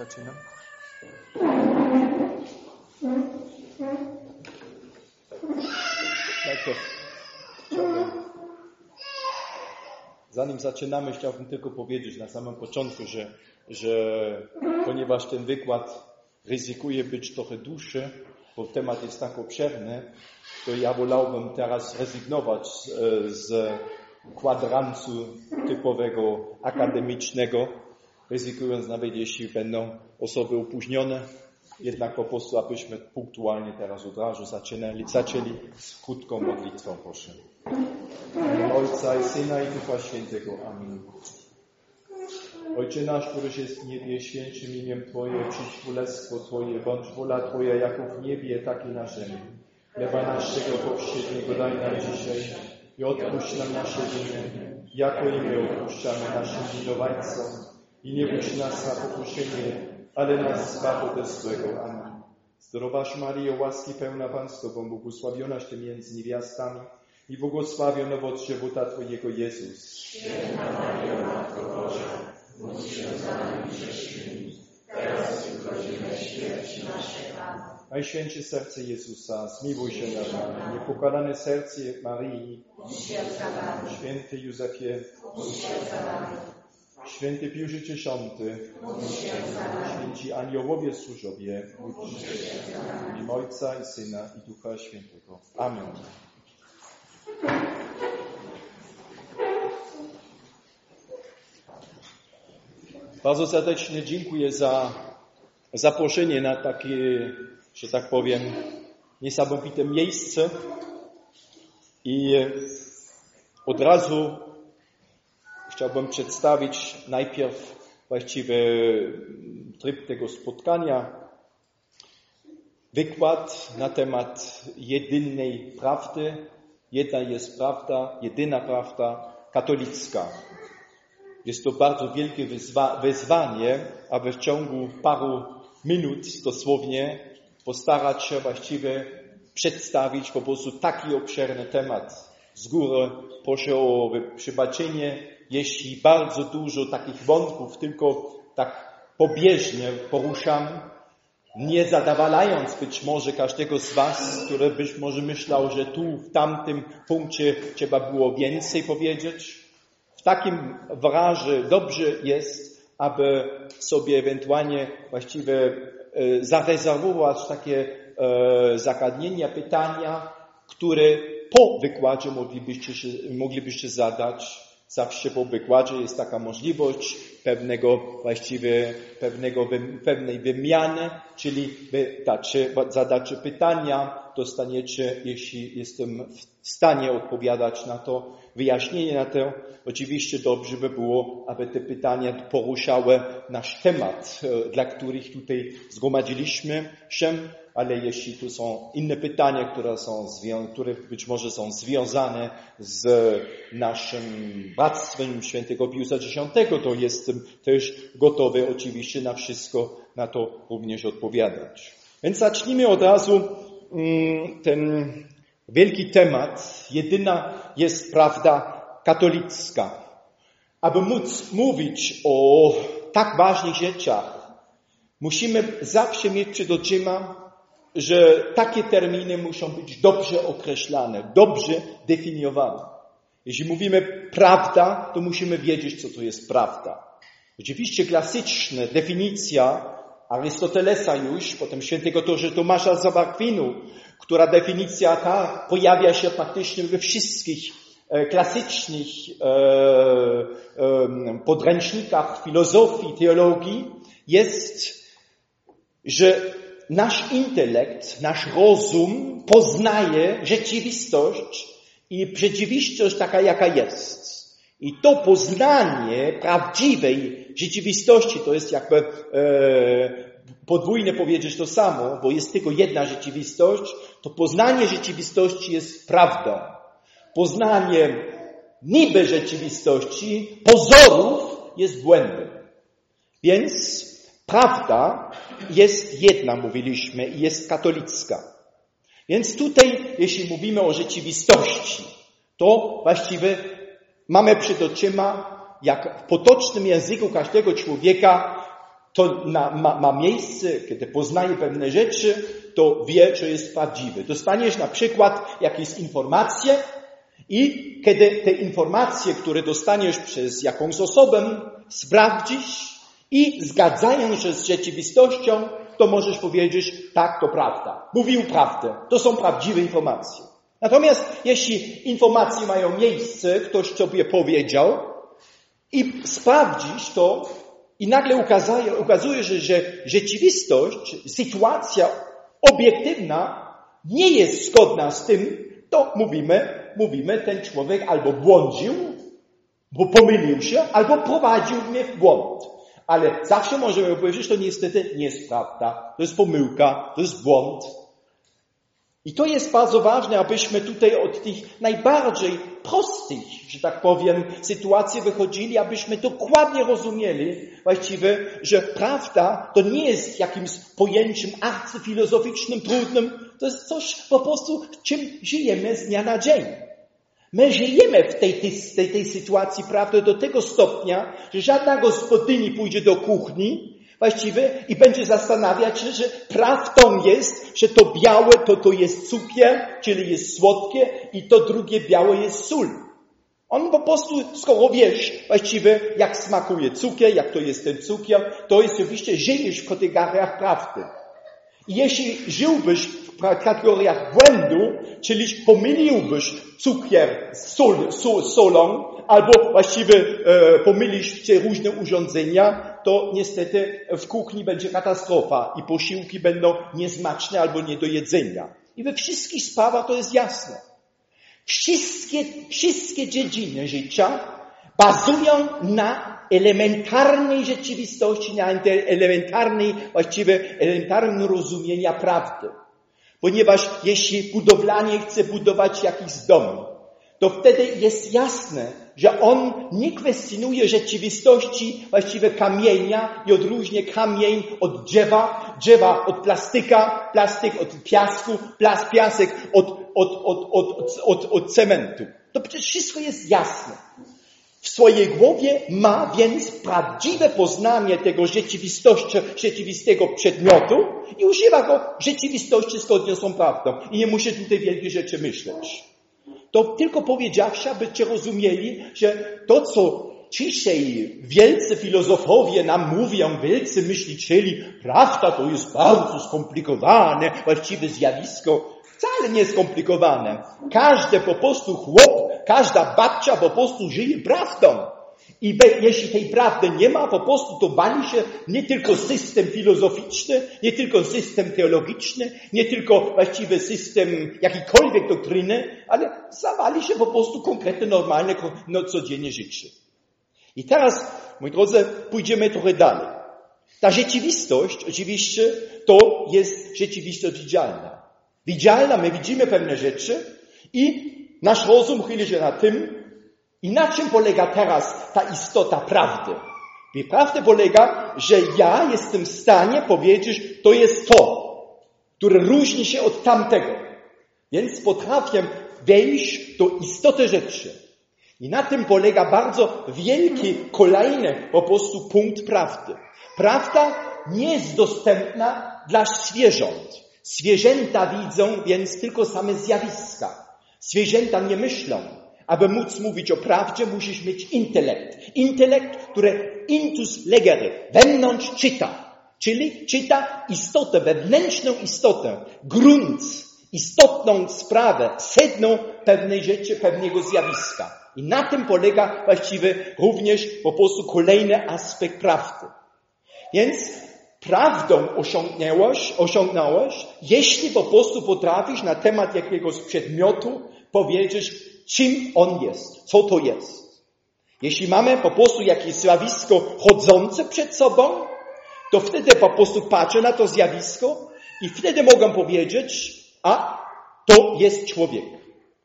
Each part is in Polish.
Zaczynam. Najpierw chciałbym, zanim zaczynamy, chciałbym tylko powiedzieć na samym początku, że, że ponieważ ten wykład ryzykuje być trochę dłuższy, bo temat jest tak obszerny, to ja wolałbym teraz rezygnować z, z kwadransu typowego akademicznego, ryzykując nawet jeśli będą osoby opóźnione, jednak po prostu, abyśmy punktualnie teraz od razu zaczynali, zaczęli z krótką modlitwą, proszę. Ojca i Syna i Ducha Świętego. Amen. Ojcze nasz, któryś jest w niebie, święcim imię Twoje, przyjdź królestwo Twoje, bądź wola Twoja, jako w niebie, tak i na ziemi. Chleba naszego powszedniego daj nam dzisiaj i odpuść nam nasze winy, jako i my odpuszczamy naszym winowajcom. I nie budź nas na pokuszenie, ale nas zbaw ode złego. Amen. Zdrowaś Maryjo, łaski pełna Pan z Tobą, błogosławionaś Ty między niewiastami i błogosławion owoc żywota Twojego Jezus. Święta Maryjo, Matko Boża, módl się za nami grzesznymi, teraz i w godzinę śmierci naszej. Amen. Najświętsze serce Jezusa, zmiłuj się nad nami. Niepokalane serce nami, święty Józefie, święty za nami, święci aniołowie służowie, módlcie Ojca i Syna i Ducha Świętego. Amen. Bardzo serdecznie dziękuję za zaproszenie na takie, że tak powiem, niesamowite miejsce i od razu chciałbym przedstawić najpierw właściwy tryb tego spotkania, wykład na temat jedynej prawdy. Jedna jest prawda, jedyna prawda katolicka. Jest to bardzo wielkie wyzwa wyzwanie, aby w ciągu paru minut dosłownie postarać się właściwie przedstawić po prostu taki obszerny temat. Z góry proszę o przebaczenie, jeśli bardzo dużo takich wątków tylko tak pobieżnie poruszam, nie zadawalając być może każdego z Was, który być może myślał, że tu w tamtym punkcie trzeba było więcej powiedzieć. W takim razie dobrze jest, aby sobie ewentualnie właściwie zarezerwować takie zagadnienia, pytania, które po wykładzie moglibyście, moglibyście zadać. Zawsze po wykładzie jest taka możliwość pewnego właściwie pewnego, pewnej wymiany, czyli dacie, zadacie pytania, dostaniecie, jeśli jestem w stanie odpowiadać na to, wyjaśnienie na to. Oczywiście dobrze by było, aby te pytania poruszały nasz temat, dla których tutaj zgromadziliśmy się, ale jeśli tu są inne pytania, które, są, które być może są związane z naszym bractwem świętego Piusa X, to jestem też gotowy oczywiście na wszystko, na to również odpowiadać. Więc zacznijmy od razu ten wielki temat. Jedyna jest prawda katolicka. Aby móc mówić o tak ważnych rzeczach, musimy zawsze mieć przed oczyma, że takie terminy muszą być dobrze określane, dobrze definiowane. Jeśli mówimy prawda, to musimy wiedzieć, co to jest prawda. Oczywiście klasyczna definicja Arystotelesa już, potem świętego Tomasza z Akwinu, która definicja ta pojawia się praktycznie we wszystkich klasycznych podręcznikach filozofii, teologii, jest, że nasz intelekt, nasz rozum poznaje rzeczywistość i rzeczywistość taka, jaka jest. I to poznanie prawdziwej rzeczywistości to jest jakby e, podwójnie powiedzieć to samo, bo jest tylko jedna rzeczywistość, to poznanie rzeczywistości jest prawdą. Poznanie niby rzeczywistości, pozorów jest błędem. Więc prawda jest jedna, mówiliśmy, i jest katolicka. Więc tutaj, jeśli mówimy o rzeczywistości, to właściwie mamy przed oczyma, jak w potocznym języku każdego człowieka, to na, ma, ma miejsce, kiedy poznaje pewne rzeczy, to wie, że jest prawdziwe. Dostaniesz na przykład jakieś informacje i kiedy te informacje, które dostaniesz przez jakąś osobę, sprawdzisz i zgadzają się z rzeczywistością, to możesz powiedzieć, tak, to prawda. Mówił prawdę. To są prawdziwe informacje. Natomiast jeśli informacje mają miejsce, ktoś sobie powiedział i sprawdzisz to i nagle ukazuje, ukazuje się, że rzeczywistość, sytuacja obiektywna nie jest zgodna z tym, to mówimy, mówimy, ten człowiek albo błądził, bo pomylił się, albo prowadził mnie w błąd. Ale zawsze możemy powiedzieć, że to niestety nie jest prawda. To jest pomyłka, to jest błąd. I to jest bardzo ważne, abyśmy tutaj od tych najbardziej prostych, że tak powiem, sytuacji wychodzili, abyśmy dokładnie rozumieli właściwie, że prawda to nie jest jakimś pojęciem arcyfilozoficznym, trudnym, to jest coś po prostu, czym żyjemy z dnia na dzień. My żyjemy w tej, tej, tej, sytuacji, prawda, do tego stopnia, że żadna gospodyni pójdzie do kuchni właściwie i będzie zastanawiać się, że prawdą jest, że to białe to, to jest cukier, czyli jest słodkie i to drugie białe jest sól. On po prostu, skoro wiesz właściwie, jak smakuje cukier, jak to jest ten cukier, to jest oczywiście żyjesz w kategoriach prawdy. Jeśli żyłbyś w kategoriach błędu, czyli pomyliłbyś cukier z sol, solą, albo właściwie e, pomylisz się różne urządzenia, to niestety w kuchni będzie katastrofa i posiłki będą niesmaczne albo nie do jedzenia. I we wszystkich sprawach to jest jasne. Wszystkie, wszystkie dziedziny życia bazują na elementarnej rzeczywistości, na elementarnej, właściwie elementarnym rozumienia prawdy. Ponieważ jeśli budowlanie chce budować jakiś dom, to wtedy jest jasne, że on nie kwestionuje rzeczywistości właściwie kamienia i odróżnia kamień od drzewa, drzewa od plastyka, plastyk od piasku, plas, piasek od, od, od, od, od, od cementu. To przecież wszystko jest jasne. W swojej głowie ma więc prawdziwe poznanie tego rzeczywistości, rzeczywistego przedmiotu i używa go rzeczywistości zgodnie z tą prawdą. I nie musi tutaj wielkie rzeczy myśleć. To tylko powiedziawszy, abyście rozumieli, że to, co dzisiaj wielcy filozofowie nam mówią, wielcy myślicieli, prawda to jest bardzo skomplikowane, właściwe zjawisko, wcale nie skomplikowane. Każdy po prostu chłop, każda babcia po prostu żyje prawdą. I be, jeśli tej prawdy nie ma, po prostu to wali się nie tylko system filozoficzny, nie tylko system teologiczny, nie tylko właściwy system jakiejkolwiek doktryny, ale zawali się po prostu konkretne, normalne, no, codziennie życie. I teraz, moi drodzy, pójdziemy trochę dalej. Ta rzeczywistość, oczywiście, to jest rzeczywistość widzialna. Widzialna, my widzimy pewne rzeczy i nasz rozum chyli się na tym, i na czym polega teraz ta istota prawdy? I prawda polega, że ja jestem w stanie powiedzieć, to jest to, które różni się od tamtego. Więc potrafię wejść do istoty rzeczy. I na tym polega bardzo wielki, kolejny po prostu punkt prawdy. Prawda nie jest dostępna dla zwierząt. Zwierzęta widzą więc tylko same zjawiska. Zwierzęta nie myślą. Aby móc mówić o prawdzie, musisz mieć intelekt. Intelekt, który intus legere, wewnątrz czyta. Czyli czyta istotę, wewnętrzną istotę, grunt, istotną sprawę, sedno pewnej rzeczy, pewnego zjawiska. I na tym polega właściwie również po prostu kolejny aspekt prawdy. Więc prawdą osiągnęłaś, osiągnąłeś, jeśli po prostu potrafisz na temat jakiegoś przedmiotu powiedzieć, czym on jest, co to jest. Jeśli mamy po prostu jakieś zjawisko chodzące przed sobą, to wtedy po prostu patrzę na to zjawisko i wtedy mogę powiedzieć, a to jest człowiek.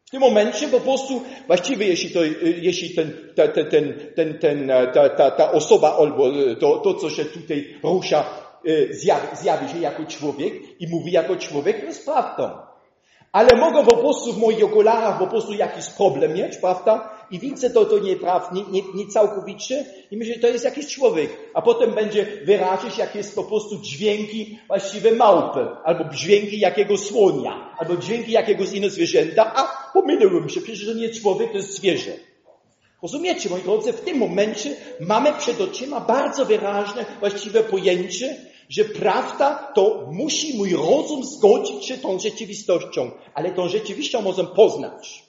W tym momencie po prostu, właściwie jeśli, to, jeśli ten, ten, ten, ten, ten, ta, ta, ta osoba albo to, to, co się tutaj rusza, zjawi, zjawi się jako człowiek i mówi jako człowiek, to jest prawdą. Ale mogą po prostu w moich okularach po prostu jakiś problem mieć, prawda? i widzę to, to niepraw, nie, nie, całkowicie i myślę, że to jest jakiś człowiek, a potem będzie wyrazić jakieś po prostu dźwięki właściwie małpy, albo dźwięki jakiego słonia, albo dźwięki jakiegoś innego zwierzęta, a pomyliłem się, przecież to nie człowiek, to jest zwierzę. Rozumiecie, moi drodzy, w tym momencie mamy przed oczyma bardzo wyraźne właściwe pojęcie, że prawda to musi mój rozum zgodzić się tą rzeczywistością, ale tą rzeczywistość możemy poznać.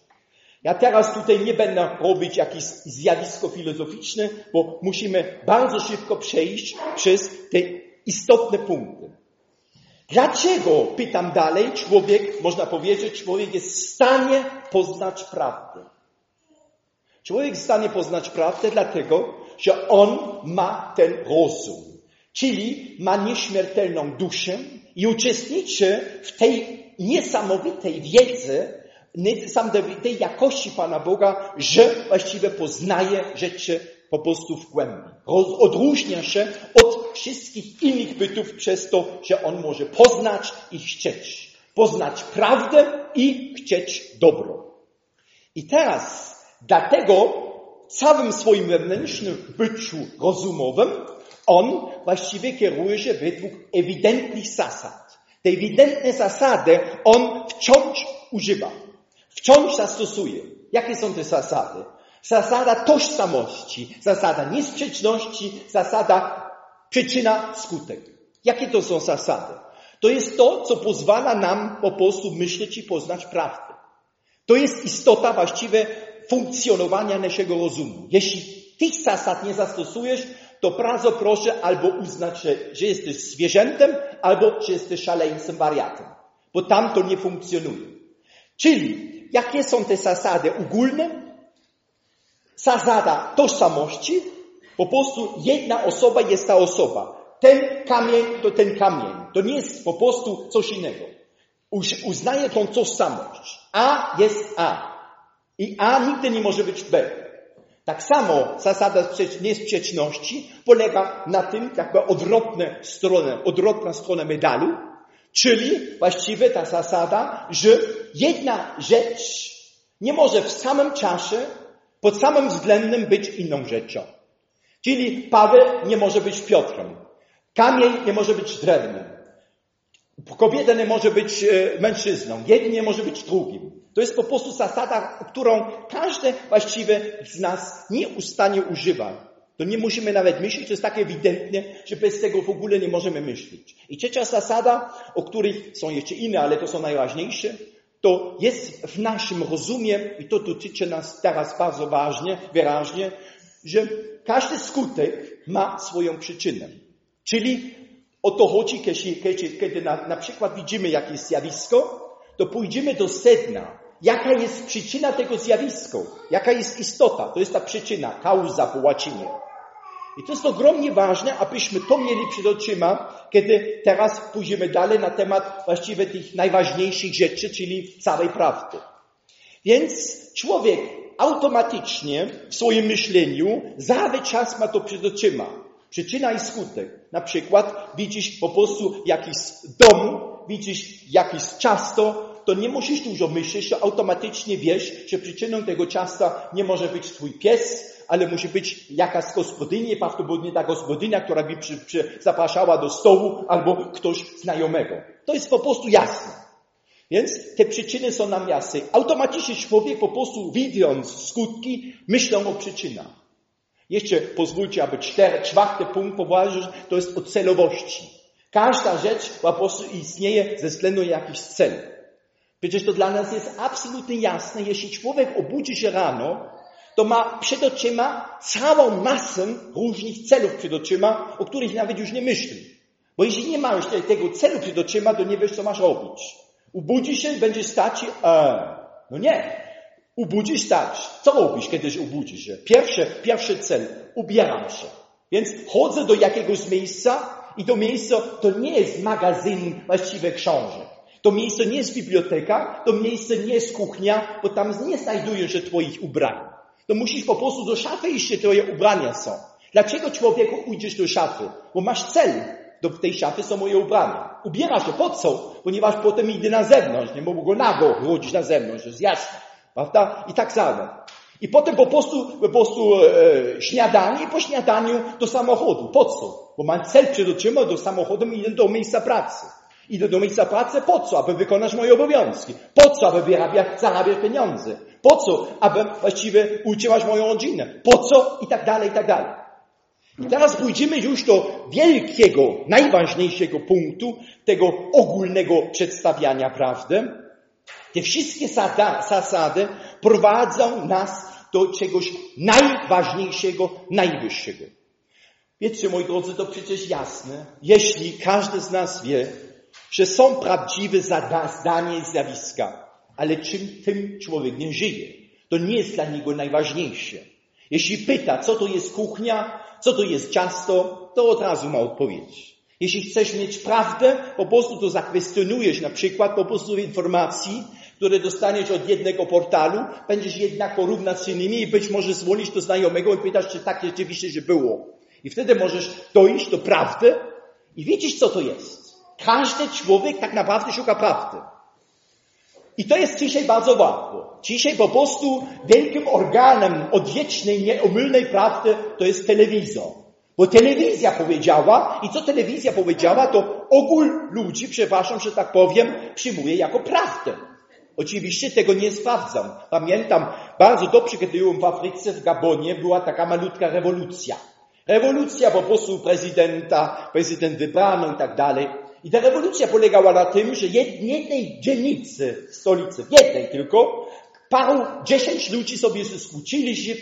Ja teraz tutaj nie będę robić jakieś zjawisko filozoficzne, bo musimy bardzo szybko przejść przez te istotne punkty. Dlaczego, pytam dalej, człowiek, można powiedzieć, człowiek jest w stanie poznać prawdę? Człowiek jest w stanie poznać prawdę dlatego, że on ma ten rozum, czyli ma nieśmiertelną duszę i uczestniczy w tej niesamowitej wiedzy, niesamowitej jakości Pana Boga, że właściwie poznaje rzeczy po prostu w głębi. Odróżnia się od wszystkich innych bytów przez to, że on może poznać i chcieć. Poznać prawdę i chcieć dobro. I teraz dlatego całym swoim wewnętrznym byciu rozumowym on właściwie kieruje się według ewidentnych zasad. Te ewidentne zasady on wciąż używa. Wciąż zastosuje. Jakie są te zasady? Zasada tożsamości, zasada niesprzeczności, zasada przyczyna, skutek. Jakie to są zasady? To jest to, co pozwala nam po prostu myśleć i poznać prawdę. To jest istota właściwie funkcjonowania naszego rozumu. Jeśli tych zasad nie zastosujesz, to bardzo proszę albo uznać, że, że jesteś zwierzętem, albo że jesteś szaleńcem, wariatem. Bo tam to nie funkcjonuje. Czyli, jakie są te zasady ogólne? Zasada tożsamości, po prostu jedna osoba jest ta osoba. Ten kamień to ten kamień. To nie jest po prostu coś innego. Uznaje tą tożsamość. A jest A. I A nigdy nie może być B. Tak samo zasada niesprzeczności polega na tym, jakby odwrotne stronę, odwrotna strona medalu, czyli właściwie ta zasada, że jedna rzecz nie może w samym czasie, pod samym względem być inną rzeczą. Czyli Paweł nie może być Piotrem. Kamień nie może być drewnem. Kobieta nie może być e, mężczyzną. Jeden nie może być drugim. To jest po prostu zasada, którą każdy właściwie z nas nieustanie używa. To nie musimy nawet myśleć, to jest tak ewidentne, że bez tego w ogóle nie możemy myśleć. I trzecia zasada, o których są jeszcze inne, ale to są najważniejsze, to jest w naszym rozumie, i to dotyczy nas teraz bardzo ważnie, wyraźnie, że każdy skutek ma swoją przyczynę. Czyli o to chodzi, kiedy, kiedy na, na przykład widzimy jakieś zjawisko, to pójdziemy do sedna, jaka jest przyczyna tego zjawiska, jaka jest istota. To jest ta przyczyna, causa po łacinie. I to jest ogromnie ważne, abyśmy to mieli przed oczyma, kiedy teraz pójdziemy dalej na temat właściwie tych najważniejszych rzeczy, czyli całej prawdy. Więc człowiek automatycznie w swoim myśleniu cały czas ma to przed oczyma. Przyczyna i skutek. Na przykład widzisz po prostu jakiś dom, widzisz jakieś ciasto, to nie musisz dużo myśleć, to automatycznie wiesz, że przyczyną tego ciasta nie może być twój pies, ale musi być jakaś gospodynia, prawdopodobnie ta gospodynia, która by przy, przy, zapraszała do stołu albo ktoś znajomego. To jest po prostu jasne. Więc te przyczyny są nam jasne. Automatycznie człowiek po prostu widząc skutki, myślą o przyczynach. Jeszcze pozwólcie, aby cztery, czwarty punkt poważny, to jest o celowości. Każda rzecz po prostu istnieje ze względu na jakiś cel. Przecież to dla nas jest absolutnie jasne, jeśli człowiek obudzi się rano to ma przed oczyma całą masę różnych celów przed oczyma, o których nawet już nie myśli. Bo jeśli nie masz tego celu przed oczyma, to nie wiesz, co masz robić. Ubudzi się, będzie stać i e, no nie. Ubudzisz stać. Co robisz, kiedy się ubudzisz się? Pierwszy, pierwszy cel. Ubieram się. Więc chodzę do jakiegoś miejsca i to miejsce to nie jest magazyn właściwie książek. To miejsce nie jest biblioteka, to miejsce nie jest kuchnia, bo tam nie znajdujesz się twoich ubrań to musisz po prostu do szafy iść, gdzie twoje ubrania są. Dlaczego człowieku ujdziesz do szafy? Bo masz cel. Do tej szafy są moje ubrania. Ubiera się po co? Ponieważ potem idę na zewnątrz. Nie mogę go nago chodzić na zewnątrz. To jest jasne. Prawda? I tak samo. I potem po prostu, po prostu e, śniadanie i po śniadaniu do samochodu. Po co? Bo mam cel przed oczyma, do samochodu i idę do miejsca pracy. Idę do miejsca pracy po co? Aby wykonać moje obowiązki. Po co? Aby wyrabiać, zarabiać pieniądze. Po co? Aby właściwie utrzymać moją rodzinę. Po co? I tak dalej, i tak dalej. I teraz pójdziemy już do wielkiego, najważniejszego punktu tego ogólnego przedstawiania prawdy. Te wszystkie zasady prowadzą nas do czegoś najważniejszego, najwyższego. Wiecie, moi drodzy, to przecież jasne. Jeśli każdy z nas wie, że są prawdziwe zdania i zjawiska, ale czym tym człowiek nie żyje, to nie jest dla niego najważniejsze. Jeśli pyta, co to jest kuchnia, co to jest ciasto, to od razu ma odpowiedź. Jeśli chcesz mieć prawdę, po prostu to zakwestionujesz na przykład po prostu informacji, które dostaniesz od jednego portalu, będziesz jednak porównać z innymi i być może zwolić do znajomego i pytasz, czy tak rzeczywiście się było. I wtedy możesz dojść do prawdy i wiedzieć, co to jest. Każdy człowiek tak naprawdę szuka prawdy. I to jest dzisiaj bardzo łatwo. Dzisiaj po prostu wielkim organem odwiecznej, nieomylnej prawdy to jest telewizor. Bo telewizja powiedziała, i co telewizja powiedziała, to ogół ludzi, przepraszam, że tak powiem, przyjmuje jako prawdę. Oczywiście tego nie sprawdzam. Pamiętam bardzo dobrze, kiedy byłem w Afryce, w Gabonie, była taka malutka rewolucja. Rewolucja po prostu prezydenta, prezydent wybrano i tak dalej. I ta rewolucja polegała na tym, że jednej dzielnicy, stolicy, jednej tylko, paru, dziesięć ludzi sobie skłócili się,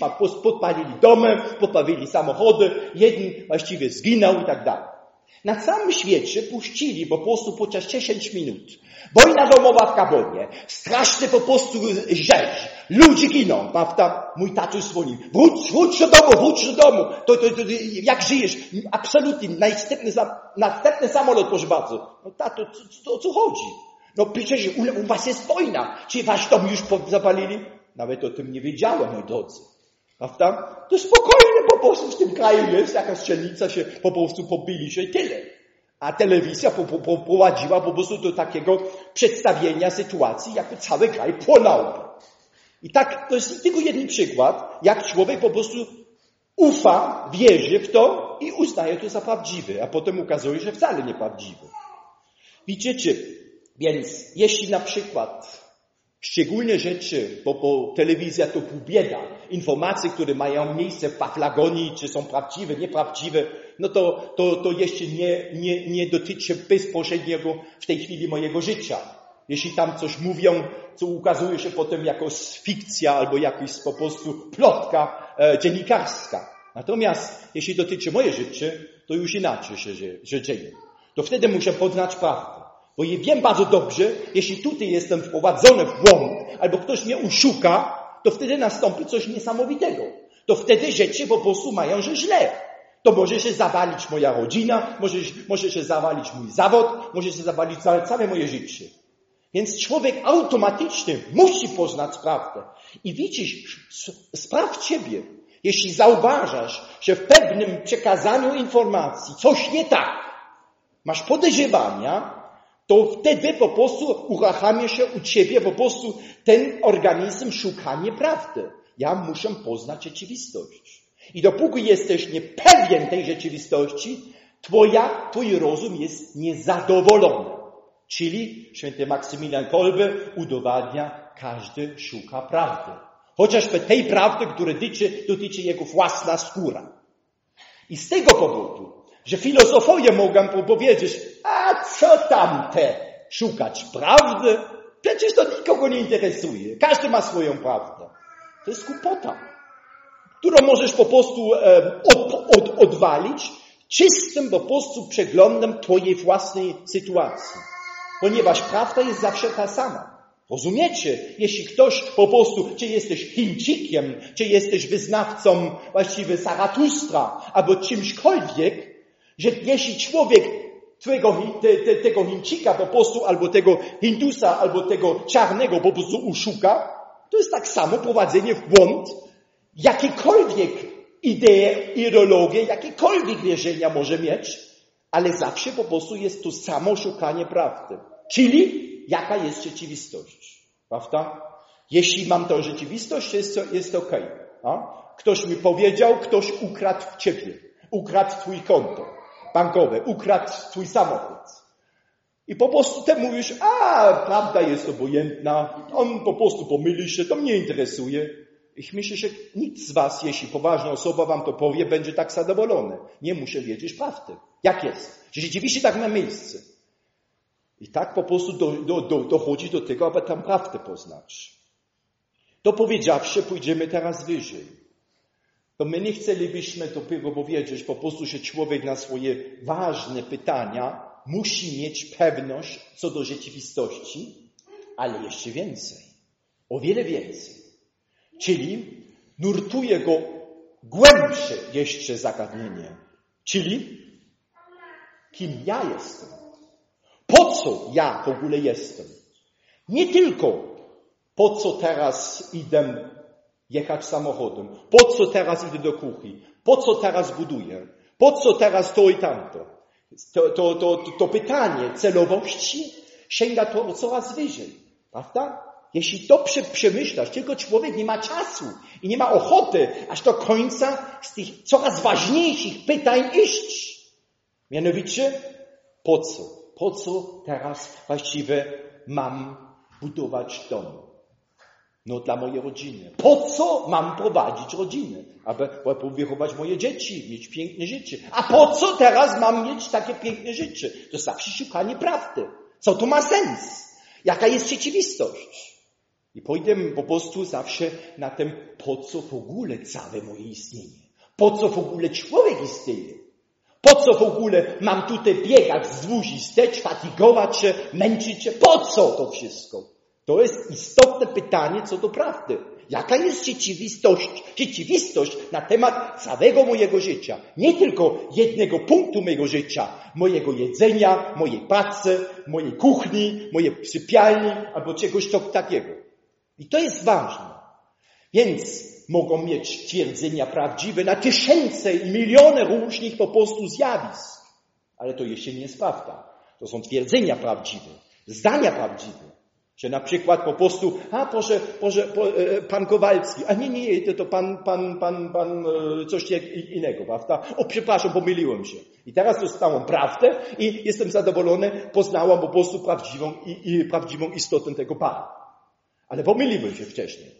podpalili domy, podpalili samochody, jeden właściwie zginął i tak dalej. Na całym świecie puścili po prostu podczas 10 minut. Wojna domowa w Gabonie. Straszny po prostu rzecz. Ludzie giną, prawda? Mój tatuś dzwoni. Wróć, wróć do domu, wróć do domu. To, to, to, jak żyjesz? Absolutnie. Następny, następny samolot, proszę bardzo. No tato, co, o co chodzi? No przecież u, u was jest wojna. Czy wasz dom już zapalili? Nawet o tym nie wiedziałem, moi drodzy. Prawda? To spokojnie po prostu w tym kraju jest, jakaś strzelnica się po prostu pobili się i tyle. A telewizja poprowadziła po prostu do takiego przedstawienia sytuacji, jakby cały kraj płonął. I tak, to jest tylko jeden przykład, jak człowiek po prostu ufa, wierzy w to i uznaje to za prawdziwe, a potem ukazuje że wcale nieprawdziwe. Widzicie, więc jeśli na przykład Szczególne rzeczy, bo, bo telewizja to pół bieda. Informacje, które mają miejsce w Paflagonii, czy są prawdziwe, nieprawdziwe, no to, to, to jeszcze nie, nie, nie dotyczy bezpośredniego w tej chwili mojego życia. Jeśli tam coś mówią, co ukazuje się potem jako fikcja albo jakaś po prostu plotka e, dziennikarska. Natomiast jeśli dotyczy moje życie, to już inaczej się, że dzieje. To wtedy muszę poznać prawdę. Bo wiem bardzo dobrze, jeśli tutaj jestem wprowadzony w błąd, albo ktoś mnie uszuka, to wtedy nastąpi coś niesamowitego. To wtedy rzeczy po prostu mają, że źle. To może się zawalić moja rodzina, może, może się zawalić mój zawód, może się zawalić całe, moje życie. Więc człowiek automatycznie musi poznać prawdę. I widzisz, sprawdź ciebie. Jeśli zauważasz, że w pewnym przekazaniu informacji coś nie tak, masz podejrzewania, to wtedy po prostu uruchamia się u ciebie po prostu ten organizm szukanie prawdy. Ja muszę poznać rzeczywistość. I dopóki jesteś niepewien tej rzeczywistości, twoja, twój rozum jest niezadowolony. Czyli święty Maksymilian Kolbe udowadnia, każdy szuka prawdy. Chociażby tej prawdy, która dotyczy, dotyczy jego własna skóra. I z tego powodu że filozofowie mogą powiedzieć, a co tamte, szukać prawdy? Przecież to nikogo nie interesuje. Każdy ma swoją prawdę. To jest kupota, którą możesz po prostu od, od, odwalić czystym po prostu przeglądem Twojej własnej sytuacji. Ponieważ prawda jest zawsze ta sama. Rozumiecie? Jeśli ktoś po prostu, czy jesteś Chińczykiem, czy jesteś wyznawcą właściwie Zaratustra, albo czymśkolwiek, że jeśli człowiek twojego, te, te, tego Chińczyka po prostu, albo tego Hindusa, albo tego czarnego po prostu uszuka, to jest tak samo prowadzenie w błąd jakiekolwiek idee, ideologie, jakiekolwiek wierzenia może mieć, ale zawsze po prostu jest to samo szukanie prawdy. Czyli jaka jest rzeczywistość. Prawda? Jeśli mam tą rzeczywistość, jest to, jest ok. A? Ktoś mi powiedział, ktoś ukradł ciebie, ukradł twój konto bankowe, ukradł twój samochód. I po prostu ty mówisz, a prawda jest obojętna, on po prostu pomyli się, to mnie interesuje. I myślę, że nikt z was, jeśli poważna osoba wam to powie, będzie tak zadowolony. Nie muszę wiedzieć prawdy. Jak jest? Że rzeczywiście tak ma miejsce. I tak po prostu do, do, do, dochodzi do tego, aby tam prawdę poznać. To powiedziawszy, pójdziemy teraz wyżej. To my nie chcielibyśmy dopiero powiedzieć po prostu, że człowiek na swoje ważne pytania musi mieć pewność co do rzeczywistości, ale jeszcze więcej. O wiele więcej. Czyli nurtuje go głębsze jeszcze zagadnienie. Czyli kim ja jestem. Po co ja w ogóle jestem? Nie tylko po co teraz idę jechać samochodem, po co teraz idę do kuchni, po co teraz buduję, po co teraz to i tamto. To, to, to, to pytanie celowości sięga to coraz wyżej, prawda? Jeśli to przemyślasz, tylko człowiek nie ma czasu i nie ma ochoty aż do końca z tych coraz ważniejszych pytań iść. Mianowicie, po co? Po co teraz właściwie mam budować dom? No dla mojej rodziny. Po co mam prowadzić rodzinę? Aby wychować moje dzieci, mieć piękne życie. A po co teraz mam mieć takie piękne życie? To zawsze szukanie prawdy. Co to ma sens? Jaka jest rzeczywistość? I pójdę po prostu zawsze na tym, po co w ogóle całe moje istnienie? Po co w ogóle człowiek istnieje? Po co w ogóle mam tutaj biegać wzdłuż i wstecz, fatygować się, męczyć się? Po co to wszystko? To jest istotne pytanie co do prawdy. Jaka jest rzeczywistość, rzeczywistość na temat całego mojego życia? Nie tylko jednego punktu mojego życia, mojego jedzenia, mojej pracy, mojej kuchni, mojej sypialni albo czegoś takiego. I to jest ważne. Więc mogą mieć twierdzenia prawdziwe na tysiące i miliony różnych po prostu zjawisk. Ale to jeszcze nie jest prawda. To są twierdzenia prawdziwe, zdania prawdziwe. Że na przykład po prostu, a proszę, proszę po, e, pan Kowalski, a nie, nie, to, to pan, pan, pan, pan e, coś innego, prawda? O, przepraszam, pomyliłem się. I teraz dostałam prawdę i jestem zadowolony, poznałam po prostu prawdziwą, i, i, prawdziwą istotę tego pana. Ale pomyliłem się wcześniej.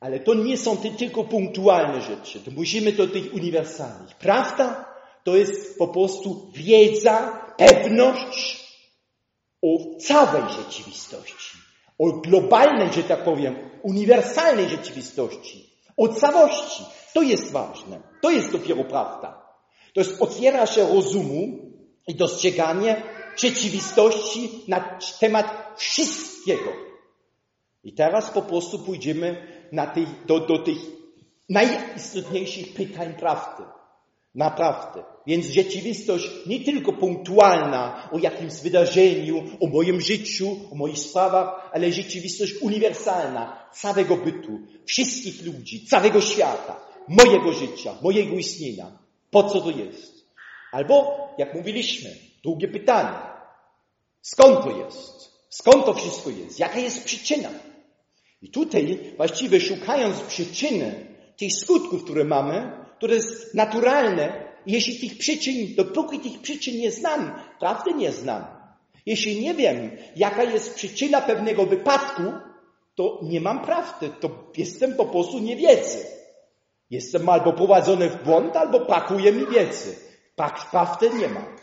Ale to nie są te tylko punktualne rzeczy, to musimy do tych uniwersalnych. Prawda to jest po prostu wiedza, pewność, o całej rzeczywistości, o globalnej, że tak powiem, uniwersalnej rzeczywistości, o całości. To jest ważne. To jest dopiero prawda. To jest otwiera się rozumu i dostrzeganie rzeczywistości na temat wszystkiego. I teraz po prostu pójdziemy na tych, do, do tych najistotniejszych pytań prawdy. Naprawdę. Więc rzeczywistość nie tylko punktualna o jakimś wydarzeniu, o moim życiu, o moich sprawach, ale rzeczywistość uniwersalna całego bytu, wszystkich ludzi, całego świata, mojego życia, mojego istnienia. Po co to jest? Albo, jak mówiliśmy, drugie pytanie. Skąd to jest? Skąd to wszystko jest? Jaka jest przyczyna? I tutaj właściwie szukając przyczyny tych skutków, które mamy, które jest naturalne. Jeśli tych przyczyn, dopóki tych przyczyn nie znam, prawdy nie znam. Jeśli nie wiem, jaka jest przyczyna pewnego wypadku, to nie mam prawdy, to jestem po prostu niewiedzy. Jestem albo prowadzony w błąd, albo brakuje mi wiedzy. Prawdy nie mam.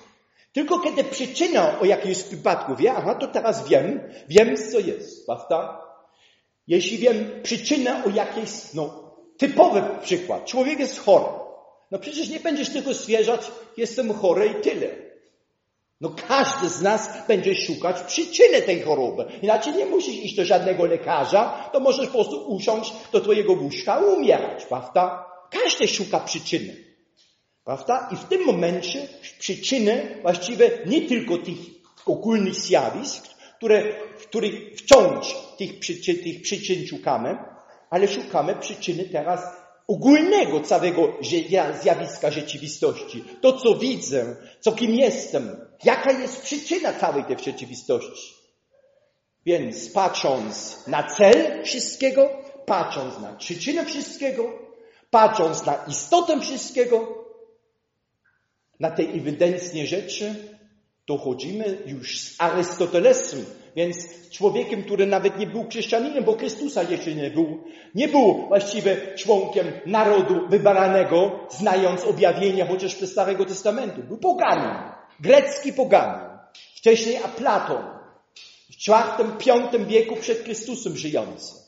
Tylko kiedy przyczyna o jakimś wypadku wie, aha, to teraz wiem, wiem co jest, prawda? Jeśli wiem przyczynę o jakiejś, no, Typowy przykład. Człowiek jest chory. No przecież nie będziesz tylko stwierdzać, jestem chory i tyle. No każdy z nas będzie szukać przyczyny tej choroby. Inaczej nie musisz iść do żadnego lekarza, to możesz po prostu usiąść do twojego łóżka i umierać, prawda? Każdy szuka przyczyny. Prawda? I w tym momencie przyczyny właściwie nie tylko tych ogólnych zjawisk, które, których wciąż tych przyczyn, tych przyczyn szukamy, ale szukamy przyczyny teraz ogólnego całego zjawiska rzeczywistości. To, co widzę, co kim jestem, jaka jest przyczyna całej tej rzeczywistości. Więc patrząc na cel wszystkiego, patrząc na przyczynę wszystkiego, patrząc na istotę wszystkiego, na te ewidencje rzeczy, dochodzimy już z Arystotelesem, więc człowiekiem, który nawet nie był chrześcijaninem, bo Chrystusa jeszcze nie był, nie był właściwie członkiem narodu wybranego, znając objawienia chociażby Starego Testamentu. Był poganin, grecki poganin. Wcześniej Aplaton, w czwartym, piątym wieku przed Chrystusem żyjący.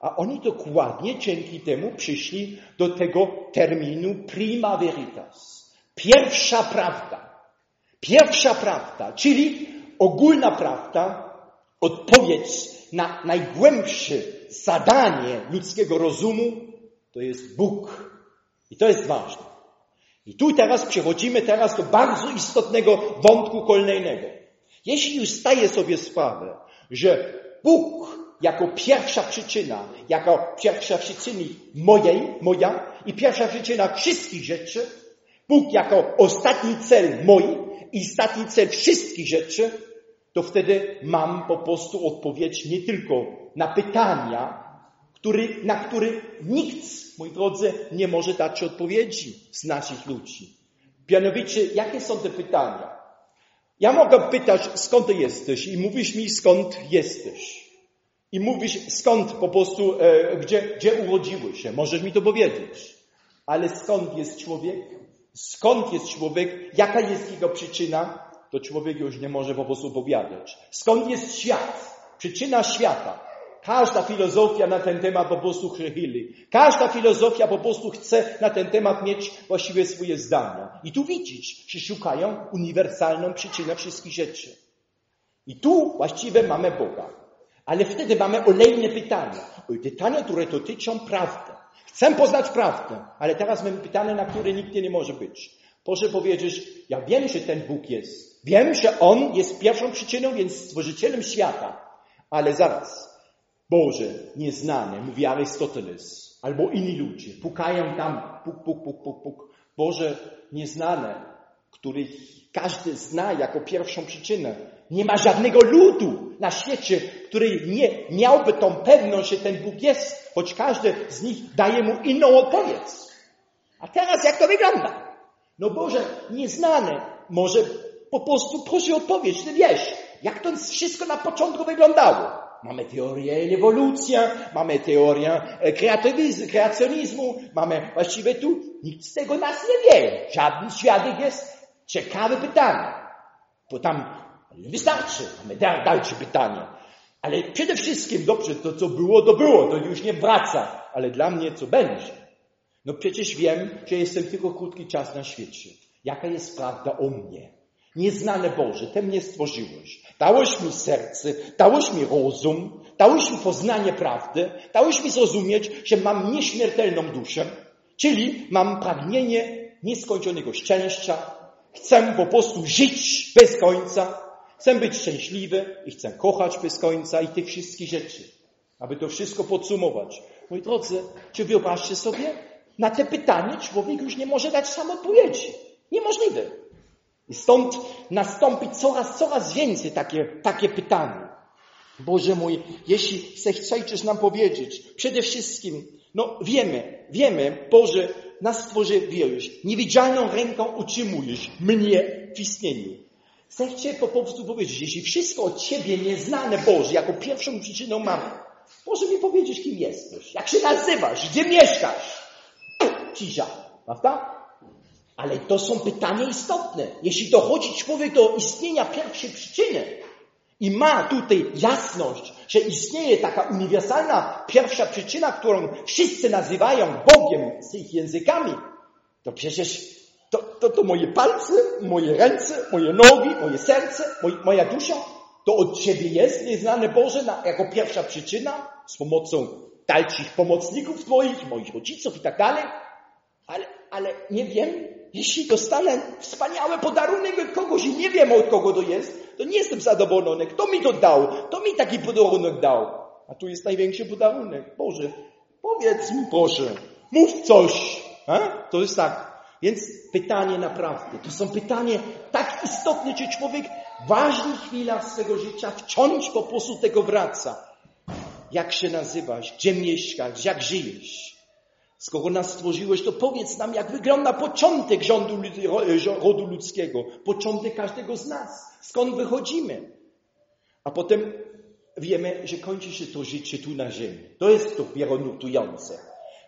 A oni dokładnie dzięki temu przyszli do tego terminu prima veritas. Pierwsza prawda. Pierwsza prawda, czyli ogólna prawda, odpowiedź na najgłębsze zadanie ludzkiego rozumu, to jest Bóg. I to jest ważne. I tu teraz przechodzimy teraz do bardzo istotnego wątku kolejnego. Jeśli już staję sobie sprawę, że Bóg jako pierwsza przyczyna, jako pierwsza przyczyna mojej, moja i pierwsza przyczyna wszystkich rzeczy, Bóg jako ostatni cel mój i ostatni cel wszystkich rzeczy, to wtedy mam po prostu odpowiedź nie tylko na pytania, który, na które nikt, moi drodzy, nie może dać odpowiedzi z naszych ludzi. Mianowicie, jakie są te pytania? Ja mogę pytać, skąd ty jesteś? I mówisz mi, skąd jesteś. I mówisz, skąd po prostu, e, gdzie, gdzie urodziłeś się. Możesz mi to powiedzieć. Ale skąd jest człowiek? Skąd jest człowiek? Jaka jest jego przyczyna? To człowiek już nie może po prostu opowiadać. Skąd jest świat? Przyczyna świata. Każda filozofia na ten temat po prostu chyli. Każda filozofia po prostu chce na ten temat mieć właściwie swoje zdania. I tu widzisz, że szukają uniwersalną przyczynę wszystkich rzeczy. I tu właściwie mamy Boga. Ale wtedy mamy olejne pytania. Pytania, które dotyczą prawdy. Chcę poznać prawdę, ale teraz mamy pytanie, na które nikt nie może być. Proszę powiedzieć, ja wiem, że ten Bóg jest. Wiem, że On jest pierwszą przyczyną, więc stworzycielem świata. Ale zaraz. Boże, nieznane, mówi Arystoteles, albo inni ludzie, pukają tam, puk, puk, puk, puk, puk. Boże, nieznane, których każdy zna jako pierwszą przyczynę. Nie ma żadnego ludu na świecie, który nie miałby tą pewność, że ten Bóg jest, choć każdy z nich daje mu inną odpowiedź. A teraz jak to wygląda? No Boże, nieznane. Może po prostu proszę odpowiedź, ty wiesz, jak to wszystko na początku wyglądało. Mamy teorię ewolucji, mamy teorię e, kreacjonizmu, mamy właściwie tu, nikt z tego nas nie wie. Żaden świadek jest. Ciekawe pytanie. Bo tam wystarczy. Mamy dalsze pytanie. Ale przede wszystkim, dobrze, to co było, to było, to już nie wraca. Ale dla mnie co będzie? No przecież wiem, że jestem tylko krótki czas na świecie. Jaka jest prawda o mnie? Nieznane Boże, Ty mnie stworzyłeś. Dałeś mi serce, dałeś mi rozum, dałeś mi poznanie prawdy, dałeś mi zrozumieć, że mam nieśmiertelną duszę, czyli mam pragnienie nieskończonego szczęścia. Chcę po prostu żyć bez końca. Chcę być szczęśliwy i chcę kochać bez końca i tych wszystkich rzeczy. Aby to wszystko podsumować. Moi drodzy, czy wyobraźcie sobie, na te pytanie człowiek już nie może dać odpowiedzi. Niemożliwe. I stąd nastąpi coraz, coraz więcej takie, takie pytanie. Boże mój, jeśli chcesz nam powiedzieć, przede wszystkim, no wiemy, wiemy, Boże, nas stworzyłeś, niewidzialną ręką utrzymujesz mnie w istnieniu. Chcę po prostu powiedzieć, jeśli wszystko od Ciebie nieznane, Boże, jako pierwszą przyczyną mamy, Proszę mi powiedzieć, kim jesteś, jak się nazywasz, gdzie mieszkasz. Cisza, prawda? Ale to są pytania istotne. Jeśli dochodzi człowiek do istnienia pierwszej przyczyny i ma tutaj jasność, że istnieje taka uniwersalna pierwsza przyczyna, którą wszyscy nazywają Bogiem z ich językami, to przecież to, to, to moje palce, moje ręce, moje nogi, moje serce, moj, moja dusza, to od Ciebie jest nieznane Boże na, jako pierwsza przyczyna z pomocą dalszych pomocników Twoich, moich rodziców i tak dalej. Ale, ale nie wiem, jeśli dostanę wspaniały podarunek od kogoś i nie wiem od kogo to jest, to nie jestem zadowolony. Kto mi to dał? Kto mi taki podarunek dał? A tu jest największy podarunek. Boże, powiedz mi proszę, mów coś. A? To jest tak. Więc pytanie naprawdę, to są pytanie tak istotne, że człowiek w ważnych chwilach swego życia wciąż po prostu tego wraca. Jak się nazywasz? Gdzie mieszkasz? Jak żyjesz? Skoro nas stworzyłeś, to powiedz nam, jak wygląda początek rządu rodu ludzkiego, początek każdego z nas, skąd wychodzimy. A potem wiemy, że kończy się to życie tu na ziemi. To jest dopiero nurtujące.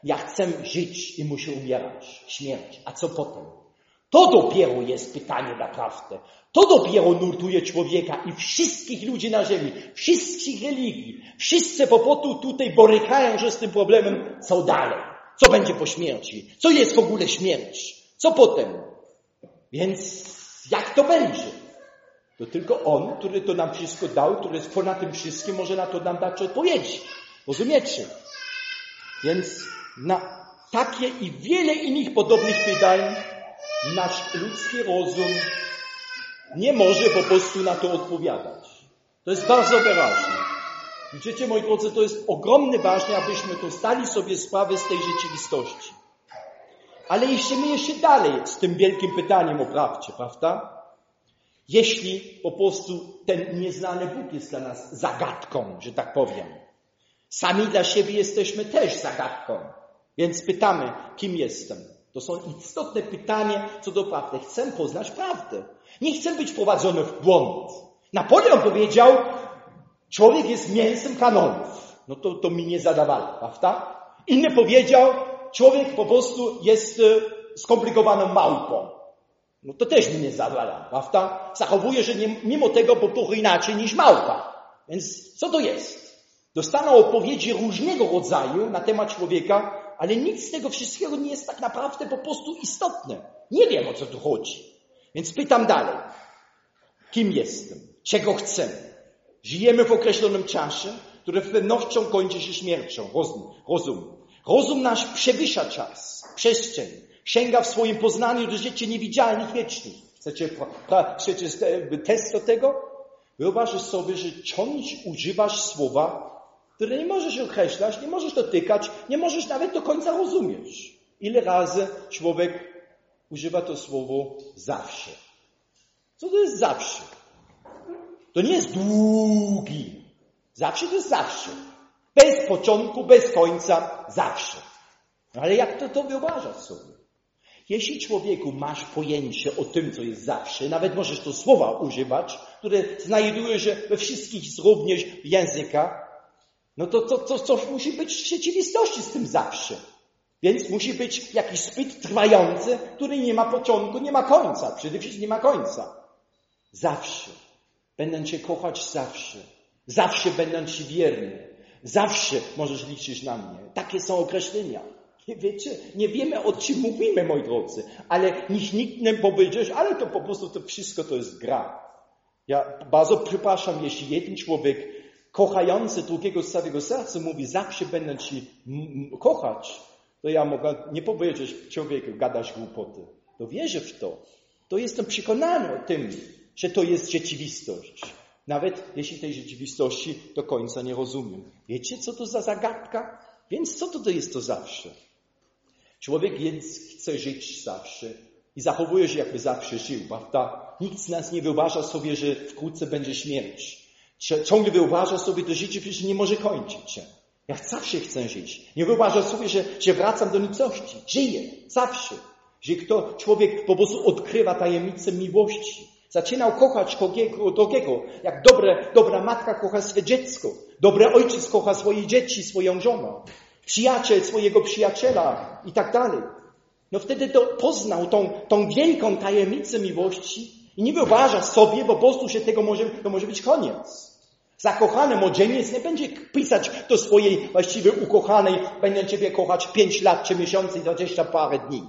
Ja chcę żyć i muszę umierać. Śmierć. A co potem? To dopiero jest pytanie naprawdę. To dopiero nurtuje człowieka i wszystkich ludzi na ziemi, wszystkich religii. Wszyscy po prostu tutaj borykają się z tym problemem, co dalej. Co będzie po śmierci? Co jest w ogóle śmierć? Co potem? Więc jak to będzie? To tylko On, który to nam wszystko dał, który jest ponad tym wszystkim, może na to nam dać odpowiedzi. Rozumiecie? Więc na takie i wiele innych podobnych pytań nasz ludzki rozum nie może po prostu na to odpowiadać. To jest bardzo wyraźne. Widzicie, moi drodzy, to jest ogromnie ważne, abyśmy to stali sobie sprawę z tej rzeczywistości. Ale idziemy jeszcze dalej z tym wielkim pytaniem o prawdzie, prawda? Jeśli po prostu ten nieznany Bóg jest dla nas zagadką, że tak powiem. Sami dla siebie jesteśmy też zagadką. Więc pytamy, kim jestem? To są istotne pytania co do prawdy. Chcę poznać prawdę. Nie chcę być prowadzony w błąd. Napoleon powiedział, człowiek jest mięsem kanonów. No to, to mi nie zadawali, prawda? Inny powiedział, człowiek po prostu jest e, skomplikowaną małpą. No to też mi nie zawala, prawda? Zachowuje się nie, mimo tego po prostu inaczej niż małpa. Więc co to jest? Dostaną odpowiedzi różnego rodzaju na temat człowieka, ale nic z tego wszystkiego nie jest tak naprawdę po prostu istotne. Nie wiem o co tu chodzi. Więc pytam dalej. Kim jestem? Czego chcę? Żyjemy w określonym czasie, który z pewnością kończy się śmiercią. Rozum. Rozum, Rozum nasz przewyższa czas, przestrzeń. Sięga w swoim poznaniu do rzeczy niewidzialnych, wiecznych. Chcecie, chcecie test do tego? Wyobraź sobie, że ciąć używasz słowa, które nie możesz określać, nie możesz dotykać, nie możesz nawet do końca rozumieć. Ile razy człowiek używa to słowo zawsze? Co to jest zawsze? To nie jest długi. Zawsze to jest zawsze. Bez początku, bez końca, zawsze. Ale jak to, to wyobrażać sobie? Jeśli człowieku masz pojęcie o tym, co jest zawsze, nawet możesz to słowa używać, które znajduje się we wszystkich również językach, no to, to, to coś musi być w rzeczywistości z tym zawsze. Więc musi być jakiś spyt trwający, który nie ma początku, nie ma końca. Przede wszystkim nie ma końca. Zawsze. Będę Cię kochać zawsze. Zawsze będę Ci wierny. Zawsze możesz liczyć na mnie. Takie są określenia. Nie wiecie, nie wiemy o czym mówimy, moi drodzy, ale nikt, nikt nie powiedział, ale to po prostu to wszystko to jest gra. Ja bardzo przepraszam, jeśli jeden człowiek kochający drugiego z całego serca mówi, zawsze będę ci kochać, to ja mogę nie powiedzieć człowieku, gadasz głupoty. To wierzę w to. To jestem przekonany o tym, że to jest rzeczywistość. Nawet jeśli tej rzeczywistości do końca nie rozumiem. Wiecie, co to za zagadka? Więc co to jest to zawsze? Człowiek więc chce żyć zawsze i zachowuje się jakby zawsze żył, prawda? Nikt z nas nie wyobraża sobie, że wkrótce będzie śmierć. Ciągle wyobraża sobie, że życie przecież nie może kończyć się. Ja zawsze chcę żyć. Nie wyobrażam sobie, że, że wracam do nicości. Żyję. Zawsze. Że kto człowiek po prostu odkrywa tajemnicę miłości. Zaczynał kochać kogiego, drugiego. Jak dobre, dobra matka kocha swoje dziecko. Dobry ojciec kocha swoje dzieci, swoją żonę. Przyjaciel swojego przyjaciela i tak dalej. No wtedy to poznał tą, tą wielką tajemnicę miłości i nie wyobraża sobie, bo po prostu się tego może, to może być koniec. Zakochany młodzieniec nie będzie pisać do swojej właściwie ukochanej, będę Ciebie kochać pięć lat, czy miesiące i dwadzieścia parę dni.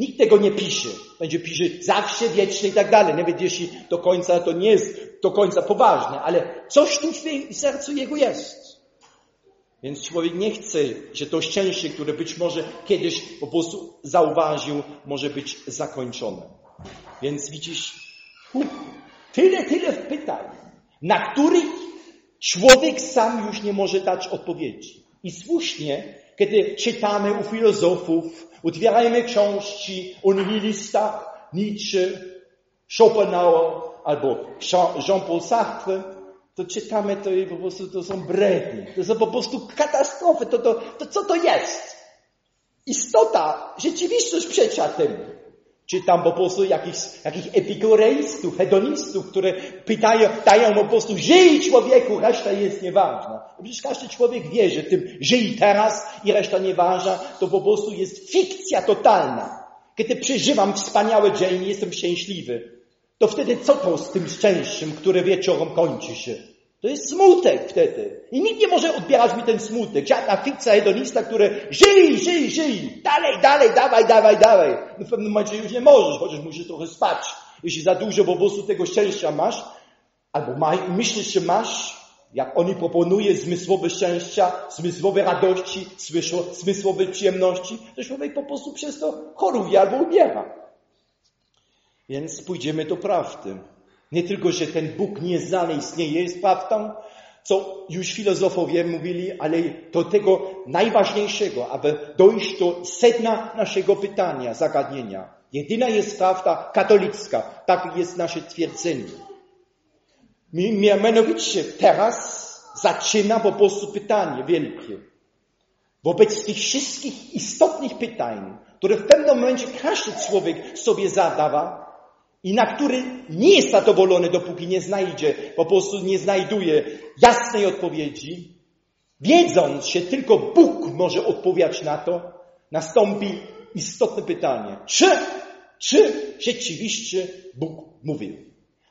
Nikt tego nie pisze. Będzie pisze zawsze, wiecznie i tak dalej. Nawet jeśli do końca to nie jest do końca poważne, ale coś tu w sercu jego jest. Więc człowiek nie chce, że to szczęście, które być może kiedyś po prostu zauważył, może być zakończone. Więc widzisz, tyle, tyle pytań, na których Człowiek sam już nie może dać odpowiedzi. I słusznie, kiedy czytamy u filozofów, otwieramy książki o nihilistach, Nietzsche, Schopenhauer albo Jean-Paul Sartre, to czytamy to i po prostu to są brednie. To są po prostu katastrofy. To, to, to co to jest? Istota, rzeczywistość przecza tym. Czy tam po prostu jakichś, jakichś epikureistów, hedonistów, które pytają, dają po prostu żyj człowieku, reszta jest nieważna. No przecież każdy człowiek wie, że tym żyj teraz i reszta nieważna, to po prostu jest fikcja totalna. Kiedy przeżywam wspaniałe dzień, jestem szczęśliwy, to wtedy co to z tym szczęściem, które wieczorem kończy się? To jest smutek wtedy. I nikt nie może odbierać mi ten smutek. Żadna fikcja hedonista, który żyj, żyj, żyj, dalej, dalej, dawaj, dawaj, dawaj. No w pewnym momencie już nie możesz, chociaż musisz trochę spać. Jeśli za dużo po prostu tego szczęścia masz, albo ma, myślisz, że masz, jak oni proponuje zmysłowe szczęścia, zmysłowe radości, zmysłowe przyjemności, to człowiek po prostu przez to choruje albo umiera. Więc pójdziemy do prawdy. Nie tylko, że ten Bóg nieznany istnieje, jest prawdą, co już filozofowie mówili, ale do tego najważniejszego, aby dojść do sedna naszego pytania, zagadnienia. Jedyna jest prawda katolicka. Tak jest nasze twierdzenie. Mianowicie teraz zaczyna po prostu pytanie wielkie. Wobec tych wszystkich istotnych pytań, które w pewnym momencie każdy człowiek sobie zadawa, i na który nie jest zadowolony, dopóki nie znajdzie, po prostu nie znajduje jasnej odpowiedzi, wiedząc, że tylko Bóg może odpowiadać na to, nastąpi istotne pytanie. Czy, czy rzeczywiście Bóg mówił?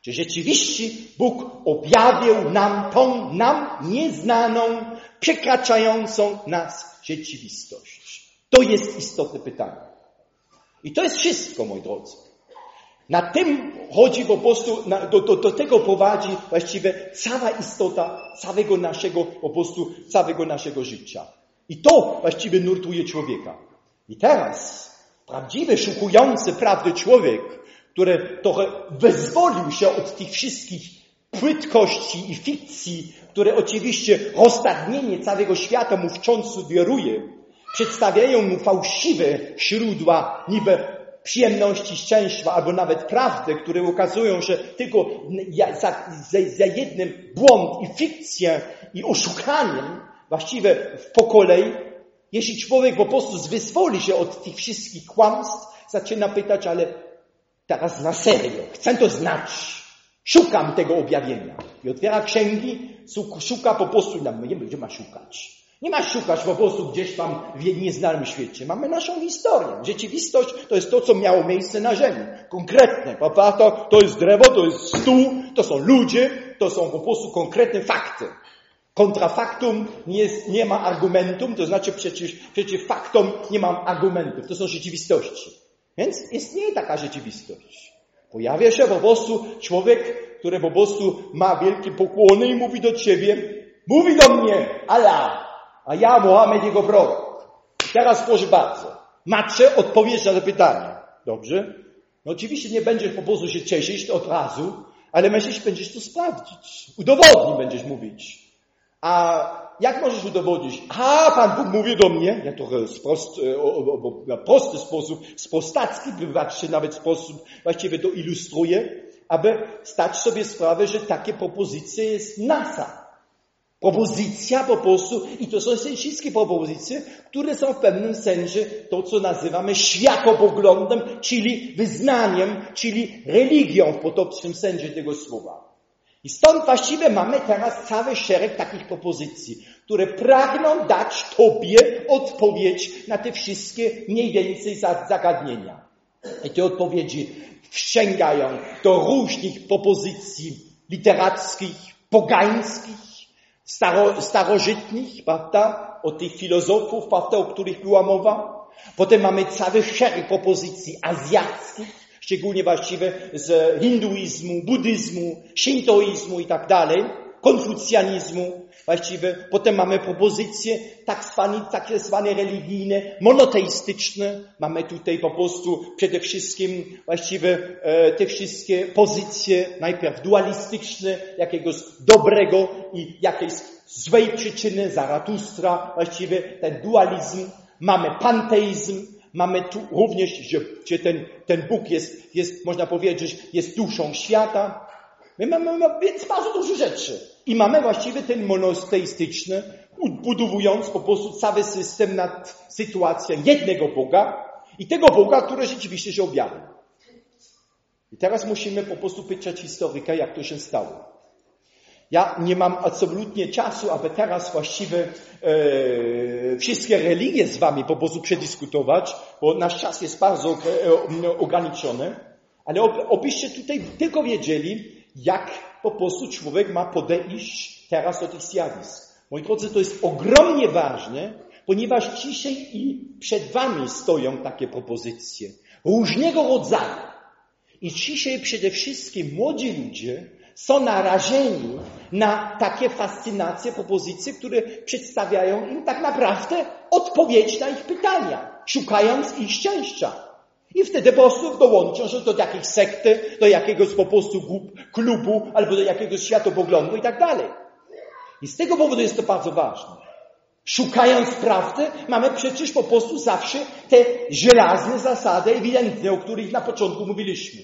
Czy rzeczywiście Bóg objawił nam tą nam nieznaną, przekraczającą nas rzeczywistość? To jest istotne pytanie. I to jest wszystko, moi drodzy. Na tym chodzi po prostu, na, do, do, do, tego prowadzi właściwie cała istota całego naszego, po prostu całego naszego życia. I to właściwie nurtuje człowieka. I teraz prawdziwy, szukujący prawdy człowiek, który trochę wyzwolił się od tych wszystkich płytkości i fikcji, które oczywiście roztargnienie całego świata mu wciąż sugeruje, przedstawiają mu fałszywe źródła niby przyjemności, szczęścia, albo nawet prawdy, które ukazują, że tylko za, za, za jednym błąd i fikcję i oszukaniem, właściwie w pokolej, jeśli człowiek po prostu wyzwoli się od tych wszystkich kłamstw, zaczyna pytać, ale teraz na serio, chcę to znać, szukam tego objawienia. I otwiera księgi, szuka po prostu, nie wiem, gdzie ma szukać. Nie ma szukać po prostu gdzieś tam w nieznanym świecie. Mamy naszą historię. Rzeczywistość to jest to, co miało miejsce na ziemi. Konkretne. Prawda? To jest drzewo, to jest stół, to są ludzie, to są po prostu konkretne fakty. Kontrafaktum nie, jest, nie ma argumentum, to znaczy przecież, przeciw faktom nie mam argumentów. To są rzeczywistości. Więc istnieje taka rzeczywistość. Pojawia się po prostu człowiek, który po prostu ma wielkie pokłony i mówi do ciebie, mówi do mnie, Allah, a ja Mohamed jego prorok. I teraz proszę bardzo, matce odpowiedź na to pytanie. Dobrze? No oczywiście nie będziesz po prostu się cieszyć od razu, ale myślisz, będziesz to sprawdzić. Udowodni będziesz mówić. A jak możesz udowodnić? A, Pan Bóg mówi do mnie, ja trochę sprost, e, na prosty sposób, sprostacki, wybaczcie, nawet sposób właściwie to ilustruje, aby stać sobie sprawę, że takie propozycje jest NASA. Propozycja po prostu, i to są wszystkie propozycje, które są w pewnym sensie to, co nazywamy światopoglądem, czyli wyznaniem, czyli religią w potocznym sensie tego słowa. I stąd właściwie mamy teraz cały szereg takich propozycji, które pragną dać Tobie odpowiedź na te wszystkie mniej więcej zagadnienia. I te odpowiedzi wsięgają do różnych propozycji literackich, pogańskich, staro, starożytnych, prawda? O tych filozofów, prawda, o których była mowa. Potem mamy cały szereg propozycji azjackich, szczególnie właściwie z hinduizmu, buddyzmu, shintoizmu i tak dalej, konfucjanizmu, właściwie. Potem mamy propozycje tak zwane, tak zwane religijne, monoteistyczne. Mamy tutaj po prostu przede wszystkim właściwie e, te wszystkie pozycje, najpierw dualistyczne, jakiegoś dobrego i jakiejś złej przyczyny, Zaratustra, właściwie ten dualizm. Mamy panteizm, Mamy tu również, że, że ten, ten Bóg jest, jest, można powiedzieć, jest duszą świata. My mamy, mamy więc bardzo dużo rzeczy. I mamy właściwie ten monoteistyczny, budowując po prostu cały system nad sytuacją jednego Boga i tego Boga, który rzeczywiście się objawił. I teraz musimy po prostu pytać historyka, jak to się stało. Ja nie mam absolutnie czasu, aby teraz właściwie e, wszystkie religie z wami po prostu przedyskutować, bo nasz czas jest bardzo e, ograniczony, ale obyście tutaj tylko wiedzieli, jak po prostu człowiek ma podejść teraz do tych zjawisk. Moi drodzy, to jest ogromnie ważne, ponieważ dzisiaj i przed wami stoją takie propozycje różnego rodzaju. I dzisiaj przede wszystkim młodzi ludzie są narażeni na takie fascynacje, propozycje, które przedstawiają im tak naprawdę odpowiedź na ich pytania, szukając ich szczęścia. I wtedy po prostu dołączą się do jakiejś sekty, do jakiegoś po prostu klubu, albo do jakiegoś światopoglądu i tak dalej. I z tego powodu jest to bardzo ważne. Szukając prawdy, mamy przecież po prostu zawsze te żelazne zasady ewidentne, o których na początku mówiliśmy.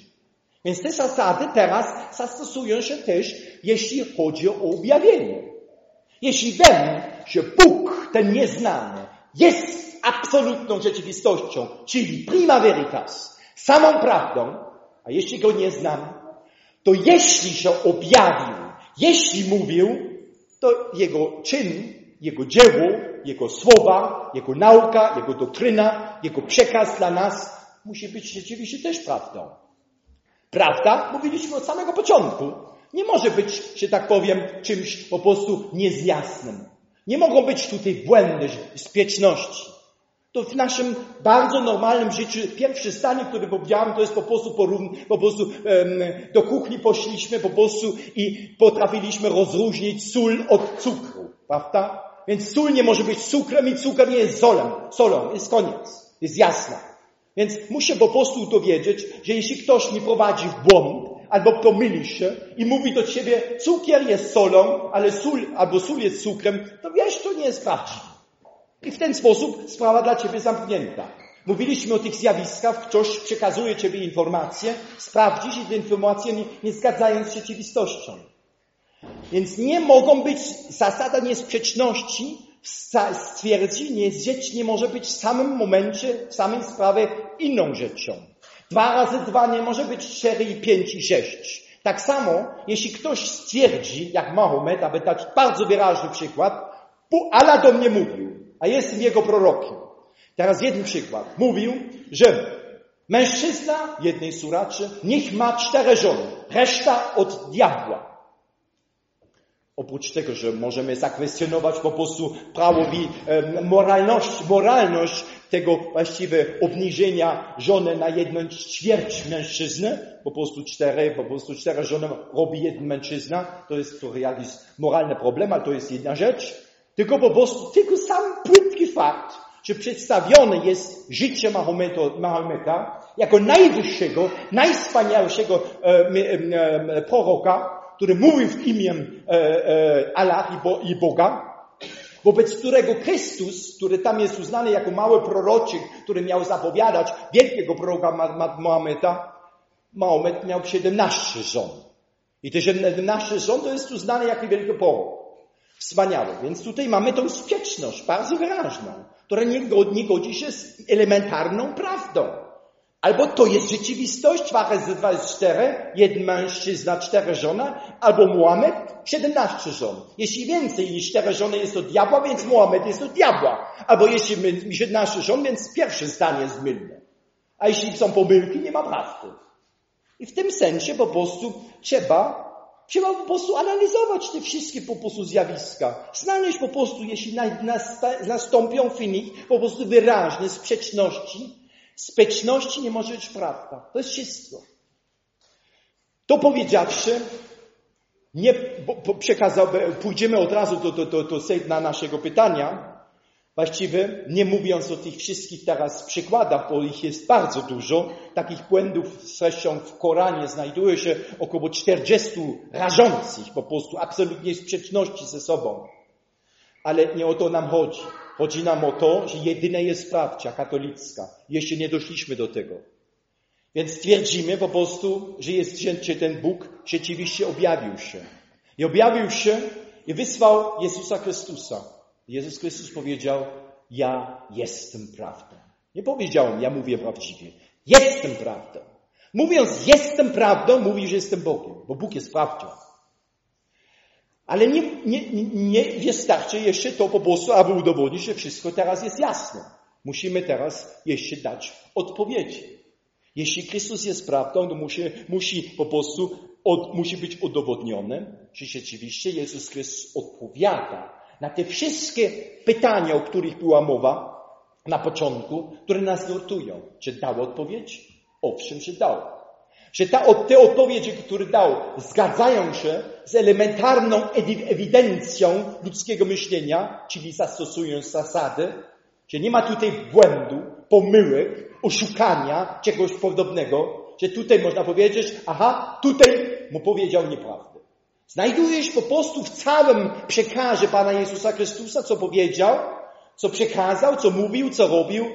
Więc te zasady teraz zastosują się też, jeśli chodzi o objawienie. Jeśli wiemy, że Bóg, ten nieznany, jest absolutną rzeczywistością, czyli prima veritas, samą prawdą, a jeśli go nie znam, to jeśli się objawił, jeśli mówił, to jego czyn, jego dzieło, jego słowa, jego nauka, jego doktryna, jego przekaz dla nas musi być rzeczywiście też prawdą. Prawda? Mówiliśmy od samego początku. Nie może być, że tak powiem, czymś po prostu niezjasnym. Nie mogą być tutaj błędy, spieczności. To w naszym bardzo normalnym życiu pierwsze stanie, które powiedziałem, to jest po prostu porówn, po prostu um, do kuchni poszliśmy po prostu i potrafiliśmy rozróżnić sól od cukru, prawda? Więc sól nie może być cukrem i cukier nie jest solem. Solą, jest koniec, jest jasna. Więc muszę po prostu dowiedzieć, że jeśli ktoś mi prowadzi w błąd, albo pomyli się i mówi do ciebie, cukier jest solą, ale sól, albo sól jest cukrem, to wiesz, to nie jest prawdziwe. I w ten sposób sprawa dla ciebie zamknięta. Mówiliśmy o tych zjawiskach, ktoś przekazuje ciebie informacje, sprawdzisz i te informacje nie, nie zgadzają z rzeczywistością. Więc nie mogą być zasada niesprzeczności, stwierdzi, nie, rzecz nie może być w samym momencie, w samej sprawie inną rzeczą. Dwa razy dwa nie może być cztery i pięć i sześć. Tak samo, jeśli ktoś stwierdzi, jak Mahomet, aby dać bardzo wyraźny przykład, Allah do mnie mówił, a jestem jego prorokiem. Teraz jeden przykład. Mówił, że mężczyzna jednej suraczy niech ma cztery żony, reszta od diabła. Oprócz tego, że możemy zakwestionować po prostu prawowi moralność, moralność tego właściwie obniżenia żony na jedną ćwierć mężczyzny, po prostu cztery, po prostu cztery żony robi jeden mężczyzna, to jest to jakiś moralny problem, ale to jest jedna rzecz. Tylko po prostu, tylko sam płytki fakt, że przedstawione jest życie Mahometa, jako najwyższego, najwspanialszego e, e, e, proroka, który mówił w imię e, e, Allah i, Bo, i Boga, wobec którego Chrystus, który tam jest uznany jako mały proroczyk, który miał zapowiadać wielkiego proroka Mahometa, Mahomet miał 17 żon. I te 17 żon to jest uznane jako wielki prorok. Wspaniałe. Więc tutaj mamy tą sprzeczność bardzo wyraźną, która nie, nie godzi się z elementarną prawdą. Albo to jest rzeczywistość, 2 razy 2 jest 4, jeden mężczyzna, cztery żona, albo Muhammad, 17 żon. Jeśli więcej niż cztery żony jest to diabła, więc Muhammad jest to diabła. Albo jeśli 17 żon, więc pierwsze zdanie jest mylne. A jeśli są pomyłki, nie ma prawdy. I w tym sensie po prostu trzeba, trzeba po prostu analizować te wszystkie po prostu zjawiska. Znaleźć po prostu, jeśli nastąpią w nich po prostu wyraźne sprzeczności, Speczności nie może być prawda. To jest wszystko. To powiedziawszy, nie przekazał, pójdziemy od razu do, do, do, do sedna naszego pytania. Właściwie nie mówiąc o tych wszystkich teraz przykładach, bo ich jest bardzo dużo, takich błędów zresztą w Koranie znajduje się około 40 rażących po prostu, absolutnie sprzeczności ze sobą. Ale nie o to nam chodzi. Chodzi nam o to, że jedyna jest prawda katolicka. Jeszcze nie doszliśmy do tego. Więc twierdzimy po prostu, że, jest, że ten Bóg rzeczywiście objawił się. I objawił się i wysłał Jezusa Chrystusa. Jezus Chrystus powiedział, ja jestem prawdą. Nie powiedział, ja mówię prawdziwie. Jestem prawdą. Mówiąc jestem prawdą, mówi, że jestem Bogiem, bo Bóg jest prawdą. Ale nie, nie, nie wystarczy jeszcze to po prostu, aby udowodnić, że wszystko teraz jest jasne. Musimy teraz jeszcze dać odpowiedzi. Jeśli Chrystus jest prawdą, to musi, musi po prostu od, musi być udowodnione, że rzeczywiście Jezus Chrystus odpowiada na te wszystkie pytania, o których była mowa na początku, które nas nurtują. Czy dał odpowiedź? Owszem, że dał. Że ta, te odpowiedzi, które dał, zgadzają się z elementarną ewidencją ludzkiego myślenia, czyli zastosując zasady, że nie ma tutaj błędu, pomyłek, oszukania, czegoś podobnego, że tutaj można powiedzieć, aha, tutaj mu powiedział nieprawdę. Znajdujesz po prostu w całym przekazie Pana Jezusa Chrystusa, co powiedział, co przekazał, co mówił, co robił,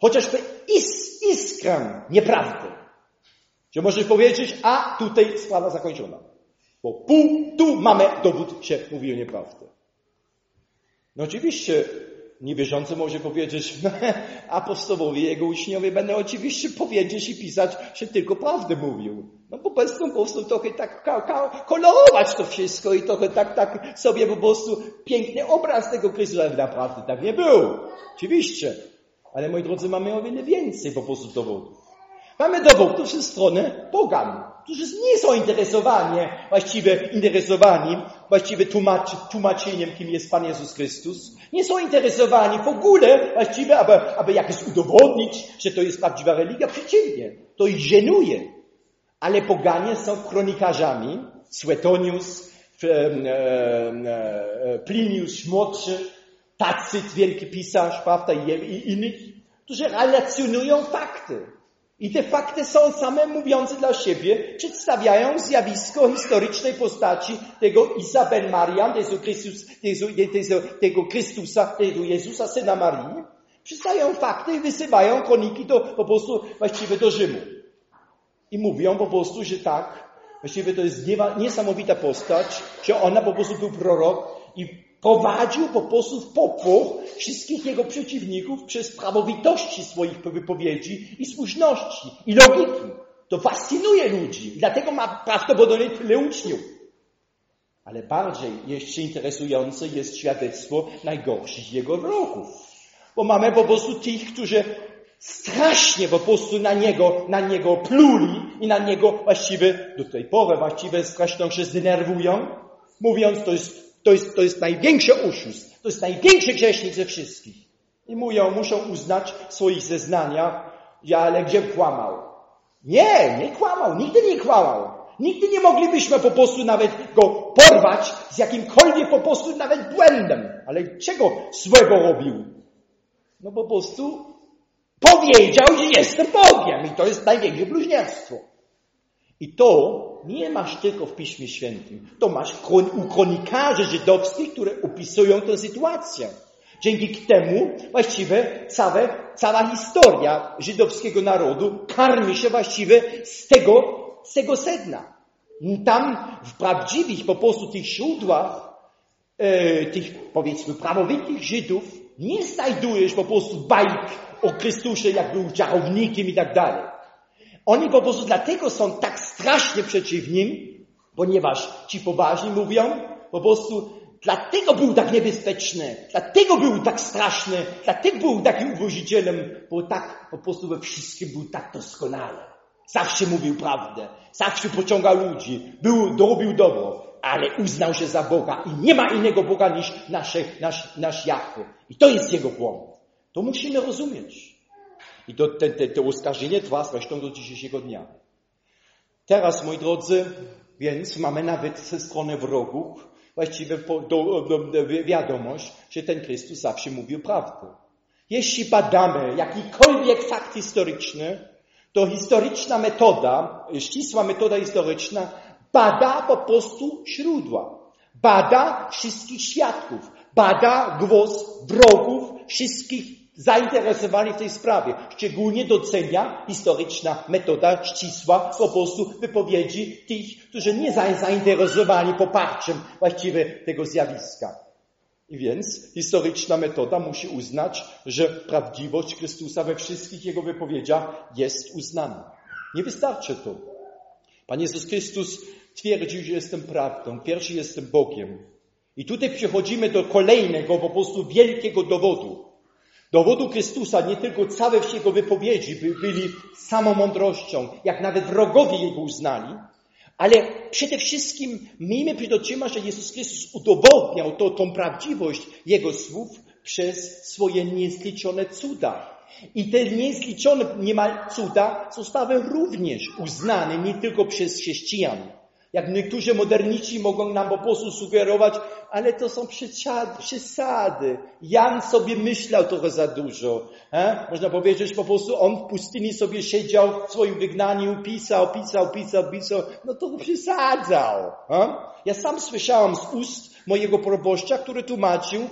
chociażby is, iskrę nieprawdy. Że możesz powiedzieć, a tutaj sprawa zakończona. Bo pół, tu mamy dowód, że mówił nieprawdę. No oczywiście niewierzący może powiedzieć, no, apostołowie, jego uczniowie będą oczywiście powiedzieć i pisać, że tylko prawdę mówił. No po prostu, trochę tak kolorować to wszystko i trochę tak, tak sobie po prostu piękny obraz tego Chrystusa, naprawdę tak nie był. Oczywiście. Ale moi drodzy, mamy o wiele więcej po prostu dowodów. Mamy dowodów ze strony pogan, którzy nie są interesowani, właściwie interesowani, właściwie tłumaczeniem, kim jest Pan Jezus Chrystus. Nie są interesowani w ogóle, właściwie, aby, aby jakoś udowodnić, że to jest prawdziwa religia. Przeciwnie, to ich żenuje. Ale poganie są kronikarzami. Suetonius, Plinius Młodszy, Tacyt, wielki pisarz, prawda, i innych, którzy relacjonują fakty. I te fakty są same mówiące dla siebie, przedstawiają zjawisko historycznej postaci tego Izabel Mariam, tego, Chrystus, tego, Chrystusa, tego Jezusa, Syna Marii. Przedstawiają fakty i wysyłają kroniki do, po prostu właściwie do Rzymu. I mówią po prostu, że tak, właściwie to jest niesamowita postać, że ona po prostu był prorok i prowadził po prostu w popłoch wszystkich jego przeciwników przez prawowitości swoich wypowiedzi i słuszności i logiki. To fascynuje ludzi, dlatego ma prawdopodobnie tyle uczniów. Ale bardziej jeszcze interesujące jest świadectwo najgorszych jego wrogów. Bo mamy po prostu tych, którzy strasznie po prostu na niego, na niego pluli i na niego właściwie, do tej pory właściwie strasznie się zdenerwują, mówiąc, to jest to jest, to jest największy oszust, to jest największy grzesznik ze wszystkich. I mówią, muszą uznać w swoich zeznaniach, ja, ale gdzie kłamał? Nie, nie kłamał, nigdy nie kłamał. Nigdy nie moglibyśmy po prostu nawet go porwać z jakimkolwiek po prostu nawet błędem. Ale czego złego robił? No po prostu powiedział, że jestem Bogiem i to jest największe bluźnierstwo. I to nie masz tylko w Piśmie Świętym. To masz u kronikarzy żydowskich, które opisują tę sytuację. Dzięki temu właściwie całe, cała historia żydowskiego narodu karmi się właściwie z tego, z tego sedna. Tam w prawdziwych po prostu tych źródłach, e, tych powiedzmy prawowitych Żydów nie znajdujesz po prostu bajk o Chrystusie, jak był czarownikiem i tak dalej. Oni po prostu dlatego są tak strasznie przeciw nim, ponieważ ci poważni mówią, po prostu dlatego był tak niebezpieczny, dlatego był tak straszny, dlatego był takim uwozicielem, bo tak po prostu we wszystkim był tak doskonały. Zawsze mówił prawdę, zawsze pociągał ludzi, był, robił dobro, ale uznał się za Boga i nie ma innego Boga niż nasze, nasz, nasz Jachwy. I to jest jego błąd. To musimy rozumieć. I to, te, te, to oskarżenie trwa zresztą do dzisiejszego dnia. Teraz, moi drodzy, więc mamy nawet ze strony wrogów właściwie do, do, do, wiadomość, że ten Chrystus zawsze mówił prawdę. Jeśli badamy jakikolwiek fakt historyczny, to historyczna metoda, ścisła metoda historyczna bada po prostu źródła. Bada wszystkich świadków. Bada głos wrogów wszystkich zainteresowali w tej sprawie. Szczególnie docenia historyczna metoda ścisła po prostu wypowiedzi tych, którzy nie są zainteresowani poparciem właściwie tego zjawiska. I więc historyczna metoda musi uznać, że prawdziwość Chrystusa we wszystkich Jego wypowiedziach jest uznana. Nie wystarczy to. Pan Jezus Chrystus twierdził, że jestem prawdą, pierwszy jestem Bogiem. I tutaj przechodzimy do kolejnego po prostu wielkiego dowodu. Dowodu Chrystusa, nie tylko całe Jego wypowiedzi by byli samą mądrością, jak nawet wrogowie Jego uznali, ale przede wszystkim miejmy przed oczyma, że Jezus Chrystus udowodniał to, tą prawdziwość Jego słów przez swoje niezliczone cuda. I te niezliczone niemal cuda zostały również uznane nie tylko przez chrześcijan, jak niektórzy moderniści mogą nam po prostu sugerować, ale to są przesady. Jan sobie myślał trochę za dużo. He? Można powiedzieć po prostu, on w pustyni sobie siedział w swoim wygnaniu, pisał, pisał, pisał, pisał. No to przesadzał. He? Ja sam słyszałem z ust mojego proboszcza, który tłumaczył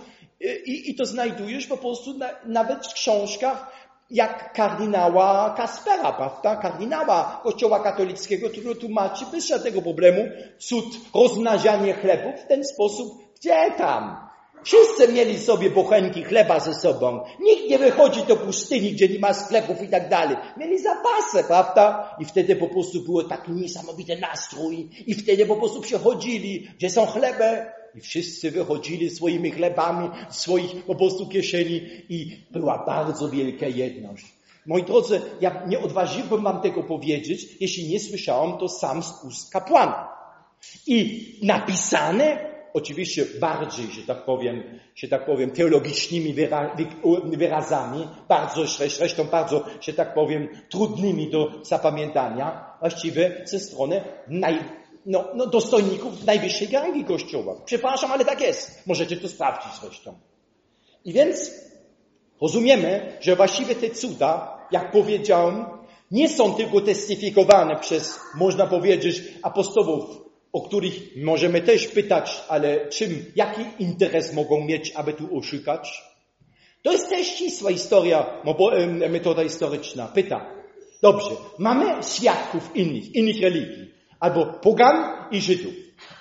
i, i to znajdujesz po prostu na, nawet w książkach jak kardynała Kaspera, prawda? Kardynała Kościoła katolickiego, który tłumaczy bez żadnego problemu cud rozmnażania chlebów w ten sposób, gdzie tam? Wszyscy mieli sobie bochenki chleba ze sobą. Nikt nie wychodzi do pustyni, gdzie nie ma sklepów i tak dalej. Mieli zapasy, prawda? I wtedy po prostu było taki niesamowity nastrój. I wtedy po prostu przechodzili, gdzie są chleby. I wszyscy wychodzili swoimi chlebami swoich po prostu kieszeni i była bardzo wielka jedność. Moi drodzy, ja nie odważyłbym wam tego powiedzieć, jeśli nie słyszałem to sam z ust kapłana. I napisane oczywiście bardziej, że tak powiem, że tak powiem, teologicznymi wyrazami, bardzo, zresztą bardzo, że tak powiem, trudnymi do zapamiętania, właściwie ze strony naj, no, no, dostojników najwyższej rangi Kościoła. Przepraszam, ale tak jest. Możecie to sprawdzić zresztą. I więc rozumiemy, że właściwie te cuda, jak powiedziałem, nie są tylko testyfikowane przez, można powiedzieć, apostołów, o których możemy też pytać, ale czym, jaki interes mogą mieć, aby tu oszukać? To jest też ścisła historia, metoda historyczna. Pyta. Dobrze, mamy świadków innych, innych religii albo pogan i Żydów.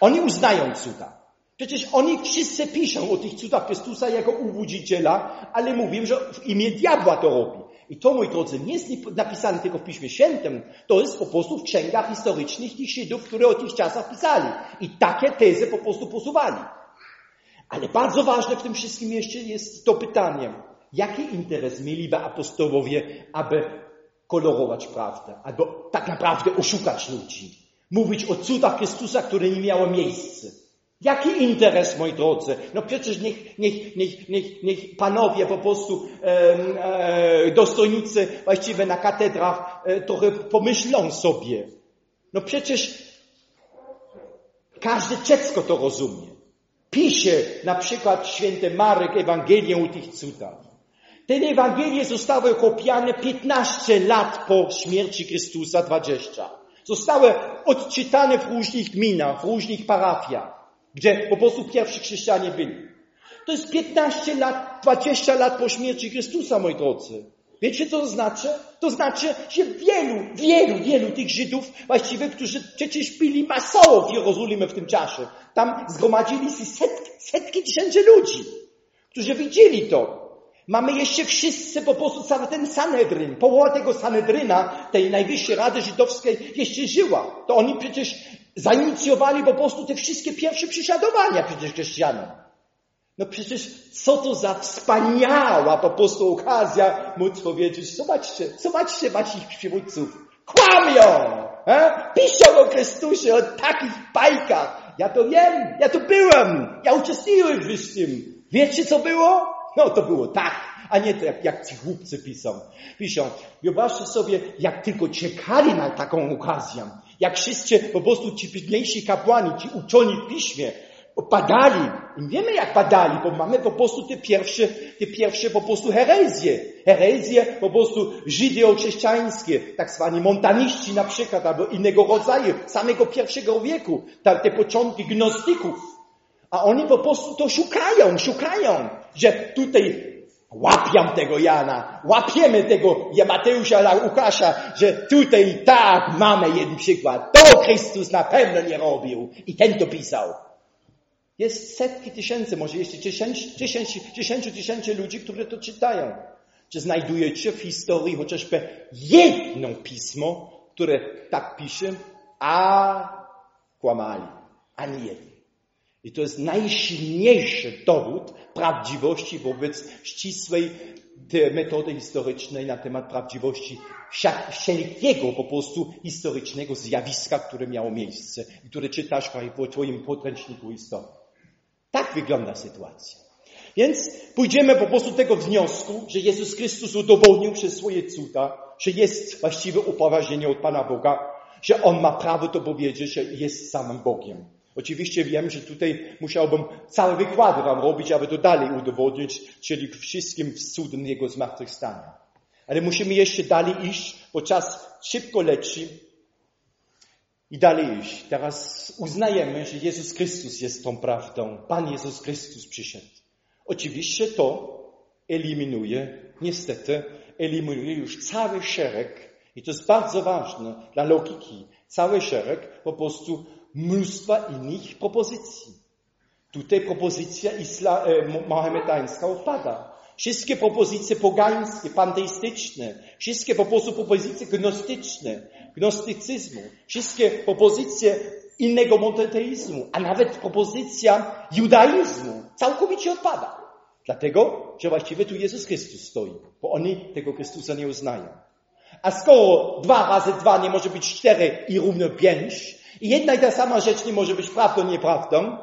Oni uznają cuda. Przecież oni wszyscy piszą o tych cudach Chrystusa jako uwodziciela, ale mówią, że w imię diabła to robi. I to, moi drodzy, nie jest napisane tylko w Piśmie Świętym, to jest po prostu w księgach historycznych tych Żydów, które o tych czasach pisali. I takie tezy po prostu posuwali. Ale bardzo ważne w tym wszystkim jeszcze jest to pytanie, jaki interes mieliby apostołowie, aby kolorować prawdę, albo tak naprawdę oszukać ludzi mówić o cudach Chrystusa, które nie miało miejsca. Jaki interes, moi drodzy? No przecież niech, niech, niech, niech, niech panowie po prostu e, e, dostojnicy właściwie na katedrach e, trochę pomyślą sobie. No przecież każde dziecko to rozumie. Pisze na przykład święty Marek Ewangelię o tych cudach. Te Ewangelie zostały kopiane 15 lat po śmierci Chrystusa, 20. Zostały odczytane w różnych gminach, w różnych parafiach, gdzie po prostu pierwsi chrześcijanie byli. To jest 15 lat, 20 lat po śmierci Chrystusa, moi drodzy. Wiecie, co to znaczy? To znaczy, że wielu, wielu, wielu tych Żydów, właściwie, którzy przecież byli masowo w Jerozolimie w tym czasie, tam zgromadzili się setki, setki tysięcy ludzi, którzy widzieli to. Mamy jeszcze wszyscy po prostu ten Sanedryn. Połowa tego Sanedryna, tej Najwyższej Rady Żydowskiej jeszcze żyła. To oni przecież zainicjowali po prostu te wszystkie pierwsze prześladowania przecież chrześcijanom. No przecież co to za wspaniała po prostu okazja móc powiedzieć, zobaczcie, zobaczcie waszych przywódców. Kłamią! He? Piszą o Chrystusie, o takich bajkach. Ja to wiem, ja tu byłem, ja uczestniczyłem w tym. Wiecie co było? No to było tak, a nie tak, jak, jak ci chłopcy piszą. Piszą, wyobraźcie sobie, jak tylko czekali na taką okazję. Jak wszyscy po prostu ci pilniejsi kapłani, ci uczoni w piśmie, padali. I wiemy jak padali, bo mamy po prostu te pierwsze, te pierwsze po prostu herezje. Herezje po prostu żydeo-chrześcijańskie, tak zwani montaniści na przykład, albo innego rodzaju, samego pierwszego wieku, te początki gnostyków. A oni po prostu to szukają, szukają, że tutaj łapiam tego Jana, łapiemy tego Mateusza, Łukasza, że tutaj tak mamy jeden przykład. To Chrystus na pewno nie robił i ten to pisał. Jest setki tysięcy, może jeszcze dziesięć, dziesięć, dziesięciu tysięcy ludzi, które to czytają. Czy znajdujecie w historii chociażby jedno pismo, które tak pisze, a kłamali. Ani jedno. I to jest najsilniejszy dowód prawdziwości wobec ścisłej metody historycznej na temat prawdziwości wszelkiego po prostu historycznego zjawiska, które miało miejsce które czytasz w Twoim podręczniku historii. Tak wygląda sytuacja. Więc pójdziemy po prostu do tego wniosku, że Jezus Chrystus udowodnił przez swoje cuda, że jest właściwe upoważnienie od Pana Boga, że On ma prawo to powiedzieć, że jest samym Bogiem. Oczywiście wiem, że tutaj musiałbym cały wykład wam robić, aby to dalej udowodnić, czyli wszystkim cudem Jego zmartwychwstania. Ale musimy jeszcze dalej iść, bo czas szybko leci i dalej iść. Teraz uznajemy, że Jezus Chrystus jest tą prawdą. Pan Jezus Chrystus przyszedł. Oczywiście to eliminuje, niestety, eliminuje już cały szereg, i to jest bardzo ważne dla logiki, cały szereg po prostu mnóstwa innych propozycji. Tutaj propozycja isla, e, mahometańska odpada. Wszystkie propozycje pogańskie, panteistyczne, wszystkie po prostu propozycje gnostyczne, gnostycyzmu, wszystkie propozycje innego monoteizmu, a nawet propozycja judaizmu całkowicie odpada. Dlatego, że właściwie tu Jezus Chrystus stoi, bo oni tego Chrystusa nie uznają. A skoro dwa razy dwa nie może być cztery i równo pięć, i jedna i ta sama rzecz nie może być prawdą, nieprawdą,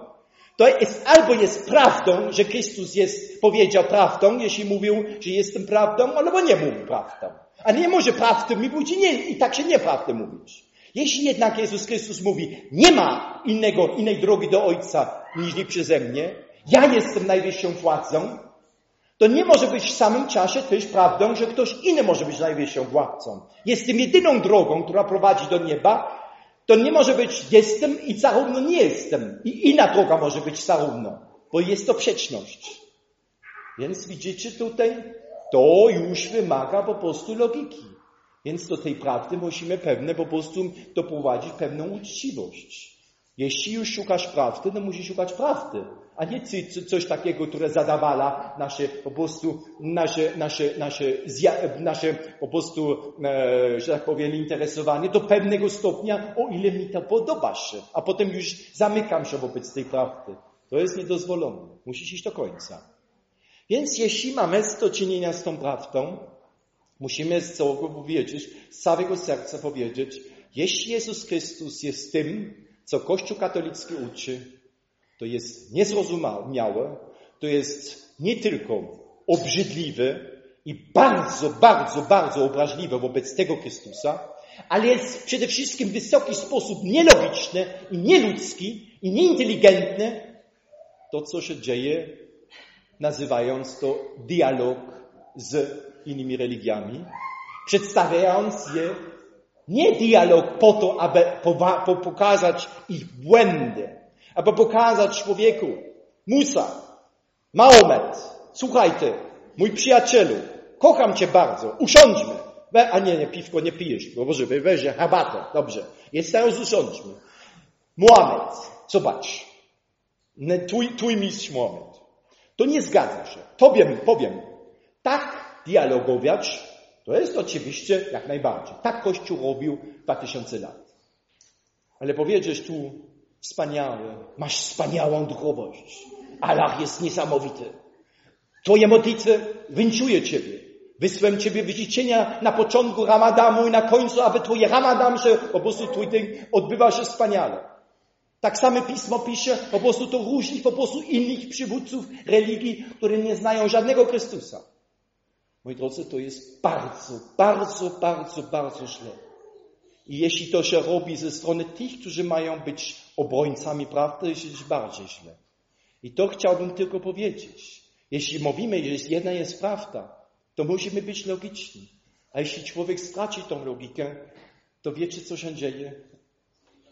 to jest albo jest prawdą, że Chrystus jest, powiedział prawdą, jeśli mówił, że jestem prawdą, albo nie mówił prawdą. A nie może prawdę mówić i, nie, i tak się nieprawdę mówić. Jeśli jednak Jezus Chrystus mówi, nie ma innego, innej drogi do Ojca niż nie przeze mnie, ja jestem najwyższą władzą, to nie może być w samym czasie też prawdą, że ktoś inny może być najwyższą władcą. Jestem jedyną drogą, która prowadzi do nieba. To nie może być jestem i zarówno nie jestem. I inna droga może być zarówno, bo jest to przeczność. Więc widzicie tutaj, to już wymaga po prostu logiki. Więc do tej prawdy musimy pewne po prostu doprowadzić pewną uczciwość. Jeśli już szukasz prawdy, to musisz szukać prawdy a nie coś takiego, które zadawala nasze po prostu, nasze, nasze, nasze, nasze po prostu, e, że tak powiem, interesowanie do pewnego stopnia, o ile mi to podoba się, a potem już zamykam się wobec tej prawdy. To jest niedozwolone. Musisz iść do końca. Więc jeśli mamy do czynienia z tą prawdą, musimy z całego powiedzieć, z całego serca powiedzieć, jeśli Jezus Chrystus jest tym, co Kościół katolicki uczy, to jest niezrozumiałe, to jest nie tylko obrzydliwe i bardzo, bardzo, bardzo obraźliwe wobec tego Chrystusa, ale jest przede wszystkim w wysoki sposób nielogiczne i nieludzki i nieinteligentne to, co się dzieje, nazywając to dialog z innymi religiami, przedstawiając je nie dialog po to, aby pokazać ich błędy, aby pokazać człowieku, Musa, Mahomet, słuchaj ty, mój przyjacielu, kocham cię bardzo, usiądźmy. We, a nie, nie, piwko nie pijesz, bo może weź herbatę, dobrze. Jest teraz usiądźmy. Muhammad, zobacz, twój, twój mistrz Muhammad. To nie zgadza się. Tobie powiem, tak dialogować, to jest oczywiście jak najbardziej. Tak Kościół robił 2000 lat. Ale powiedzieć tu Wspaniały. Masz wspaniałą duchowość. Allah jest niesamowity. Twoje modlitwy węczuje Ciebie. Wysłałem Ciebie wycieczenia na początku Ramadanu i na końcu, aby Twoje Ramadan się, po prostu Twój dzień odbywa się wspaniale. Tak samo Pismo pisze, po prostu to różnych, po prostu innych przywódców religii, które nie znają żadnego Chrystusa. Moi drodzy, to jest bardzo, bardzo, bardzo, bardzo źle. I jeśli to się robi ze strony tych, którzy mają być obrońcami prawdy, jest bardziej źle. I to chciałbym tylko powiedzieć. Jeśli mówimy, że jedna jest prawda, to musimy być logiczni. A jeśli człowiek straci tą logikę, to wiecie, co się dzieje?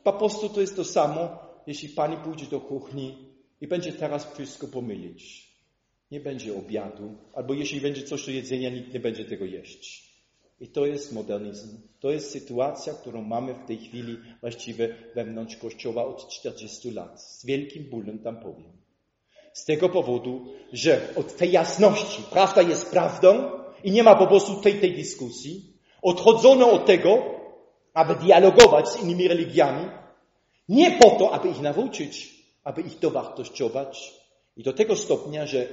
Po prostu to jest to samo, jeśli pani pójdzie do kuchni i będzie teraz wszystko pomylić. nie będzie obiadu, albo jeśli będzie coś do jedzenia, nikt nie będzie tego jeść. I to jest modernizm. To jest sytuacja, którą mamy w tej chwili właściwie wewnątrz Kościoła od 40 lat. Z wielkim bólem tam powiem. Z tego powodu, że od tej jasności, prawda jest prawdą i nie ma po prostu tej, tej dyskusji, odchodzono od tego, aby dialogować z innymi religiami, nie po to, aby ich nawrócić, aby ich dowartościować. I do tego stopnia, że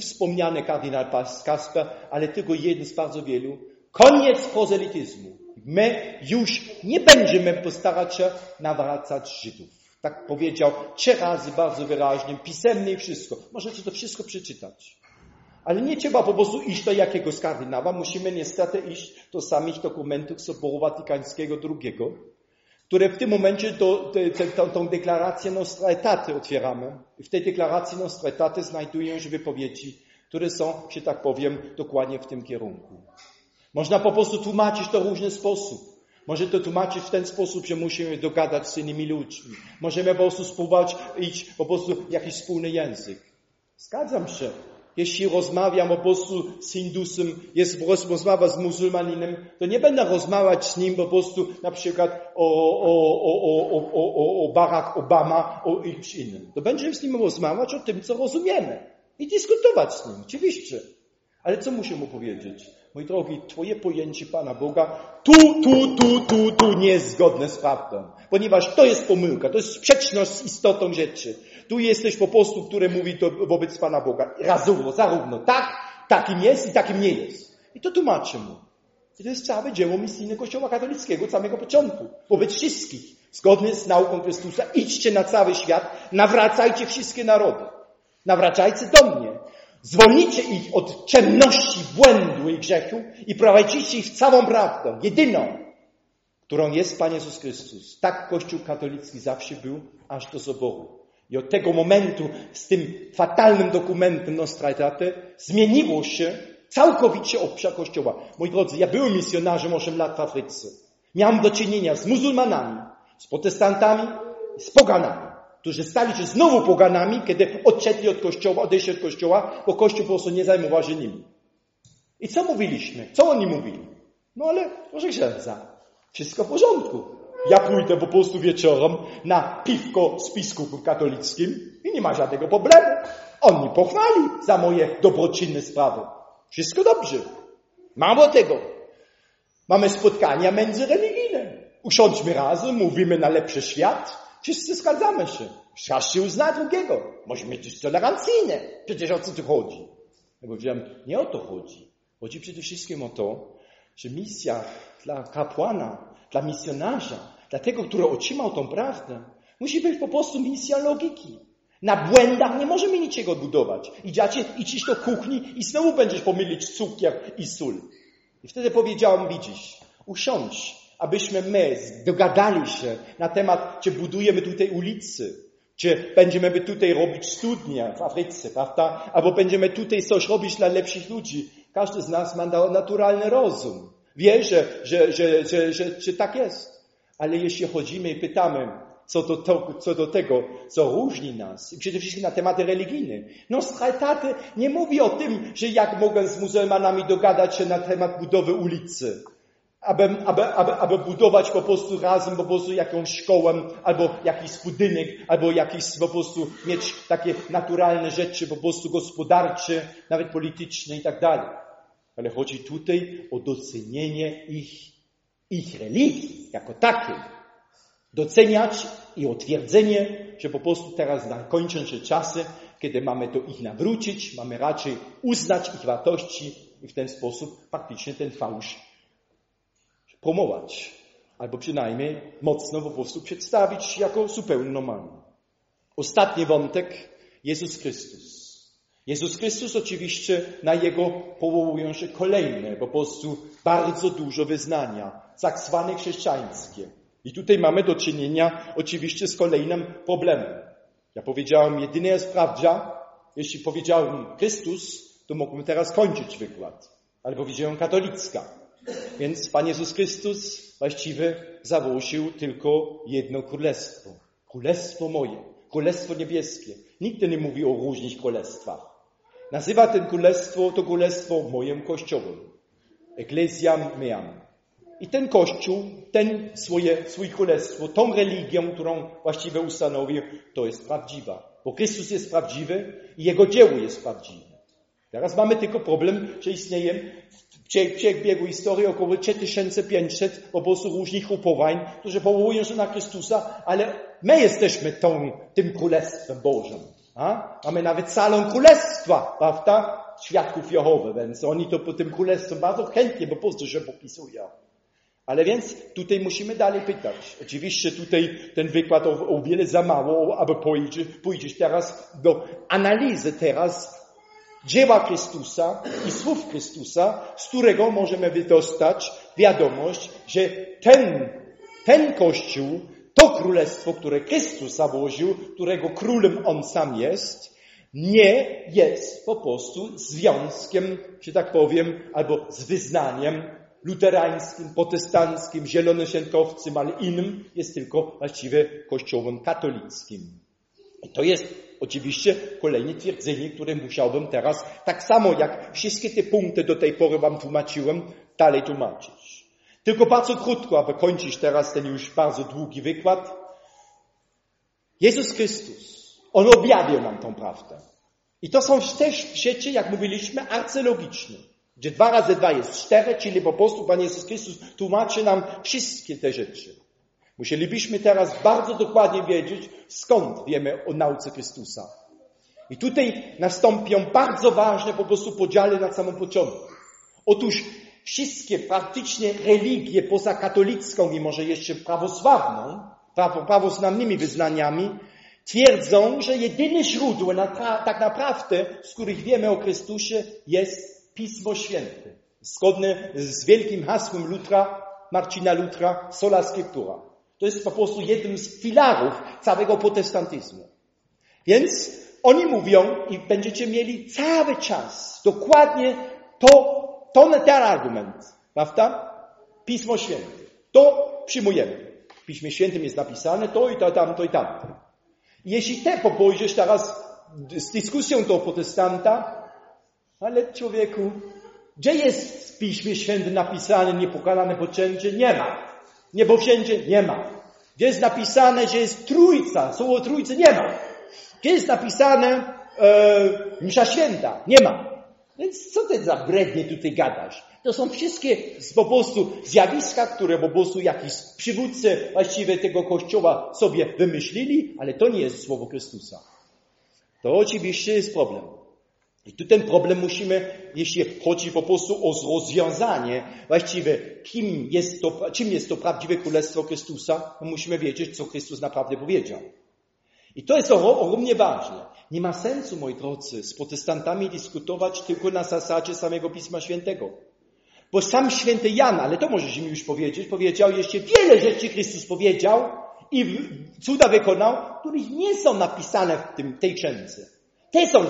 wspomniany kardynał Kasper, ale tylko jeden z bardzo wielu, koniec prozelityzmu. My już nie będziemy postarać się nawracać Żydów. Tak powiedział trzy razy bardzo wyraźnie, pisemnie i wszystko. Możecie to wszystko przeczytać. Ale nie trzeba po prostu iść do jakiegoś kardynała. Musimy niestety iść do samych dokumentów Soboru Watykańskiego II, które w tym momencie do, te, tą, deklarację Nostra Aetate otwieramy. W tej deklaracji Nostra Aetate znajdują się wypowiedzi, które są, że tak powiem, dokładnie w tym kierunku. Można po prostu tłumaczyć to w różny sposób. Może to tłumaczyć w ten sposób, że musimy dogadać z innymi ludźmi. Możemy po prostu spróbować iść po prostu jakiś wspólny język. Zgadzam się. Jeśli rozmawiam po prostu z Hindusem, jest rozmowa z muzułmaninem, to nie będę rozmawiać z nim po prostu na przykład o, o, o, o, o, o Barack Obama, o czymś innym. To będziemy z nim rozmawiać o tym, co rozumiemy. I dyskutować z nim, oczywiście. Ale co muszę mu powiedzieć? Mój drogi, twoje pojęcie Pana Boga tu, tu, tu, tu, tu nie jest zgodne z prawdą. Ponieważ to jest pomyłka, to jest sprzeczność z istotą rzeczy. Tu jesteś po prostu, który mówi to wobec Pana Boga. Razumno, zarówno tak, takim jest i takim nie jest. I to tłumaczę mu. I to jest całe dzieło misyjne Kościoła katolickiego od samego początku. Wobec wszystkich. Zgodnie z nauką Chrystusa. Idźcie na cały świat, nawracajcie wszystkie narody. Nawracajcie do mnie. Zwolnijcie ich od ciemności, błędu i grzechu i prowadzicie ich w całą prawdę, jedyną, którą jest Pan Jezus Chrystus. Tak Kościół katolicki zawsze był, aż do soboru. I od tego momentu z tym fatalnym dokumentem Nostra Aetate zmieniło się całkowicie obszar Kościoła. Moi drodzy, ja byłem misjonarzem 8 lat w Afryce. Miałem do czynienia z muzułmanami, z protestantami, z poganami którzy stali się znowu poganami, kiedy odczepli od Kościoła, odeszli od Kościoła, bo Kościół po prostu nie zajmował się nimi. I co mówiliśmy? Co oni mówili? No ale, proszę księdza, wszystko w porządku. Ja pójdę po prostu wieczorem na piwko z biskupem katolickim i nie ma żadnego problemu. On mi pochwali za moje dobroczynne sprawy. Wszystko dobrze. Mało tego. Mamy spotkania międzyreligijne. Usiądźmy razem, mówimy na lepszy świat, Wszyscy zgadzamy się. Każdy uzna drugiego. Musimy być tolerancyjne. Przecież o co tu chodzi? Ja powiedziałem, nie o to chodzi. Chodzi przede wszystkim o to, że misja dla kapłana, dla misjonarza, dla tego, który otrzymał tą prawdę, musi być po prostu misja logiki. Na błędach nie możemy niczego budować. Idziecie, idziesz do kuchni i znowu będziesz pomylić cukier i sól. I wtedy powiedziałem, widzisz, usiądź abyśmy my dogadali się na temat, czy budujemy tutaj ulicy, czy będziemy tutaj robić studnie w Afryce, prawda? Albo będziemy tutaj coś robić dla lepszych ludzi. Każdy z nas ma naturalny rozum. Wie, że, że, że, że, że, tak jest. Ale jeśli chodzimy i pytamy, co do, to, co do tego, co różni nas, i przede wszystkim na tematy religijne. No, Strajtaty nie mówi o tym, że jak mogę z muzułmanami dogadać się na temat budowy ulicy aby, aby, aby, aby budować po prostu razem po prostu jakąś szkołę, albo jakiś budynek, albo jakiś po prostu mieć takie naturalne rzeczy po prostu gospodarcze, nawet polityczne i tak dalej. Ale chodzi tutaj o docenienie ich, ich religii jako takiej. Doceniać i otwierdzenie, że po prostu teraz kończą się czasy, kiedy mamy to ich nawrócić, mamy raczej uznać ich wartości i w ten sposób faktycznie ten fałsz promować, albo przynajmniej mocno po prostu przedstawić jako zupełnie normalny. Ostatni wątek, Jezus Chrystus. Jezus Chrystus oczywiście na Jego powołują się kolejne, po prostu bardzo dużo wyznania, tak zwane chrześcijańskie. I tutaj mamy do czynienia oczywiście z kolejnym problemem. Ja powiedziałem, jedyne jest prawda, jeśli powiedziałem Chrystus, to mógłbym teraz kończyć wykład. Ale powiedziałem katolicka. Więc Pan Jezus Chrystus właściwie zawłosił tylko jedno królestwo. Królestwo moje, królestwo niebieskie. Nikt nie mówi o różnych królestwach. Nazywa ten królestwo, to królestwo moim kościołem. Ecclesiam meam. I ten kościół, ten swoje, swój królestwo, tą religię, którą właściwie ustanowił, to jest prawdziwa. Bo Chrystus jest prawdziwy i Jego dzieło jest prawdziwe. Teraz mamy tylko problem, że istnieje w przebiegu historii około 3500 po prostu różnych upowań, którzy powołują się na Chrystusa, ale my jesteśmy tą, tym Królestwem Bożym. A? Mamy nawet salą Królestwa, prawda? Świadków Jehowy, więc oni to po tym Królestwem bardzo chętnie po prostu się popisują. Ale więc tutaj musimy dalej pytać. Oczywiście tutaj ten wykład o, o wiele za mało, aby pójść, pójść teraz do analizy teraz dzieła Chrystusa i słów Chrystusa, z którego możemy wydostać wiadomość, że ten, ten Kościół, to królestwo, które Chrystus założył, którego królem On sam jest, nie jest po prostu związkiem, że tak powiem, albo z wyznaniem luterańskim, protestanckim, zielonoświątkowcym, ale innym jest tylko właściwie kościołem katolickim. I to jest oczywiście kolejne twierdzenie, które musiałbym teraz, tak samo jak wszystkie te punkty do tej pory wam tłumaczyłem, dalej tłumaczyć. Tylko bardzo krótko, aby kończyć teraz ten już bardzo długi wykład. Jezus Chrystus, On objawił nam tą prawdę. I to są też rzeczy, jak mówiliśmy, arceologiczne. Gdzie dwa razy dwa jest cztery, czyli po prostu Pan Jezus Chrystus tłumaczy nam wszystkie te rzeczy. Musielibyśmy teraz bardzo dokładnie wiedzieć, skąd wiemy o nauce Chrystusa. I tutaj nastąpią bardzo ważne po prostu podziały na samym początku. Otóż wszystkie praktycznie religie poza katolicką i może jeszcze prawosławną, prawosławnymi wyznaniami, twierdzą, że jedyne źródło na, tak naprawdę, z których wiemy o Chrystusie, jest Pismo Święte. Zgodne z wielkim hasłem Lutra, Marcina Lutra, sola scriptura. To jest po prostu jednym z filarów całego protestantyzmu. Więc oni mówią i będziecie mieli cały czas dokładnie to, to ten argument, prawda? Pismo Święte. To przyjmujemy. W Piśmie Świętym jest napisane to i to, tamto i tamto. Jeśli te popojrzysz teraz z dyskusją do protestanta, ale człowieku, gdzie jest w Piśmie Świętym napisane niepokalane poczęcie? Nie ma. Niebowzięcie? Nie ma. Gdzie jest napisane, że jest Trójca? Słowo Trójcy? Nie ma. Gdzie jest napisane e, Msza Święta? Nie ma. Więc co ty za brednie tutaj gadasz? To są wszystkie po prostu zjawiska, które po prostu jakiś przywódcy właściwie tego kościoła sobie wymyślili, ale to nie jest słowo Chrystusa. To oczywiście jest problem. I tu ten problem musimy, jeśli chodzi po prostu o rozwiązanie właściwie, kim jest to, czym jest to prawdziwe Królestwo Chrystusa, no musimy wiedzieć, co Chrystus naprawdę powiedział. I to jest ogromnie ważne. Nie ma sensu, moi drodzy, z protestantami dyskutować tylko na zasadzie samego Pisma Świętego. Bo sam święty Jan, ale to możesz mi już powiedzieć, powiedział jeszcze wiele rzeczy Chrystus powiedział i cuda wykonał, których nie są napisane w tym, tej księdze. Te są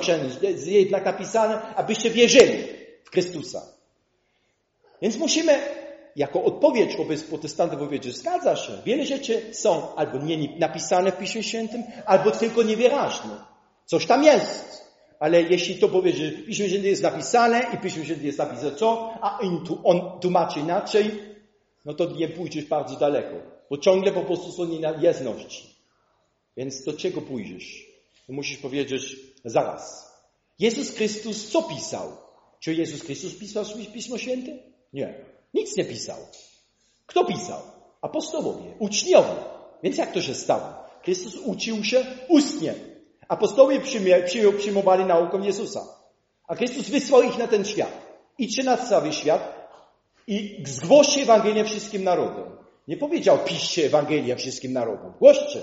jednak napisane, abyście wierzyli w Chrystusa. Więc musimy jako odpowiedź wobec protestantów powiedzieć, zgadza się, wiele rzeczy są albo nie napisane w Piśmie Świętym, albo tylko niewyraźne. Coś tam jest. Ale jeśli to powie, że Piśmie Święte jest napisane i Piśmie Święte jest napisane co, a on tłumaczy inaczej, no to nie pójdziesz bardzo daleko. Bo ciągle po prostu są niejasności. Więc do czego pójdziesz? musisz powiedzieć, zaraz. Jezus Chrystus co pisał? Czy Jezus Chrystus pisał Pismo Święte? Nie. Nic nie pisał. Kto pisał? Apostołowie, uczniowie. Więc jak to się stało? Chrystus uczył się ustnie. Apostołowie przyjmowali naukę Jezusa. A Chrystus wysłał ich na ten świat. Idźcie na cały świat i zgłoście Ewangelię wszystkim narodom. Nie powiedział, piszcie Ewangelię wszystkim narodom. Głoście.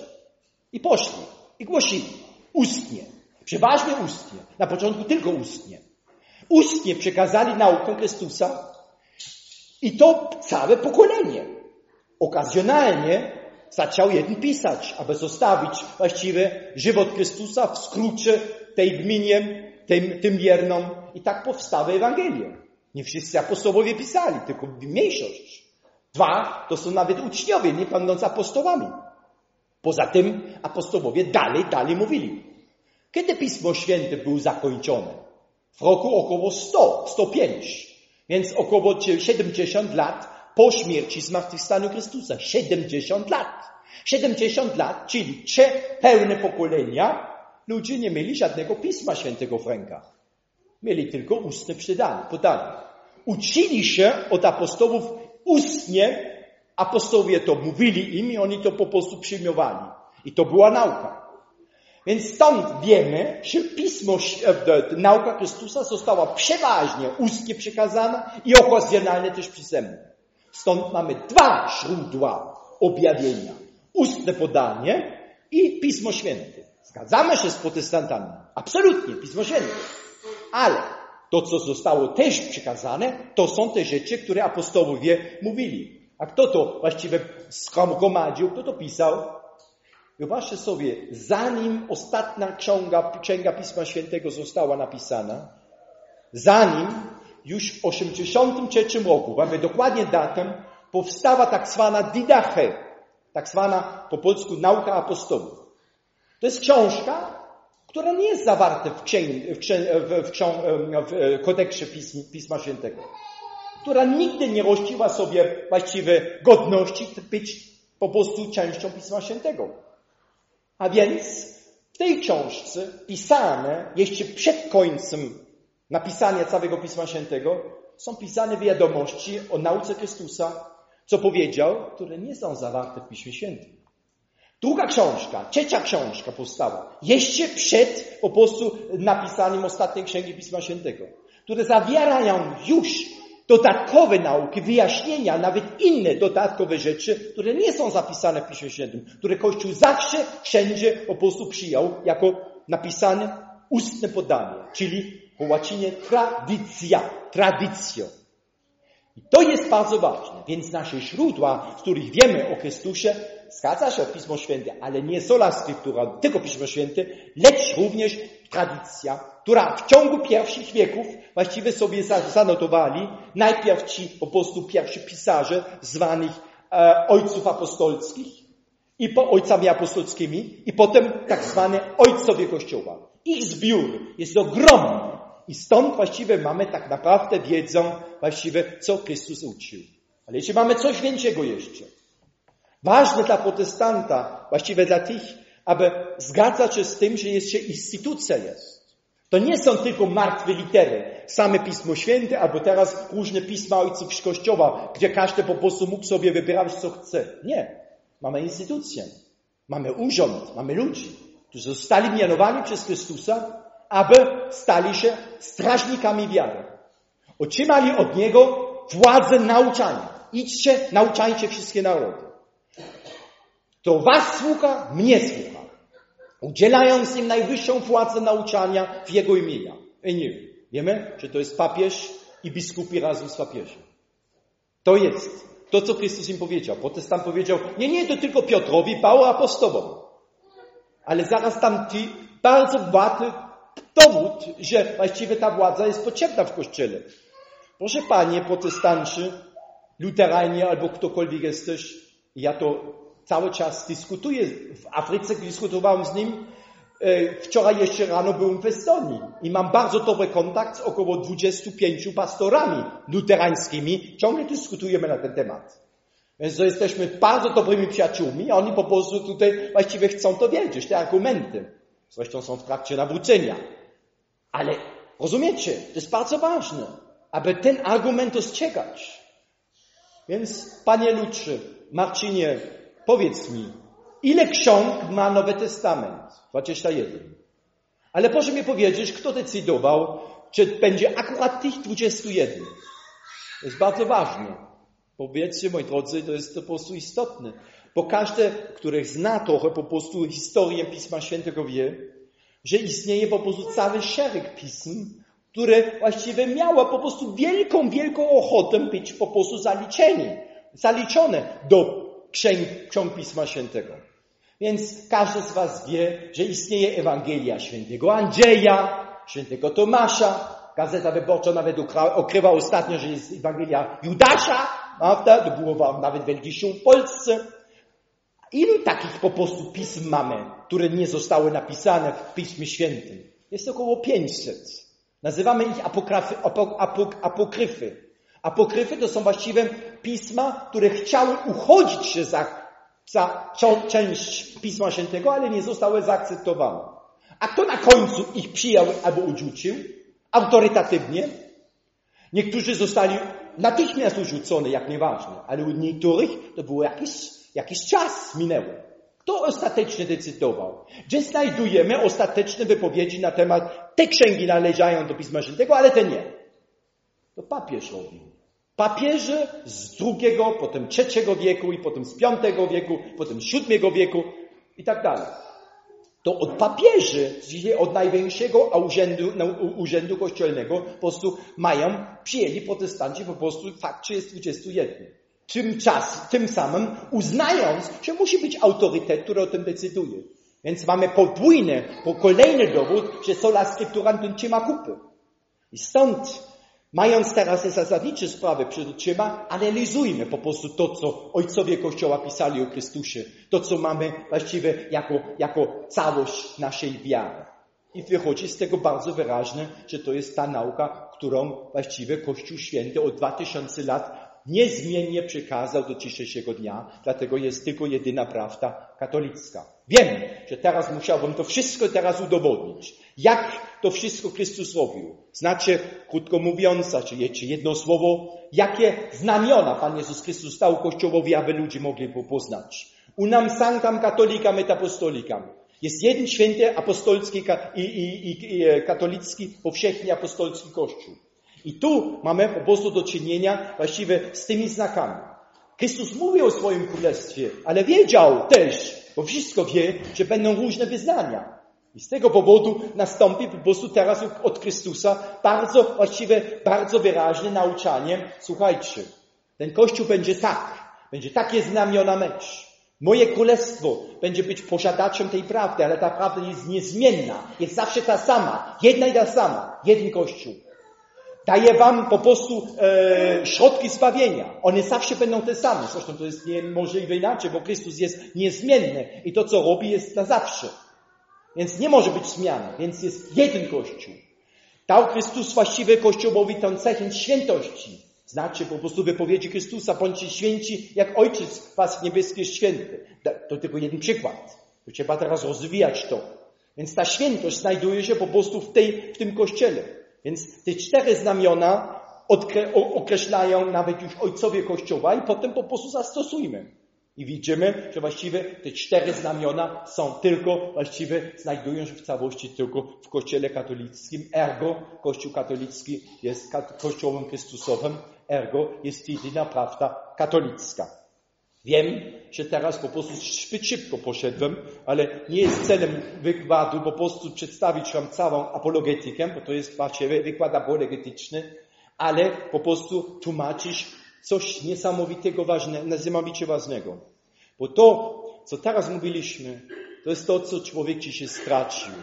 I poszli. I głosili. Ustnie. Przeważnie ustnie. Na początku tylko ustnie. Ustnie przekazali naukę Chrystusa i to całe pokolenie. Okazjonalnie zaczął jeden pisać, aby zostawić właściwie żywot Chrystusa w skrócie tej gminie, tym, tym wiernom i tak powstały Ewangelie. Nie wszyscy apostołowie pisali, tylko mniejszość. Dwa to są nawet uczniowie, nie będąc apostołami. Poza tym apostołowie dalej, dalej mówili. Kiedy Pismo Święte było zakończone? W roku około 100, 105. Więc około 70 lat po śmierci zmartwychwstaniu Chrystusa. 70 lat. 70 lat, czyli trzy pełne pokolenia, ludzie nie mieli żadnego Pisma Świętego w rękach. Mieli tylko ustne przydanie, podanie. Uczyli się od apostołów ustnie, apostołowie to mówili im i oni to po prostu przyjmowali. I to była nauka. Więc stąd wiemy, że pismo, e, nauka Chrystusa została przeważnie ustnie przekazana i okazjonalnie też pisemnie. Stąd mamy dwa źródła objawienia. Ustne podanie i Pismo Święte. Zgadzamy się z protestantami. Absolutnie, Pismo Święte. Ale to, co zostało też przekazane, to są te rzeczy, które apostołowie mówili. A kto to właściwie zgromadził, kto to pisał? Wyobraźcie sobie, zanim ostatnia księga, księga Pisma Świętego została napisana, zanim już w 83 roku, mamy dokładnie datę, powstała tak zwana Didache, tak zwana po polsku nauka apostołów. To jest książka, która nie jest zawarta w, księg, w, w, w, w kodeksie Pism, Pisma Świętego, która nigdy nie rościła sobie właściwie godności być po prostu częścią Pisma Świętego. A więc w tej książce pisane jeszcze przed końcem napisania całego Pisma Świętego są pisane wiadomości o nauce Chrystusa, co powiedział, które nie są zawarte w Piśmie Świętym. Druga książka, trzecia książka powstała jeszcze przed po prostu napisaniem ostatniej księgi Pisma Świętego, które zawierają już dodatkowe nauki, wyjaśnienia, nawet inne dodatkowe rzeczy, które nie są zapisane w Piśmie Świętym, które Kościół zawsze, wszędzie po prostu przyjął jako napisane ustne podanie, czyli po łacinie tradycja, tradycjo. I to jest bardzo ważne, więc nasze źródła, z których wiemy o Chrystusie, zgadza się o Pismo Święte, ale nie sola scriptura, tylko Pismo Święte, lecz również tradycja, która w ciągu pierwszych wieków właściwie sobie zanotowali najpierw ci po prostu pierwsi pisarze zwanych e, ojców apostolskich i po ojcami apostolskimi i potem tak zwane ojcowie Kościoła. Ich zbiór jest ogromny i stąd właściwie mamy tak naprawdę wiedzą właściwie, co Chrystus uczył. Ale jeśli mamy coś większego jeszcze, ważne dla protestanta, właściwie dla tych, aby zgadzać się z tym, że jeszcze instytucja jest. To nie są tylko martwe litery, same Pismo Święte, albo teraz różne pisma ojców Kościoła, gdzie każdy po prostu mógł sobie wybierać, co chce. Nie. Mamy instytucję. Mamy urząd, mamy ludzi, którzy zostali mianowani przez Chrystusa, aby stali się strażnikami wiary. Otrzymali od Niego władzę nauczania. Idźcie, nauczajcie wszystkie narody. To was słucha, mnie słucha. Udzielając im najwyższą władzę nauczania w Jego imienia. imieniu. Wiemy, że to jest papież i biskupi razem z papieżem. To jest to, co Chrystus im powiedział. Protestant powiedział, nie, nie, to tylko Piotrowi, Paweł apostołom. Ale zaraz tam ci bardzo bogaty dowód, że właściwie ta władza jest potrzebna w Kościele. Proszę Panie, protestanci, luteranie albo ktokolwiek jesteś, ja to cały czas dyskutuję. W Afryce dyskutowałem z nim. E, wczoraj jeszcze rano byłem w Estonii i mam bardzo dobry kontakt z około 25 pastorami luterańskimi. Ciągle dyskutujemy na ten temat. Więc to jesteśmy bardzo dobrymi przyjaciółmi, a oni po prostu tutaj właściwie chcą to wiedzieć, te argumenty. Zresztą są w trakcie nawrócenia. Ale rozumiecie, to jest bardzo ważne, aby ten argument dostrzegać. Więc, panie Luczy, Marcinie, powiedz mi, ile ksiąg ma Nowy Testament? 21. Ale proszę mi powiedzieć, kto decydował, czy będzie akurat tych 21. To jest bardzo ważne. Powiedzcie, moi drodzy, to jest po prostu istotne. Bo każdy, który zna trochę po prostu historię Pisma Świętego wie, że istnieje po prostu cały szereg pism, które właściwie miało po prostu wielką, wielką ochotę być po prostu zaliczeni, zaliczone do ksiąg Pisma Świętego. Więc każdy z Was wie, że istnieje Ewangelia Świętego Andrzeja, Świętego Tomasza. Gazeta Wyborcza nawet okrywa ostatnio, że jest Ewangelia Judasza, prawda? To było nawet wielki szum w Polsce. Ilu takich po prostu pism mamy, które nie zostały napisane w Piśmie Świętym? Jest około 500. Nazywamy ich apokryfy, apok, apokryfy. Apokryfy to są właściwie pisma, które chciały uchodzić się za, za część Pisma Świętego, ale nie zostały zaakceptowane. A kto na końcu ich przyjął albo odrzucił? Autorytatywnie. Niektórzy zostali natychmiast odrzucone, jak nieważne, ale u niektórych to było jakiś, jakiś czas minęło. Kto ostatecznie decydował? Gdzie znajdujemy ostateczne wypowiedzi na temat te księgi należają do Pisma Świętego, ale te nie. To papież robił. Papieże z drugiego, potem trzeciego wieku i potem z piątego wieku, potem z siódmego wieku i tak dalej. To od papieży, od największego urzędu, urzędu kościelnego po prostu mają, przyjęli protestanci po prostu fakt, że jest 21. Tym, czas, tym samym uznając, że musi być autorytet, który o tym decyduje. Więc mamy podwójny, po kolejny dowód, że sola scriptura nie kupy. I stąd Mając teraz te zasadnicze sprawy przed oczyma, analizujmy po prostu to, co ojcowie Kościoła pisali o Chrystusie, to, co mamy właściwie jako, jako całość naszej wiary. I wychodzi z tego bardzo wyraźne, że to jest ta nauka, którą właściwie Kościół Święty od 2000 lat niezmiennie przekazał do dzisiejszego dnia, dlatego jest tylko jedyna prawda katolicka. Wiem, że teraz musiałbym to wszystko teraz udowodnić. Jak to wszystko Chrystus robił? Znaczy, krótko mówiąc, znaczy jedno słowo, jakie znamiona Pan Jezus Chrystus stał Kościołowi, aby ludzie mogli go poznać. Unam sanctam katolikam et apostolikam. Jest jeden święty apostolski i, i, i, i katolicki, powszechnie apostolski Kościół. I tu mamy po prostu do czynienia właściwie z tymi znakami. Chrystus mówił o swoim królestwie, ale wiedział też, bo wszystko wie, że będą różne wyznania. I z tego powodu nastąpi po prostu teraz od Chrystusa bardzo, właściwie bardzo wyraźne nauczanie. Słuchajcie, ten Kościół będzie tak, będzie takie znamiona mecz. Moje królestwo będzie być posiadaczem tej prawdy, ale ta prawda jest niezmienna, jest zawsze ta sama, jedna i ta sama, jeden Kościół. Daje wam po prostu e, środki zbawienia. One zawsze będą te same. Zresztą to jest niemożliwe inaczej, bo Chrystus jest niezmienny i to, co robi, jest na zawsze. Więc nie może być zmiany. Więc jest jeden Kościół. Dał Chrystus właściwie Kościołowi tę cechę świętości. Znaczy po prostu wypowiedzi Chrystusa, bądźcie święci, jak Ojciec Was niebieski jest święty. To tylko jeden przykład. To trzeba teraz rozwijać to. Więc ta świętość znajduje się po prostu w, tej, w tym Kościele. Więc te cztery znamiona określają nawet już ojcowie Kościoła i potem po prostu zastosujmy. I widzimy, że właściwie te cztery znamiona są tylko, właściwie znajdują się w całości tylko w Kościele katolickim. Ergo, Kościół katolicki jest Kościołem Chrystusowym. Ergo, jest jedyna prawda katolicka. Wiem, że teraz po prostu zbyt szybko poszedłem, ale nie jest celem wykładu po prostu przedstawić Wam całą apologetykę, bo to jest właściwie wykład apologetyczny, ale po prostu tłumaczyć coś niesamowitego ważnego, niesamowicie ważnego. Bo to, co teraz mówiliśmy, to jest to, co człowiek dzisiaj stracił.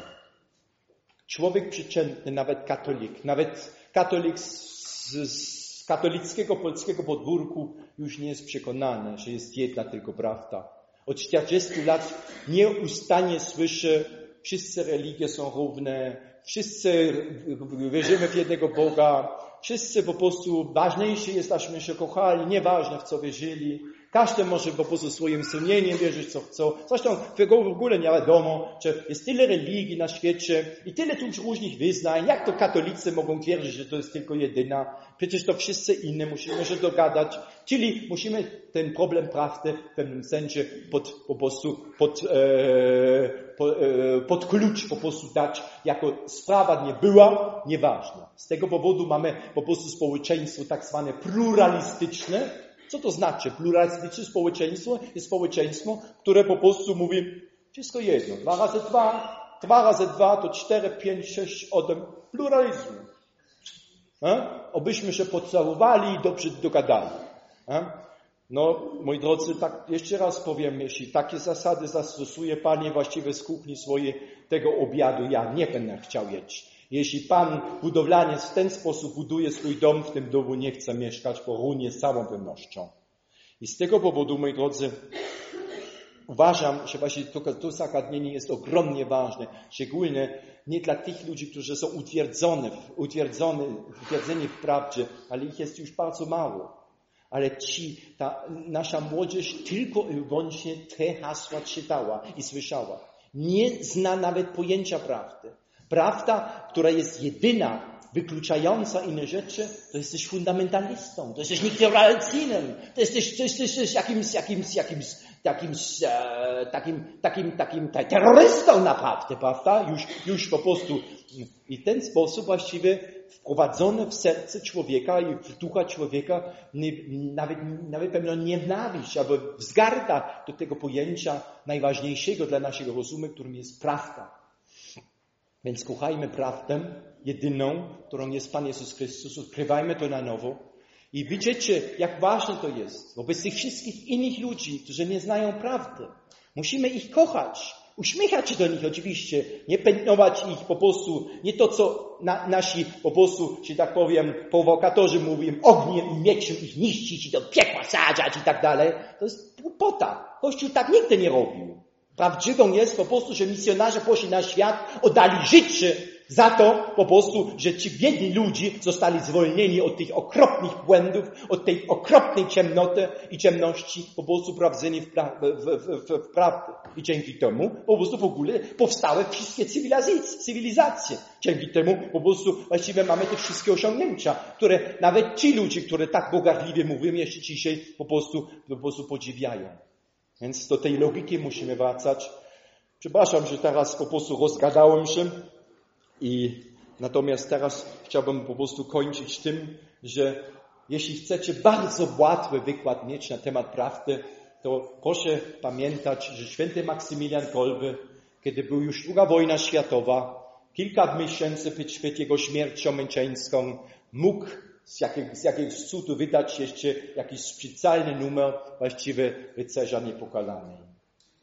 Człowiek przeciętny, nawet katolik, nawet katolik z, z katolickiego polskiego podwórku już nie jest przekonany, że jest jedna tylko prawda. Od 40 lat nieustannie słyszę, wszyscy religie są równe, wszyscy wierzymy w jednego Boga, wszyscy po prostu ważniejsi jest, aśmy się kochali, nieważne w co wierzyli. Każdy może po prostu swoim sumieniem wierzyć, co chcą. Zresztą w ogóle nie wiadomo, że jest tyle religii na świecie i tyle tu różnych wyznań. Jak to katolicy mogą twierdzić, że to jest tylko jedyna? Przecież to wszyscy inne musimy się dogadać. Czyli musimy ten problem prawdy w pewnym sensie pod, po prostu pod, e, po, e, pod klucz po prostu dać, jako sprawa nie była nieważna. Z tego powodu mamy po prostu społeczeństwo tak zwane pluralistyczne, co to znaczy? Pluralistyczne społeczeństwo jest społeczeństwo, które po prostu mówi wszystko jedno. Dwa razy dwa, dwa razy dwa to cztery, pięć, sześć, osiem. Pluralizmu. E? Obyśmy się pocałowali i dobrze dogadali. E? No, moi drodzy, tak jeszcze raz powiem, jeśli takie zasady zastosuje Panie właściwie z kuchni swojej tego obiadu, ja nie będę chciał jeść. Jeśli Pan budowlaniec w ten sposób buduje swój dom, w tym domu nie chce mieszkać, bo runie z całą pewnością. I z tego powodu, moi drodzy, uważam, że właśnie to, to zagadnienie jest ogromnie ważne, szczególnie nie dla tych ludzi, którzy są utwierdzone, utwierdzone, utwierdzeni w prawdzie, ale ich jest już bardzo mało. Ale ci, ta nasza młodzież tylko i wyłącznie te hasła czytała i słyszała. Nie zna nawet pojęcia prawdy. Prawda, która jest jedyna, wykluczająca inne rzeczy, to jesteś fundamentalistą, to jesteś niktoralcinem, to jesteś, to jesteś jakimś, jakimś, jakimś, jakimś e, takim, takim, takim terrorystą naprawdę, prawda? Już, już po prostu. I w ten sposób właściwie wprowadzone w serce człowieka i w ducha człowieka nawet, nawet pewno nienawiść albo wzgarda do tego pojęcia najważniejszego dla naszego rozumu, którym jest prawda. Więc kochajmy prawdę, jedyną, którą jest Pan Jezus Chrystus, odkrywajmy to na nowo. I widzicie, jak ważne to jest wobec tych wszystkich innych ludzi, którzy nie znają prawdy. Musimy ich kochać, uśmiechać się do nich oczywiście, nie pętnować ich po prostu, nie to co na, nasi po prostu, że tak powiem, prowokatorzy mówią, ogniem i mieczem ich niszczyć i do piekła sadzać i tak dalej. To jest głupota. Kościół tak nigdy nie robił. Prawdziwą jest po prostu, że misjonarze poszli na świat, oddali życie za to po prostu, że ci biedni ludzie zostali zwolnieni od tych okropnych błędów, od tej okropnej ciemnoty i ciemności, po prostu prowadzeni w, pra w, w, w, prawdę. I dzięki temu po prostu w ogóle powstały wszystkie cywilizacje. Dzięki temu po prostu właściwie mamy te wszystkie osiągnięcia, które nawet ci ludzie, które tak bogatliwie mówią jeszcze dzisiaj, po prostu, po prostu podziwiają. Więc do tej logiki musimy wracać. Przepraszam, że teraz po prostu rozgadałem się i natomiast teraz chciałbym po prostu kończyć tym, że jeśli chcecie bardzo łatwy wykład mieć na temat prawdy, to proszę pamiętać, że święty Maksymilian Kolby, kiedy był już druga wojna światowa, kilka miesięcy przed jego śmiercią męczeńską, mógł z, z jakiegoś cudu wydać jeszcze jakiś specjalny numer właściwie rycerza niepokalanej.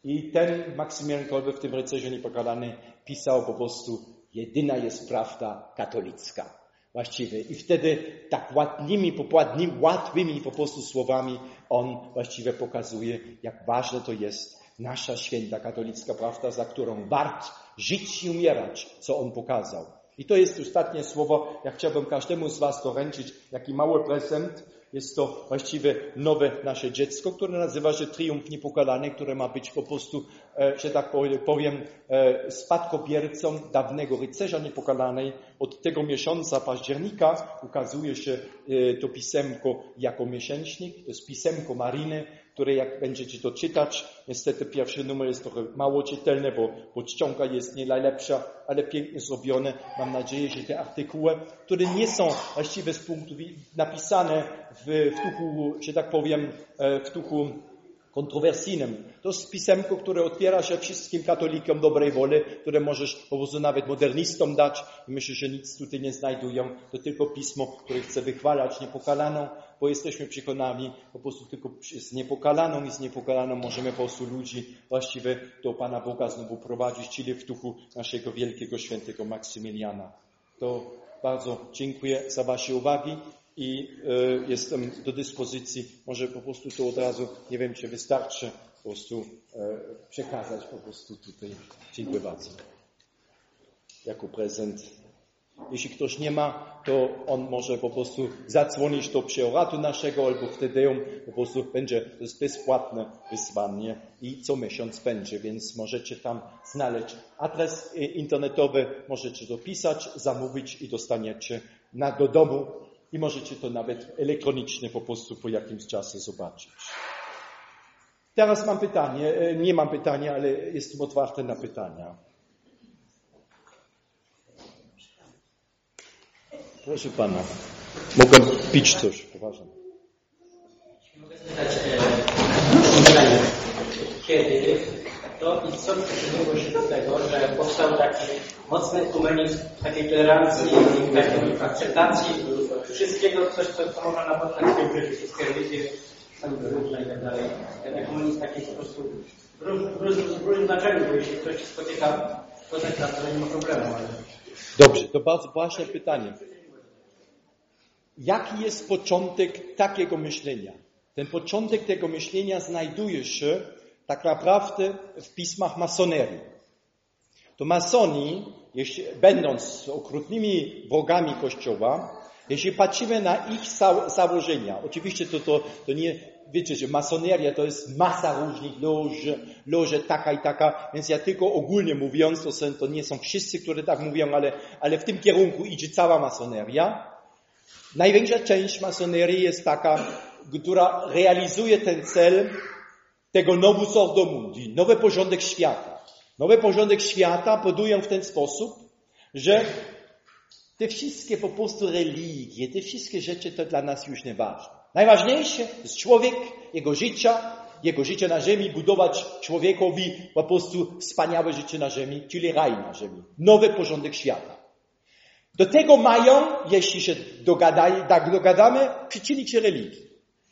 I ten Maksymilian Kolbe w tym rycerzu niepokalanej pisał po prostu jedyna jest prawda katolicka. Właściwie. I wtedy tak ładnymi, popładnymi, łatwymi po prostu słowami on właściwie pokazuje, jak ważne to jest nasza święta katolicka prawda, za którą wart żyć i umierać, co on pokazał. I to jest ostatnie słowo. Ja chciałbym każdemu z Was doręczyć jaki mały prezent. Jest to właściwie nowe nasze dziecko, które nazywa się Triumf Niepokalanej, które ma być po prostu, e, że tak powiem, e, spadkobiercą dawnego rycerza niepokalanej. Od tego miesiąca października ukazuje się e, to pisemko jako miesięcznik. To jest pisemko Mariny, które jak będziecie to czytać, niestety pierwszy numer jest trochę mało czytelny, bo, czcionka jest nie najlepsza, ale pięknie zrobione. Mam nadzieję, że te artykuły, które nie są właściwie z punktu napisane w, w duchu, że tak powiem, e, w duchu kontrowersyjnym. To jest pisemko, które otwiera się wszystkim katolikom dobrej woli, które możesz po prostu nawet modernistom dać myślę, że nic tutaj nie znajdują. To tylko pismo, które chce wychwalać niepokalaną, bo jesteśmy przekonani, po prostu tylko z niepokalaną i z niepokalaną możemy po prostu ludzi właściwie do Pana Boga znowu prowadzić, czyli w duchu naszego wielkiego świętego Maksymiliana. To bardzo dziękuję za Wasze uwagi i e, jestem do dyspozycji. Może po prostu to od razu, nie wiem, czy wystarczy po prostu e, przekazać po prostu tutaj. Dziękuję bardzo. Jako prezent. Jeśli ktoś nie ma, to on może po prostu zadzwonić do przeoratu naszego albo wtedy po prostu będzie, to jest bezpłatne wyzwanie i co miesiąc będzie, więc możecie tam znaleźć adres internetowy, możecie dopisać, zamówić i dostaniecie na, do domu i możecie to nawet elektronicznie po prostu po jakimś czasie zobaczyć. Teraz mam pytanie, e, nie mam pytania, ale jestem otwarty na pytania. Proszę Pana, mogę pić coś, poważnie. Mogę spytać, e, kiedy to i co przyczyniło się do tego, że powstał taki mocny kumenizm takiej tolerancji i takiej akceptacji wszystkiego, coś, co, co można napotkać w tym życiu, wszystkie religie, różne i tak dalej. Ten ekumenizm taki po prostu w, róż, w, róż, w różnym znaczeniu, bo jeśli ktoś spotyka, to tak naprawdę nie ma problemu. Ale... Dobrze, to bardzo ważne pytanie. Jaki jest początek takiego myślenia? Ten początek tego myślenia znajduje się tak naprawdę w pismach masonerii. To masoni, jeśli, będąc okrutnymi wrogami Kościoła, jeśli patrzymy na ich założenia, oczywiście to, to, to nie, wiecie, że masoneria to jest masa różnych loż, loże taka i taka, więc ja tylko ogólnie mówiąc, to, są, to nie są wszyscy, którzy tak mówią, ale, ale w tym kierunku idzie cała masoneria. Największa część masonerii jest taka, która realizuje ten cel tego novus ordo mundi, nowy porządek świata. Nowy porządek świata budują w ten sposób, że te wszystkie po prostu religie, te wszystkie rzeczy to dla nas już nieważne. Najważniejsze jest człowiek, jego życia, jego życie na ziemi, budować człowiekowi po prostu wspaniałe życie na ziemi, czyli raj na ziemi. Nowy porządek świata. Do tego mają, jeśli się dogadaj, tak dogadamy, przyczynić się religii.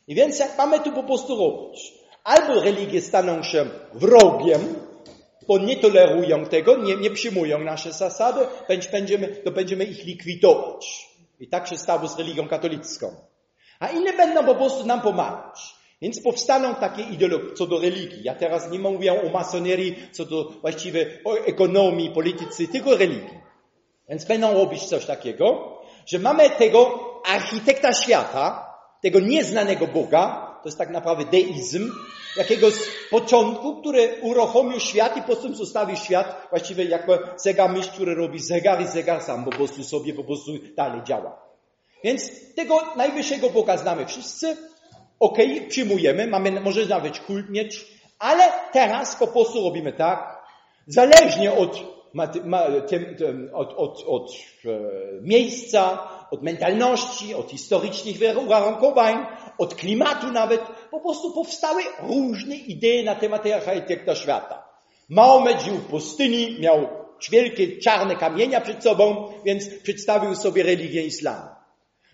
I więc jak mamy tu po prostu robić? Albo religie staną się wrogiem, bo nie tolerują tego, nie, nie przyjmują nasze zasady, będziemy, to będziemy ich likwidować. I tak się stało z religią katolicką. A inne będą po prostu nam pomagać. Więc powstaną takie ideologie co do religii. Ja teraz nie mówię o masonerii, co do właściwie o ekonomii, polityce, tylko religii. Więc będą robić coś takiego, że mamy tego architekta świata, tego nieznanego Boga, to jest tak naprawdę deizm, jakiegoś początku, który uruchomił świat i potem zostawił świat właściwie jako zegarmistrz, który robi zegar i zegar sam po prostu sobie po prostu dalej działa. Więc tego najwyższego Boga znamy wszyscy, okej, okay, przyjmujemy, mamy może nawet kult mieć, ale teraz po prostu robimy tak, zależnie od, od, od, od e, miejsca, od mentalności, od historycznych uwarunkowań, od klimatu nawet, po prostu powstały różne idee na temat architekta świata. Mahomet żył w pustyni, miał wielkie czarne kamienia przed sobą, więc przedstawił sobie religię islamu.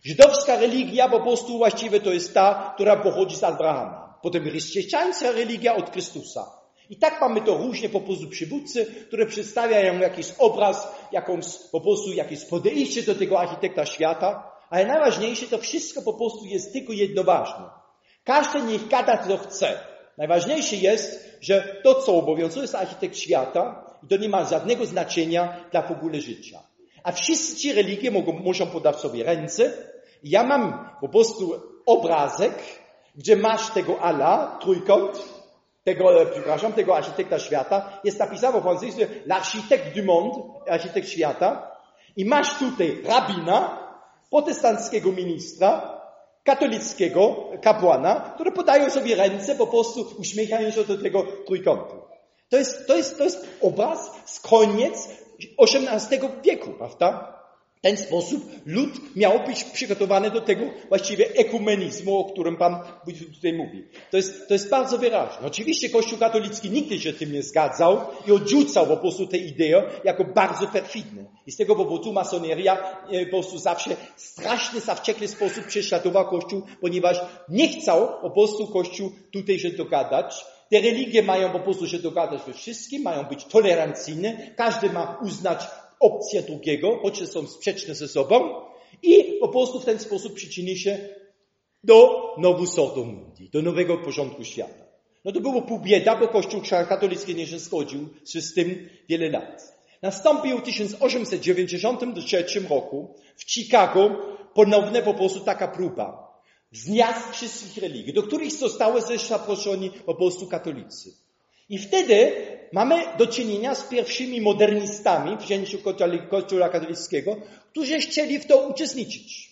Żydowska religia po prostu właściwie to jest ta, która pochodzi z Abrahama. Potem chrześcijańska religia od Chrystusa. I tak mamy to różnie po prostu przywódcy, które przedstawiają jakiś obraz, jakąś, po prostu jakieś podejście do tego architekta świata, ale najważniejsze to wszystko po prostu jest tylko jedno ważne. Każdy niech gada co chce. Najważniejsze jest, że to, co obowiązuje jest architekt świata, i to nie ma żadnego znaczenia dla w ogóle życia. A wszyscy ci religie mogą, muszą podać sobie ręce. Ja mam po prostu obrazek, gdzie masz tego Allah, trójkąt, tego, przepraszam, tego architekta świata, jest napisane w francusku l'architecte du monde, architekt świata, i masz tutaj rabina, protestanckiego ministra, katolickiego kapłana, które podają sobie ręce, po prostu uśmiechają się do tego trójkątu. To jest, to jest, to jest obraz z koniec XVIII wieku, prawda? W ten sposób lud miał być przygotowany do tego właściwie ekumenizmu, o którym Pan tutaj mówi. To jest, to jest bardzo wyraźne. Oczywiście Kościół katolicki nigdy się tym nie zgadzał i odrzucał po prostu tę ideę jako bardzo perfidne. I z tego powodu masoneria e, po prostu zawsze straszny, zawściekły sposób prześladował Kościół, ponieważ nie chciał po prostu Kościół tutaj się dogadać. Te religie mają po prostu się dogadać we wszystkim, mają być tolerancyjne, każdy ma uznać opcję drugiego, choć są sprzeczne ze sobą i po prostu w ten sposób przyczyni się do novus ordo mundi, do nowego porządku świata. No to było pół bieda, bo Kościół katolicki nie się zgodził się z tym wiele lat. Nastąpił w 1893 roku w Chicago ponowne po prostu taka próba. Zjazd wszystkich religii, do których zostały zaproszeni po prostu katolicy. I wtedy mamy do czynienia z pierwszymi modernistami w wzięciu Kościoła katolickiego, którzy chcieli w to uczestniczyć.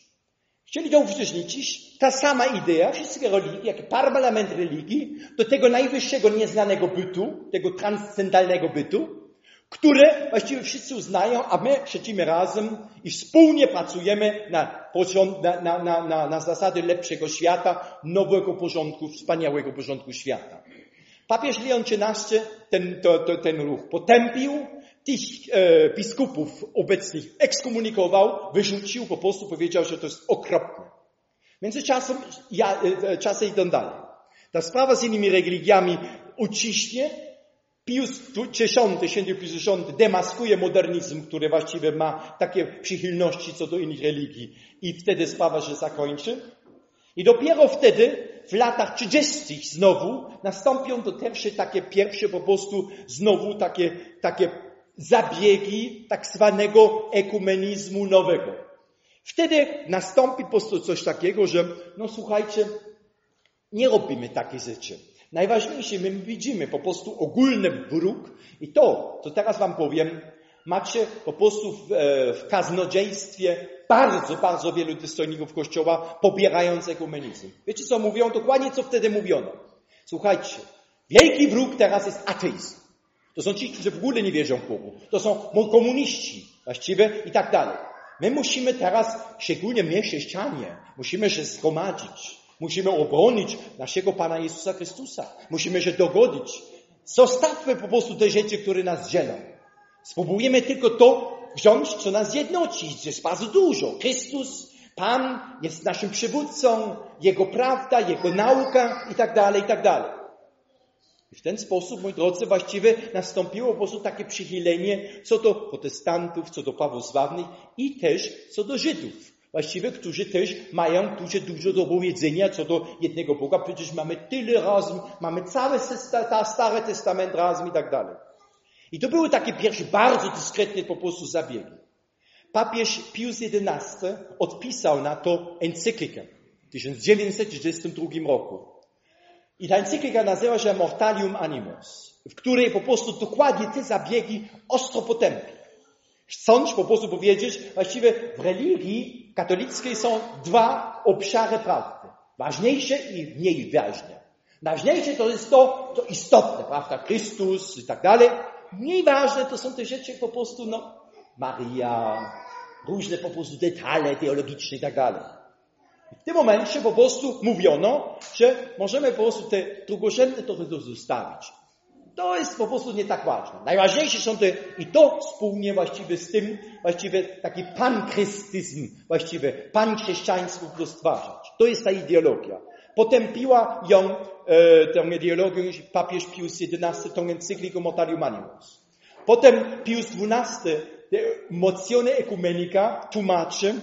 Chcieli to uczestniczyć. Ta sama idea, wszystkie religii, jak parlament religii, do tego najwyższego nieznanego bytu, tego transcendalnego bytu, które właściwie wszyscy uznają, a my siedzimy razem i wspólnie pracujemy na, na, na, na, na zasady lepszego świata, nowego porządku, wspaniałego porządku świata. Papież Leon XIII ten, to, to, ten ruch potępił, tych e, biskupów obecnych ekskomunikował, wyrzucił, po prostu powiedział, że to jest okropne. Międzyczasem ja, e, czasy idą dalej. Ta sprawa z innymi religiami uciśnie. Pius X, święty Pius X demaskuje modernizm, który właściwie ma takie przychylności co do innych religii i wtedy sprawa się zakończy. I dopiero wtedy w latach 30. znowu nastąpią to pierwsze takie pierwsze po prostu znowu takie, takie zabiegi tak zwanego ekumenizmu nowego. Wtedy nastąpi po prostu coś takiego, że no słuchajcie, nie robimy takie rzeczy. Najważniejsze, my widzimy po prostu ogólny bruk i to, co teraz wam powiem, macie po prostu w, e, w kaznodziejstwie bardzo, bardzo wielu dostojników Kościoła pobierając ekumenizm. Wiecie co mówią? Dokładnie co wtedy mówiono. Słuchajcie, wielki wróg teraz jest ateizm. To są ci, którzy w ogóle nie wierzą w Bogu. To są komuniści właściwie i tak dalej. My musimy teraz, szczególnie my chrześcijanie, musimy się zgromadzić. Musimy obronić naszego Pana Jezusa Chrystusa. Musimy się dogodzić. Zostawmy po prostu te rzeczy, które nas dzielą. Spróbujemy tylko to wziąć, co nas jednoci. Jest bardzo dużo. Chrystus, Pan jest naszym przywódcą, Jego prawda, Jego nauka i tak dalej, i tak dalej. I w ten sposób, moi drodzy, właściwie nastąpiło po prostu takie przychylenie co do protestantów, co do prawosławnych i też co do Żydów. Właściwie, którzy też mają dużo, dużo do powiedzenia co do jednego Boga. Przecież mamy tyle razem, mamy cały Stary Testament razem i tak dalej. I to były takie pierwsze bardzo dyskretne po prostu zabiegi. Papież Pius XI odpisał na to encyklikę w 1932 roku. I ta encyklika nazywa się Mortalium Animus, w której po prostu dokładnie te zabiegi ostro potępi. Chcąc po prostu powiedzieć, właściwie w religii katolickiej są dwa obszary prawdy. Ważniejsze i mniej ważne. Najważniejsze to jest to, to istotne, prawda? Chrystus i tak dalej. Mniej ważne to są te rzeczy po prostu, no, Maria, różne po prostu detale teologiczne i tak dalej. W tym momencie po prostu mówiono, że możemy po prostu te drugorzędne trochę zostawić. To jest po prostu nie tak ważne. Najważniejsze są te, i to wspólnie właściwie z tym, właściwie taki pankrystyzm, właściwie panchrześcijaństwo stwarzać. To jest ta ideologia. Potępiła ją, e, tę ideologię papież Pius XI, tą encykliką Mortalium Animus. Potem Pius XII, Mozione Ecumenica, tłumaczy,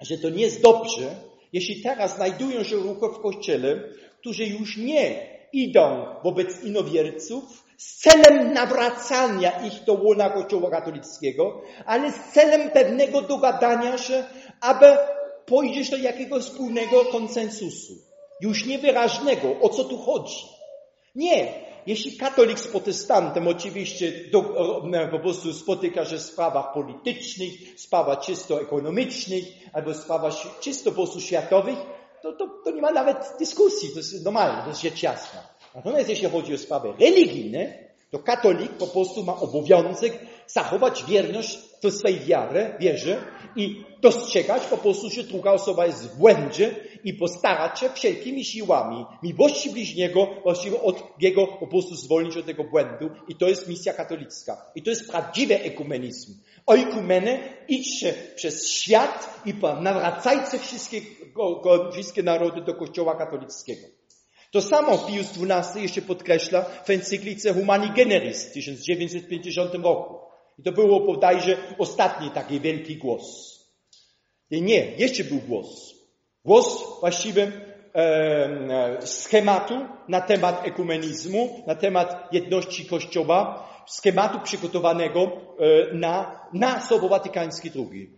że to nie jest dobrze, jeśli teraz znajdują się ruchy w Kościele, którzy już nie idą wobec inowierców z celem nawracania ich do łona Kościoła katolickiego, ale z celem pewnego dogadania się, aby pójść do jakiegoś wspólnego konsensusu. Już niewyraźnego, o co tu chodzi. Nie. Jeśli katolik z protestantem oczywiście do, po prostu spotyka się w sprawach politycznych, sprawach czysto ekonomicznych, albo sprawach czysto po prostu światowych, to, to, to nie ma nawet dyskusji, to jest normalne, to jest rzecz jasna. Natomiast jeśli chodzi o sprawy religijne, to katolik po prostu ma obowiązek zachować wierność do swojej wiary, wierze i dostrzegać po prostu, że druga osoba jest w błędzie i postarać się wszelkimi siłami miłości bliźniego właściwie od jego po prostu zwolnić od tego błędu. I to jest misja katolicka. I to jest prawdziwy ekumenizm. Oikumene idźcie przez świat i nawracajcie wszystkie, wszystkie narody do kościoła katolickiego. To samo Pius XII jeszcze podkreśla w encyklice Humani Generis w 1950 roku. I to było bodajże ostatni taki wielki głos. Nie, jeszcze był głos. Głos właściwie e, schematu na temat ekumenizmu, na temat jedności Kościoła, schematu przygotowanego e, na, na Sobor Watykański II.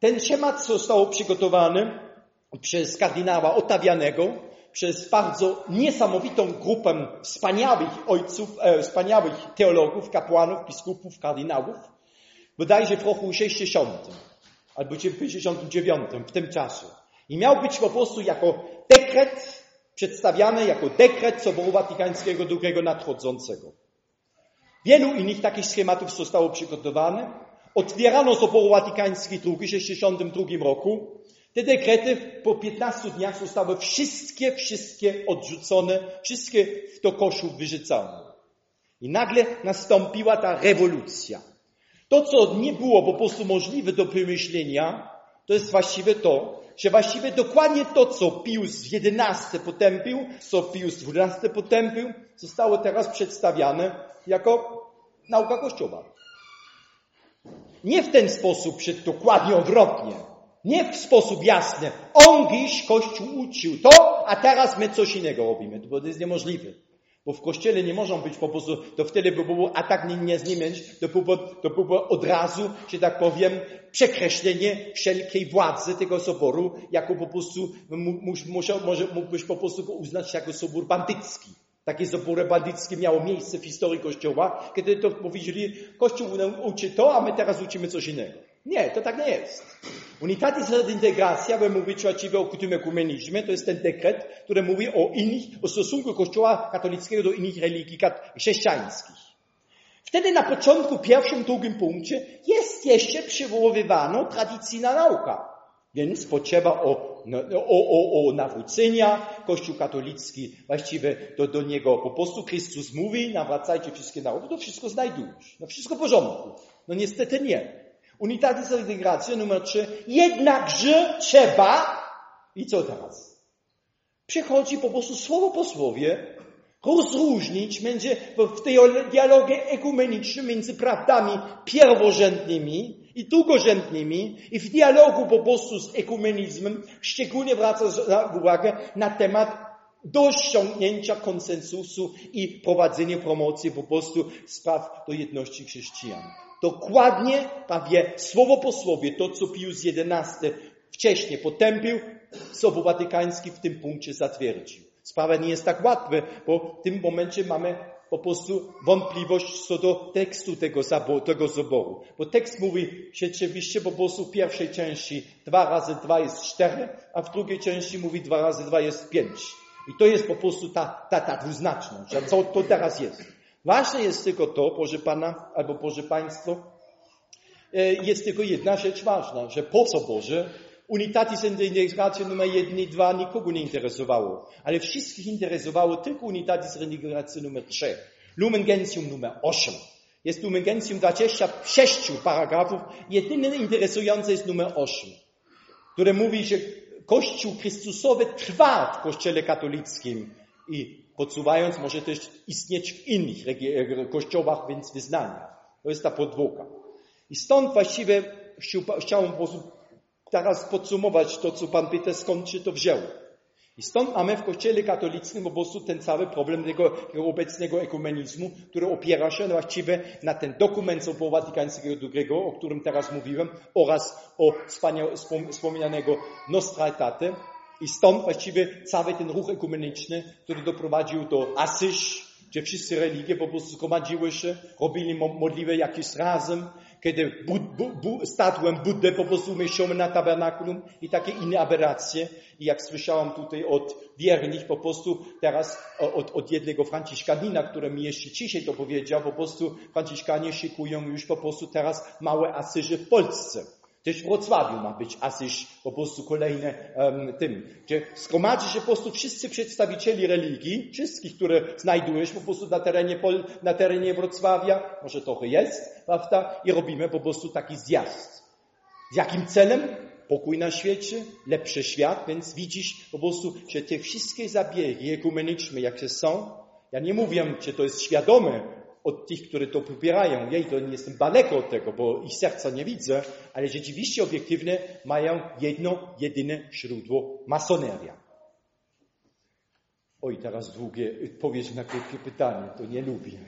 Ten schemat został przygotowany przez kardynała Otawianego, przez bardzo niesamowitą grupę wspaniałych ojców, e, wspaniałych teologów, kapłanów, biskupów, kardynałów, bodajże w roku 60 albo 59 w tym czasie. I miał być po prostu jako dekret przedstawiany jako dekret Soboru Watykańskiego II nadchodzącego. Wielu innych takich schematów zostało przygotowane. Otwierano Sobor Watykański II w 1962 roku te dekrety po 15 dniach zostały wszystkie, wszystkie odrzucone, wszystkie do koszu wyrzucone. I nagle nastąpiła ta rewolucja. To, co nie było po prostu możliwe do wymyślenia, to jest właściwie to, że właściwie dokładnie to, co Pius XI potępił, co Pius XII potępił, zostało teraz przedstawiane jako nauka Kościoła. Nie w ten sposób, że dokładnie odwrotnie, Nie w sposób jasny. On dziś Kościół uczył to, a teraz my coś innego robimy. Bo to jest niemożliwe. Bo w kościele nie mogą być po prostu, to wtedy by było, a tak nie, nie zmienić, to było, to było od razu, że tak powiem, przekreślenie wszelkiej władzy tego soboru, jako po prostu, musiał, może mógłbyś po prostu uznać jako sobór bandycki. Takie sobory bandyckie miało miejsce w historii Kościoła, kiedy to powiedzieli, Kościół uczy to, a my teraz uczymy coś innego. Nie, to tak nie jest. Unitatis integracja, by mówić właściwie o tym ekumenizmie, to jest ten dekret, który mówi o innych, o stosunku Kościoła katolickiego do innych religii chrześcijańskich. Wtedy na początku, pierwszym, drugim punkcie jest jeszcze przywoływana tradycyjna nauka. Więc potrzeba o, no, o, o, o nawrócenia. Kościół katolicki właściwie do, do niego po prostu Chrystus mówi, nawracajcie wszystkie narody, to wszystko znajdujesz. No wszystko w porządku. No niestety nie. Unitatis integracja numer trzy. Jednakże trzeba, i co teraz? Przychodzi po prostu słowo po słowie, rozróżnić między, w tej dialogie ekumenicznym między prawdami pierworzędnymi i drugorzędnymi i w dialogu po prostu z ekumenizmem szczególnie zwraca uwagę na temat dosiągnięcia konsensusu i prowadzenia promocji po prostu spraw do jedności chrześcijan. Dokładnie, prawie słowo po słowie, to co Pius XI wcześniej potępił, Sobór Watykański w tym punkcie zatwierdził. Sprawa nie jest tak łatwa, bo w tym momencie mamy po prostu wątpliwość co do tekstu tego, tego zaboru. Bo tekst mówi rzeczywiście po prostu w pierwszej części dwa razy dwa jest cztery, a w drugiej części mówi dwa razy dwa jest pięć. I to jest po prostu ta, ta, ta dwuznaczność. A co to teraz jest? Ważne jest tylko to, proszę Pana, albo proszę Państwo, e, jest tylko jedna rzecz ważna, że po soborze Unitatis Integracja numer 1 i 2 nikogo nie interesowało, ale wszystkich interesowało tylko Unitatis Integracja numer 3. Lumen Gentium numer 8. Jest Lumen Gentium 26 paragrafów, jedyny interesujący jest numer 8, który mówi, że Kościół Chrystusowy trwa w Kościele katolickim i podsuwając może też istnieć w innych kościołach, więc wyznania. To jest ta podwoka. I stąd właściwie chciałem teraz podsumować to, co Pan Peter skąd się to wziął. I stąd mamy w Kościele katolickim po prostu ten cały problem tego, tego obecnego ekumenizmu, który opiera się właściwie na ten dokument Soboru Watykańskiego II, o którym teraz mówiłem, oraz o wspomnianego Nostra Aetate. I stąd właściwie cały ten ruch ekumeniczny, który doprowadził do Asyż, gdzie wszyscy religie po prostu zgromadziły się, robili modliwe jakieś razem, kiedy bud, bu, bu, statuę Buddę po prostu umieszczono na tabernakulum i takie inne aberracje. I jak słyszałam tutaj od wiernych, po prostu teraz od, od jednego franciszkanina, który mi jeszcze dzisiaj to powiedział, po prostu franciszkanie szykują już po prostu teraz małe asyże w Polsce. Też w Wrocławiu ma być Asyż po prostu kolejne um, tym, gdzie zgromadzi się po prostu wszyscy przedstawicieli religii, wszystkich, które znajdujesz po prostu na terenie, Pol, na terenie Wrocławia, może trochę jest, prawda, i robimy po prostu taki zjazd. Z jakim celem? Pokój na świecie, lepszy świat, więc widzisz po prostu, że te wszystkie zabiegi ekumeniczne, jakie są, ja nie mówię, czy to jest świadome, od tych, którzy to popierają. Ja to nie jestem daleko od tego, bo ich serca nie widzę, ale rzeczywiście obiektywnie mają jedno, jedyne źródło masoneria. Oj, teraz długie odpowiedź na krótkie pytanie, to nie lubię.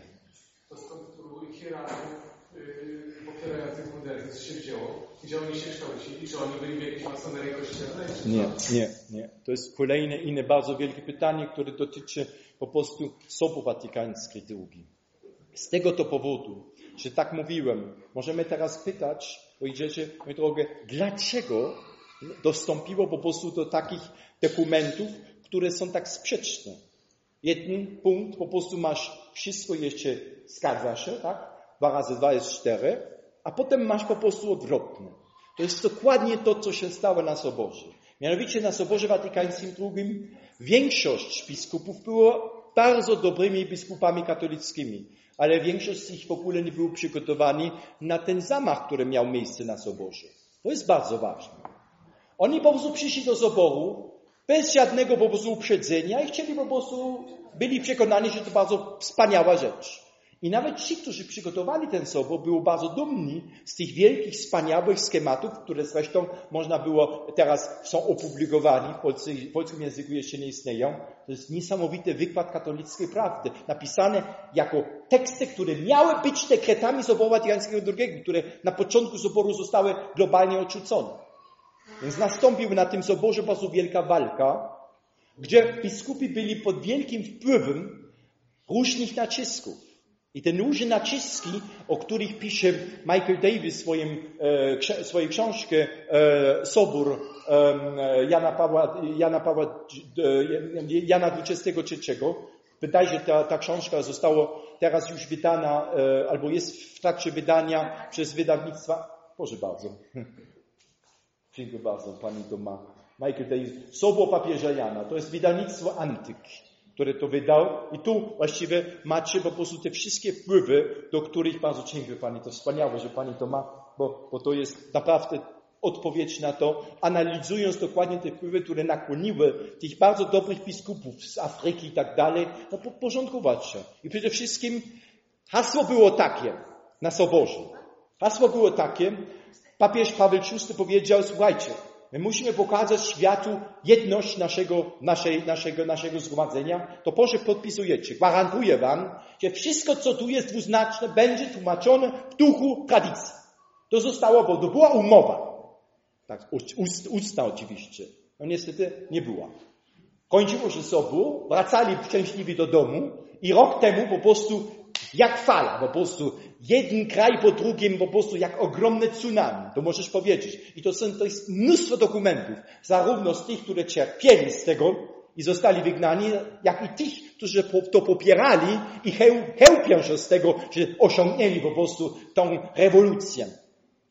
To skąd tu hierarchów yy, popierających modernizm się wzięło? Gdzie oni się kształcili? Czy oni byli w jakiejś masonerii kościelnej? Nie, nie, nie. To jest kolejne inne bardzo wielkie pytanie, które dotyczy po prostu Sobu Watykańskiej II. Z tego to powodu, że tak mówiłem, możemy teraz pytać, bo idziecie, mój drogę, dlaczego dostąpiło po prostu do takich dokumentów, które są tak sprzeczne. Jeden punkt, po prostu masz wszystko jeszcze zgadza się, tak? Dwa razy dwa jest cztery, a potem masz po prostu odwrotne. To jest dokładnie to, co się stało na Soborze. Mianowicie na Soborze Watykańskim II większość biskupów było bardzo dobrymi biskupami katolickimi ale większość z nich w ogóle nie był przygotowani na ten zamach, który miał miejsce na Soborze. To jest bardzo ważne. Oni po prostu przyszli do Soboru bez żadnego po prostu uprzedzenia i chcieli po prostu, byli przekonani, że to bardzo wspaniała rzecz. I nawet ci, którzy przygotowali ten sobor, byli bardzo dumni z tych wielkich, wspaniałych schematów, które zresztą można było, teraz są opublikowane, w, Polsce, w polskim języku jeszcze nie istnieją. To jest niesamowity wykład katolickiej prawdy, napisane jako teksty, które miały być dekretami Soboru Watykańskiego II, które na początku Soboru zostały globalnie odrzucone. Więc nastąpił na tym Soborze bardzo wielka walka, gdzie biskupi byli pod wielkim wpływem różnych nacisków. I te różne naciski, o których pisze Michael Davis w swoim, e, swojej książce e, Sobór e, Jana Pawła, Jana, Pawła, e, Jana 23. Wydaje się, ta, ta książka została teraz już wydana, e, albo jest w trakcie wydania przez wydawnictwa. Proszę bardzo. Dziękuję bardzo, pani to ma. Michael Davis. Sobór papieża Jana. To jest wydawnictwo Antyk który to wydał. I tu właściwie macie po prostu te wszystkie wpływy, do których bardzo dziękuję Pani. To wspaniałe, że Pani to ma, bo, bo to jest naprawdę odpowiedź na to, analizując dokładnie te wpływy, które nakłoniły tych bardzo dobrych biskupów z Afryki i tak dalej, no porządkować się. I przede wszystkim hasło było takie na Soborze. Hasło było takie, papież Paweł VI powiedział, słuchajcie, My musimy pokazać światu jedność naszego, naszej, naszego, naszego zgromadzenia. To proszę podpisujecie. Gwarantuję wam, że wszystko, co tu jest dwuznaczne, będzie tłumaczone w duchu tradycji. To zostało, bo to była umowa. Tak, ust, usta oczywiście. No niestety nie była. Kończyło się sobą, wracali szczęśliwi do domu i rok temu po prostu jak fala, po prostu jeden kraj po drugim, po prostu jak ogromne tsunami, to możesz powiedzieć. I to, są, to jest mnóstwo dokumentów, zarówno z tych, które cierpieli z tego i zostali wygnani, jak i tych, którzy to popierali i chełpią się z tego, że osiągnęli po prostu tą rewolucję.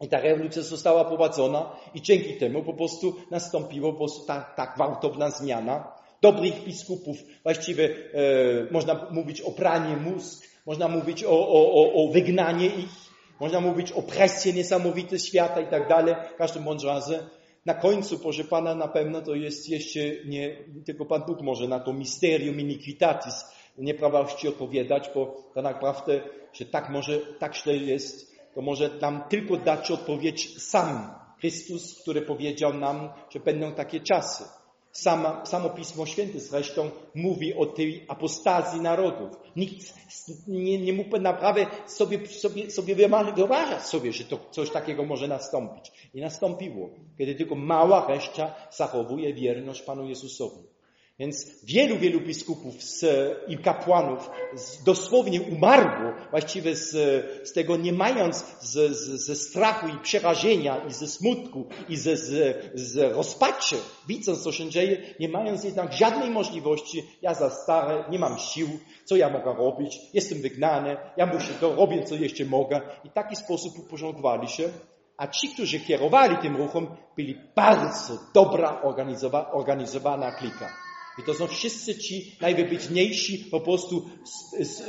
I ta rewolucja została prowadzona i dzięki temu po prostu nastąpiła po prostu ta, ta gwałtowna zmiana dobrych biskupów. Właściwie e, można mówić o pranie mózg, można mówić o, o, o, o wygnanie ich, można mówić o presję niesamowite świata i tak dalej. W każdym bądź razie na końcu, proszę Pana, na pewno to jest jeszcze nie, tylko Pan Bóg może na to misterium iniquitatis nieprawości odpowiadać, bo tak naprawdę, że tak może, tak źle jest, to może nam tylko dać odpowiedź sam Chrystus, który powiedział nam, że będą takie czasy. Sama, samo Pismo Święte zresztą mówi o tej apostazji narodów. Nikt nie, nie mógłby naprawdę sobie, sobie, sobie wyobrażać sobie, że to coś takiego może nastąpić. I nastąpiło, kiedy tylko mała reszta zachowuje wierność Panu Jezusowi. Więc wielu, wielu biskupów z, i kapłanów z, dosłownie umarło, właściwie z, z tego nie mając z, ze strachu i przerażenia i ze smutku i ze, z, z rozpaczy, widząc co się dzieje, nie mając jednak żadnej możliwości, ja za stare, nie mam sił, co ja mogę robić, jestem wygnany, ja muszę to robić, co jeszcze mogę. I w taki sposób uporządkowali się. A ci, którzy kierowali tym ruchem, byli bardzo dobra organizowa organizowana klika. I to są wszyscy ci najwybitniejsi po prostu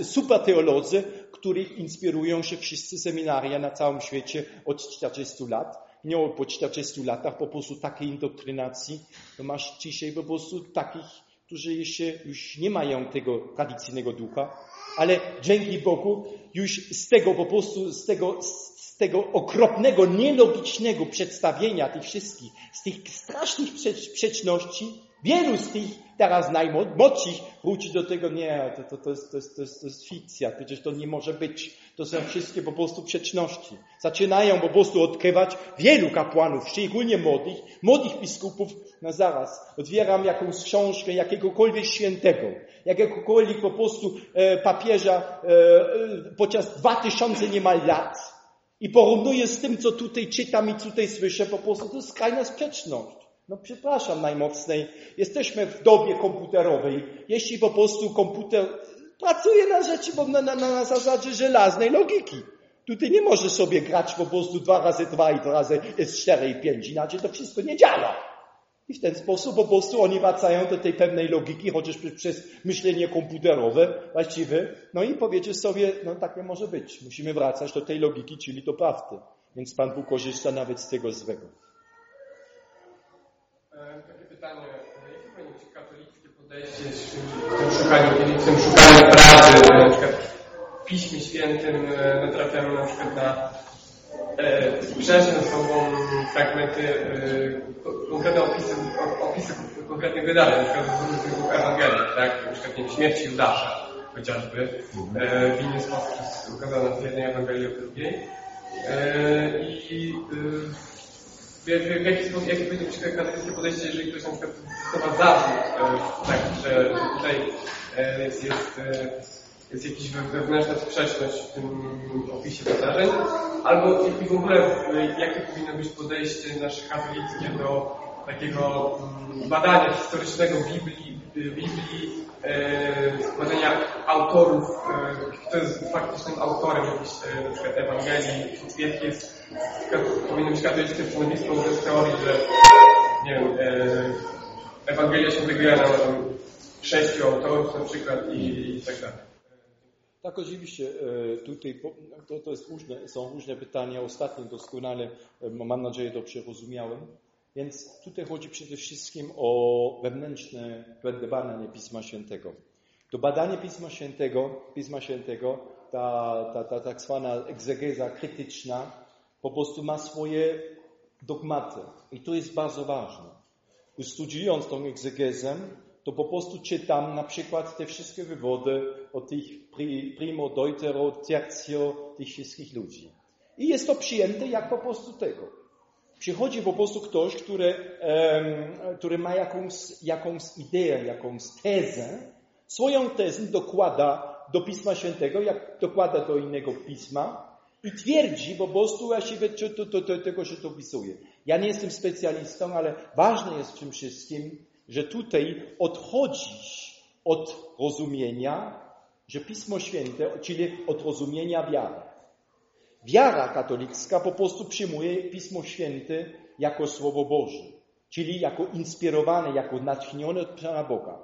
super teolodzy, których inspirują się wszyscy seminaria na całym świecie od 40 lat. Nie po 40 latach po prostu takiej indoktrynacji, to masz dzisiaj po prostu takich, którzy jeszcze już nie mają tego tradycyjnego ducha, ale dzięki Bogu już z tego po prostu, z tego, z tego okropnego, nielogicznego przedstawienia tych wszystkich, z tych strasznych sprzeczności, Wielu z tych teraz najmłodszych wróci do tego, nie, to, to, to, jest, to, jest, to, jest, to jest fikcja, przecież to nie może być. To są wszystkie po prostu przeczności. Zaczynają po prostu odkrywać wielu kapłanów, szczególnie młodych, młodych biskupów, no zaraz, otwieram jakąś książkę jakiegokolwiek świętego, jakiegokolwiek po prostu e, papieża e, e podczas dwa tysiące niemal lat i porównuję z tym, co tutaj czytam i tutaj słyszę, po prostu to jest skrajna sprzeczność. No przepraszam najmocniej, jesteśmy w dobie komputerowej. Jeśli po prostu komputer pracuje na rzeczy, bo na, na, na zasadzie żelaznej logiki. Tutaj nie możesz sobie grać po prostu dwa razy dwa i dwa razy jest cztery i pięć, inaczej to wszystko nie działa. I w ten sposób po prostu oni wracają do tej pewnej logiki, chociaż przez myślenie komputerowe właściwe. No i powiecie sobie, no tak nie może być. Musimy wracać do tej logiki, czyli do prawdy. Więc Pan Bóg korzysta nawet z tego złego pytanie, jakie powinno katolickie podejście w tym szukaniu, w tym szukaniu prawdy, na przykład w Piśmie Świętym e, natrafiamy na przykład na e, sprzeczne ze sobą fragmenty, e, konkretne opisy, opisy konkretnych wydarzeń, na przykład w różnych dwóch Ewangelii, tak? Na przykład nie wiem, śmierci Judasza chociażby, e, w inny sposób jest ukazana w jednej Ewangelii, a w drugiej. E, I e, w, jaki sposób, jakie być katolickie podejście, jeżeli ktoś na przykład zarzut, e, tak, że, tutaj e, jest, jest, e, jest jakaś we- wewnętrzna sprzeczność w tym opisie wydarzeń, albo i w ogóle jakie powinno być podejście nasze katolickie do takiego mm, badania historycznego Biblii, Biblii badania autorów, kto jest faktycznym autorem jakiejś na przykład Ewangelii, jakie jest, powinno być katolickie stanowisko wobec teorii, że nie wiem, e, Ewangelia Jana ma tam sześciu autorów na przykład i, i tak dalej. Tak, oczywiście. e, Tutaj to, to jest różne, są różne pytania. Ostatnio doskonale, e, mam nadzieję, dobrze rozumiałem. Więc tutaj chodzi przede wszystkim o wewnętrzne badanie Pisma Świętego. To badanie Pisma Świętego, Pisma Świętego ta, ta, ta tak zwana egzegeza krytyczna, po prostu ma swoje dogmaty. I to jest bardzo ważne. Studiując tą egzegezę, to po prostu czytam na przykład te wszystkie wywody o tych pri, primo, deutero, tertio, tych wszystkich ludzi. I jest to przyjęte jak po prostu tego. Przychodzi po prostu ktoś, który, em, który ma jakąś, jakąś ideę, jakąś tezę, swoją tezę dokłada do Pisma Świętego, jak dokłada do innego pisma i twierdzi po prostu właściwie czy to, to, to, tego, że to opisuje. Ja nie jestem specjalistą, ale ważne jest w tym wszystkim, że tutaj odchodzisz od rozumienia, że Pismo Święte, czyli od rozumienia wiary. Wiara katolicka po prostu przyjmuje Pismo Święte jako Słowo Boże, czyli jako inspirowane, jako natchnione od Pana Boga.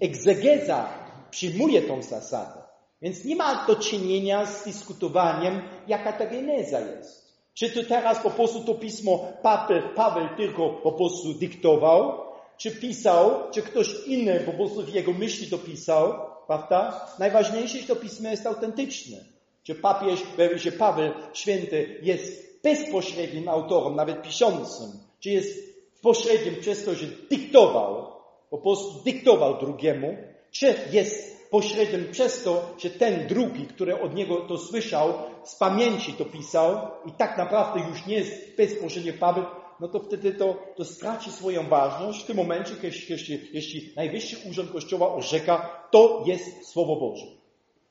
Egzegeza przyjmuje tą zasadę, więc nie ma do czynienia z dyskutowaniem, jaka ta geneza jest. Czy to teraz po prostu to pismo Paweł, Paweł tylko po prostu dyktował, czy pisał, czy ktoś inny po prostu w jego myśli to pisał, prawda? Najważniejsze, że to pismo jest autentyczne. Czy papież, że Paweł święty jest bezpośrednim autorem, nawet piszącym, czy jest pośrednim przez to, że dyktował, po prostu dyktował drugiemu, czy jest pośrednim przez to, że ten drugi, który od niego to słyszał, z pamięci to pisał i tak naprawdę już nie jest bezpośrednio Paweł, no to wtedy to, to straci swoją ważność w tym momencie, jeśli, jeśli, Najwyższy Urząd Kościoła orzeka, to jest Słowo Boże.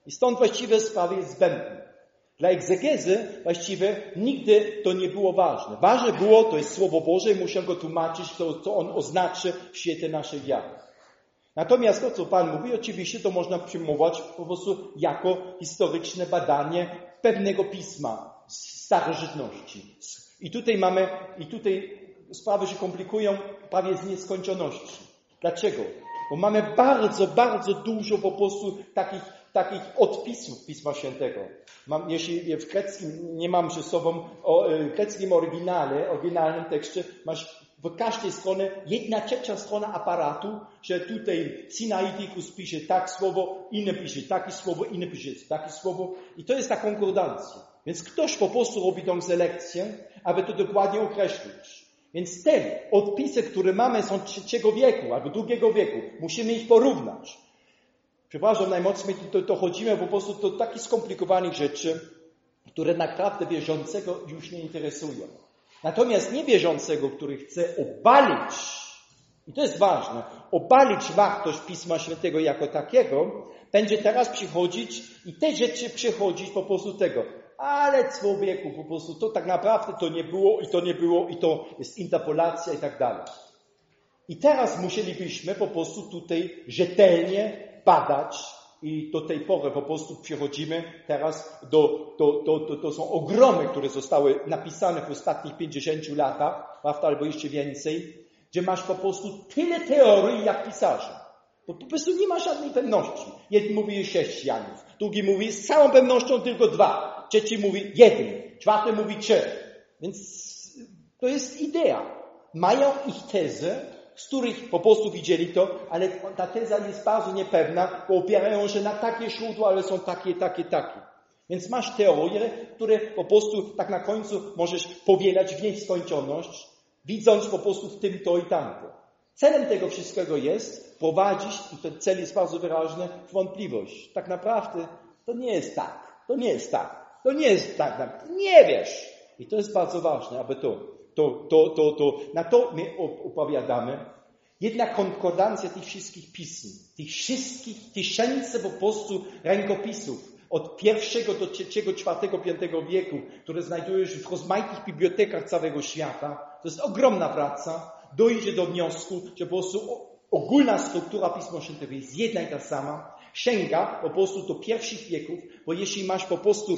I stąd właściwie sprawa jest zbędna. Dla egzegezy właściwie nigdy to nie było ważne. Ważne było, to jest Słowo Boże i muszę go tłumaczyć, to, co on oznaczy w świecie naszej wiary. Natomiast to, co Pan mówi, oczywiście to można przyjmować po prostu jako historyczne badanie pewnego pisma z starożytności. I tutaj mamy, i tutaj sprawy się komplikują prawie z nieskończoności. Dlaczego? Bo mamy bardzo, bardzo dużo po prostu takich, takich odpisów Pisma Świętego. Mam, jeśli w greckim nie mam przy sobą, o, w greckim oryginale, oryginalnym tekście, masz w każdej stronie jedna trzecia strona aparatu, że tutaj Sinaiticus pisze tak słowo, inny pisze takie słowo, inny pisze takie słowo i to jest ta konkordancja. Więc ktoś po prostu robi tą selekcję, aby to dokładnie określić. Więc te odpisy, które mamy są trzeciego wieku albo drugiego wieku, musimy ich porównać. Przepraszam najmocniej, to, to chodzimy po prostu do takich skomplikowanych rzeczy, które naprawdę wierzącego już nie interesują. Natomiast niewierzącego, który chce obalić, i to jest ważne, obalić wartość Pisma Świętego jako takiego, będzie teraz przychodzić i te rzeczy przychodzić po prostu tego. Ale człowieku, po prostu to tak naprawdę to nie było i to nie było i to jest interpolacja i tak dalej. I teraz musielibyśmy po prostu tutaj rzetelnie badać i do tej pory po prostu przechodzimy teraz do, do, do, do, to są ogromy, które zostały napisane w ostatnich 50 latach, prawda, albo jeszcze więcej, gdzie masz po prostu tyle teorii jak pisarze. Bo po prostu nie ma żadnej pewności. Jeden mówi sześć janów, drugi mówi z całą pewnością tylko dwa, trzeci mówi jeden, czwarty mówi trzy. Więc to jest idea. Mają ich tezę, z których po prostu widzieli to, ale ta teza jest bardzo niepewna, bo opierają się na takie źródła, ale są takie, takie, takie. Więc masz teorie, które po prostu tak na końcu możesz powielać w nieskończoność, widząc po prostu w tym to i tamto. Celem tego wszystkiego jest prowadzić, i ten cel jest bardzo wyraźny, wątpliwość. Tak naprawdę to nie jest tak, to nie jest tak, to nie jest tak. nie wiesz. I to jest bardzo ważne, aby to, to, to, to, to na to my opowiadamy. Jedna konkordancja tych wszystkich pism, tych wszystkich tysięcy po prostu rękopisów, od pierwszego do trzeciego, czwartego, piątego wieku, które znajdują się w rozmaitych bibliotekach całego świata. To jest ogromna praca. Dojdzie do wniosku, że po prostu ogólna struktura Pisma Świętego jest jedna i ta sama. Sięga po prostu do pierwszych wieków, bo jeśli masz po prostu e,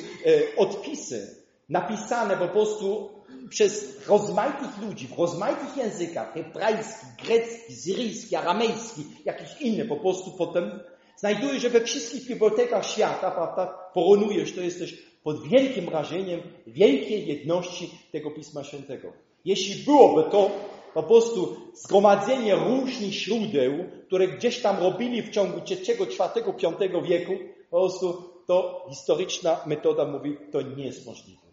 odpisy napisane po prostu przez rozmaitych ludzi, w rozmaitych językach, hebrajski, grecki, syryjski, aramejski, jakiś inny po prostu potem, znajdujesz, że we wszystkich bibliotekach świata, prawda, poronujesz, to jesteś pod wielkim wrażeniem wielkiej jedności tego Pisma Świętego. Jeśli byłoby to po prostu zgromadzenie różnych źródeł, które gdzieś tam robili w ciągu III, IV, V wieku, po prostu to historyczna metoda mówi, to nie jest możliwe.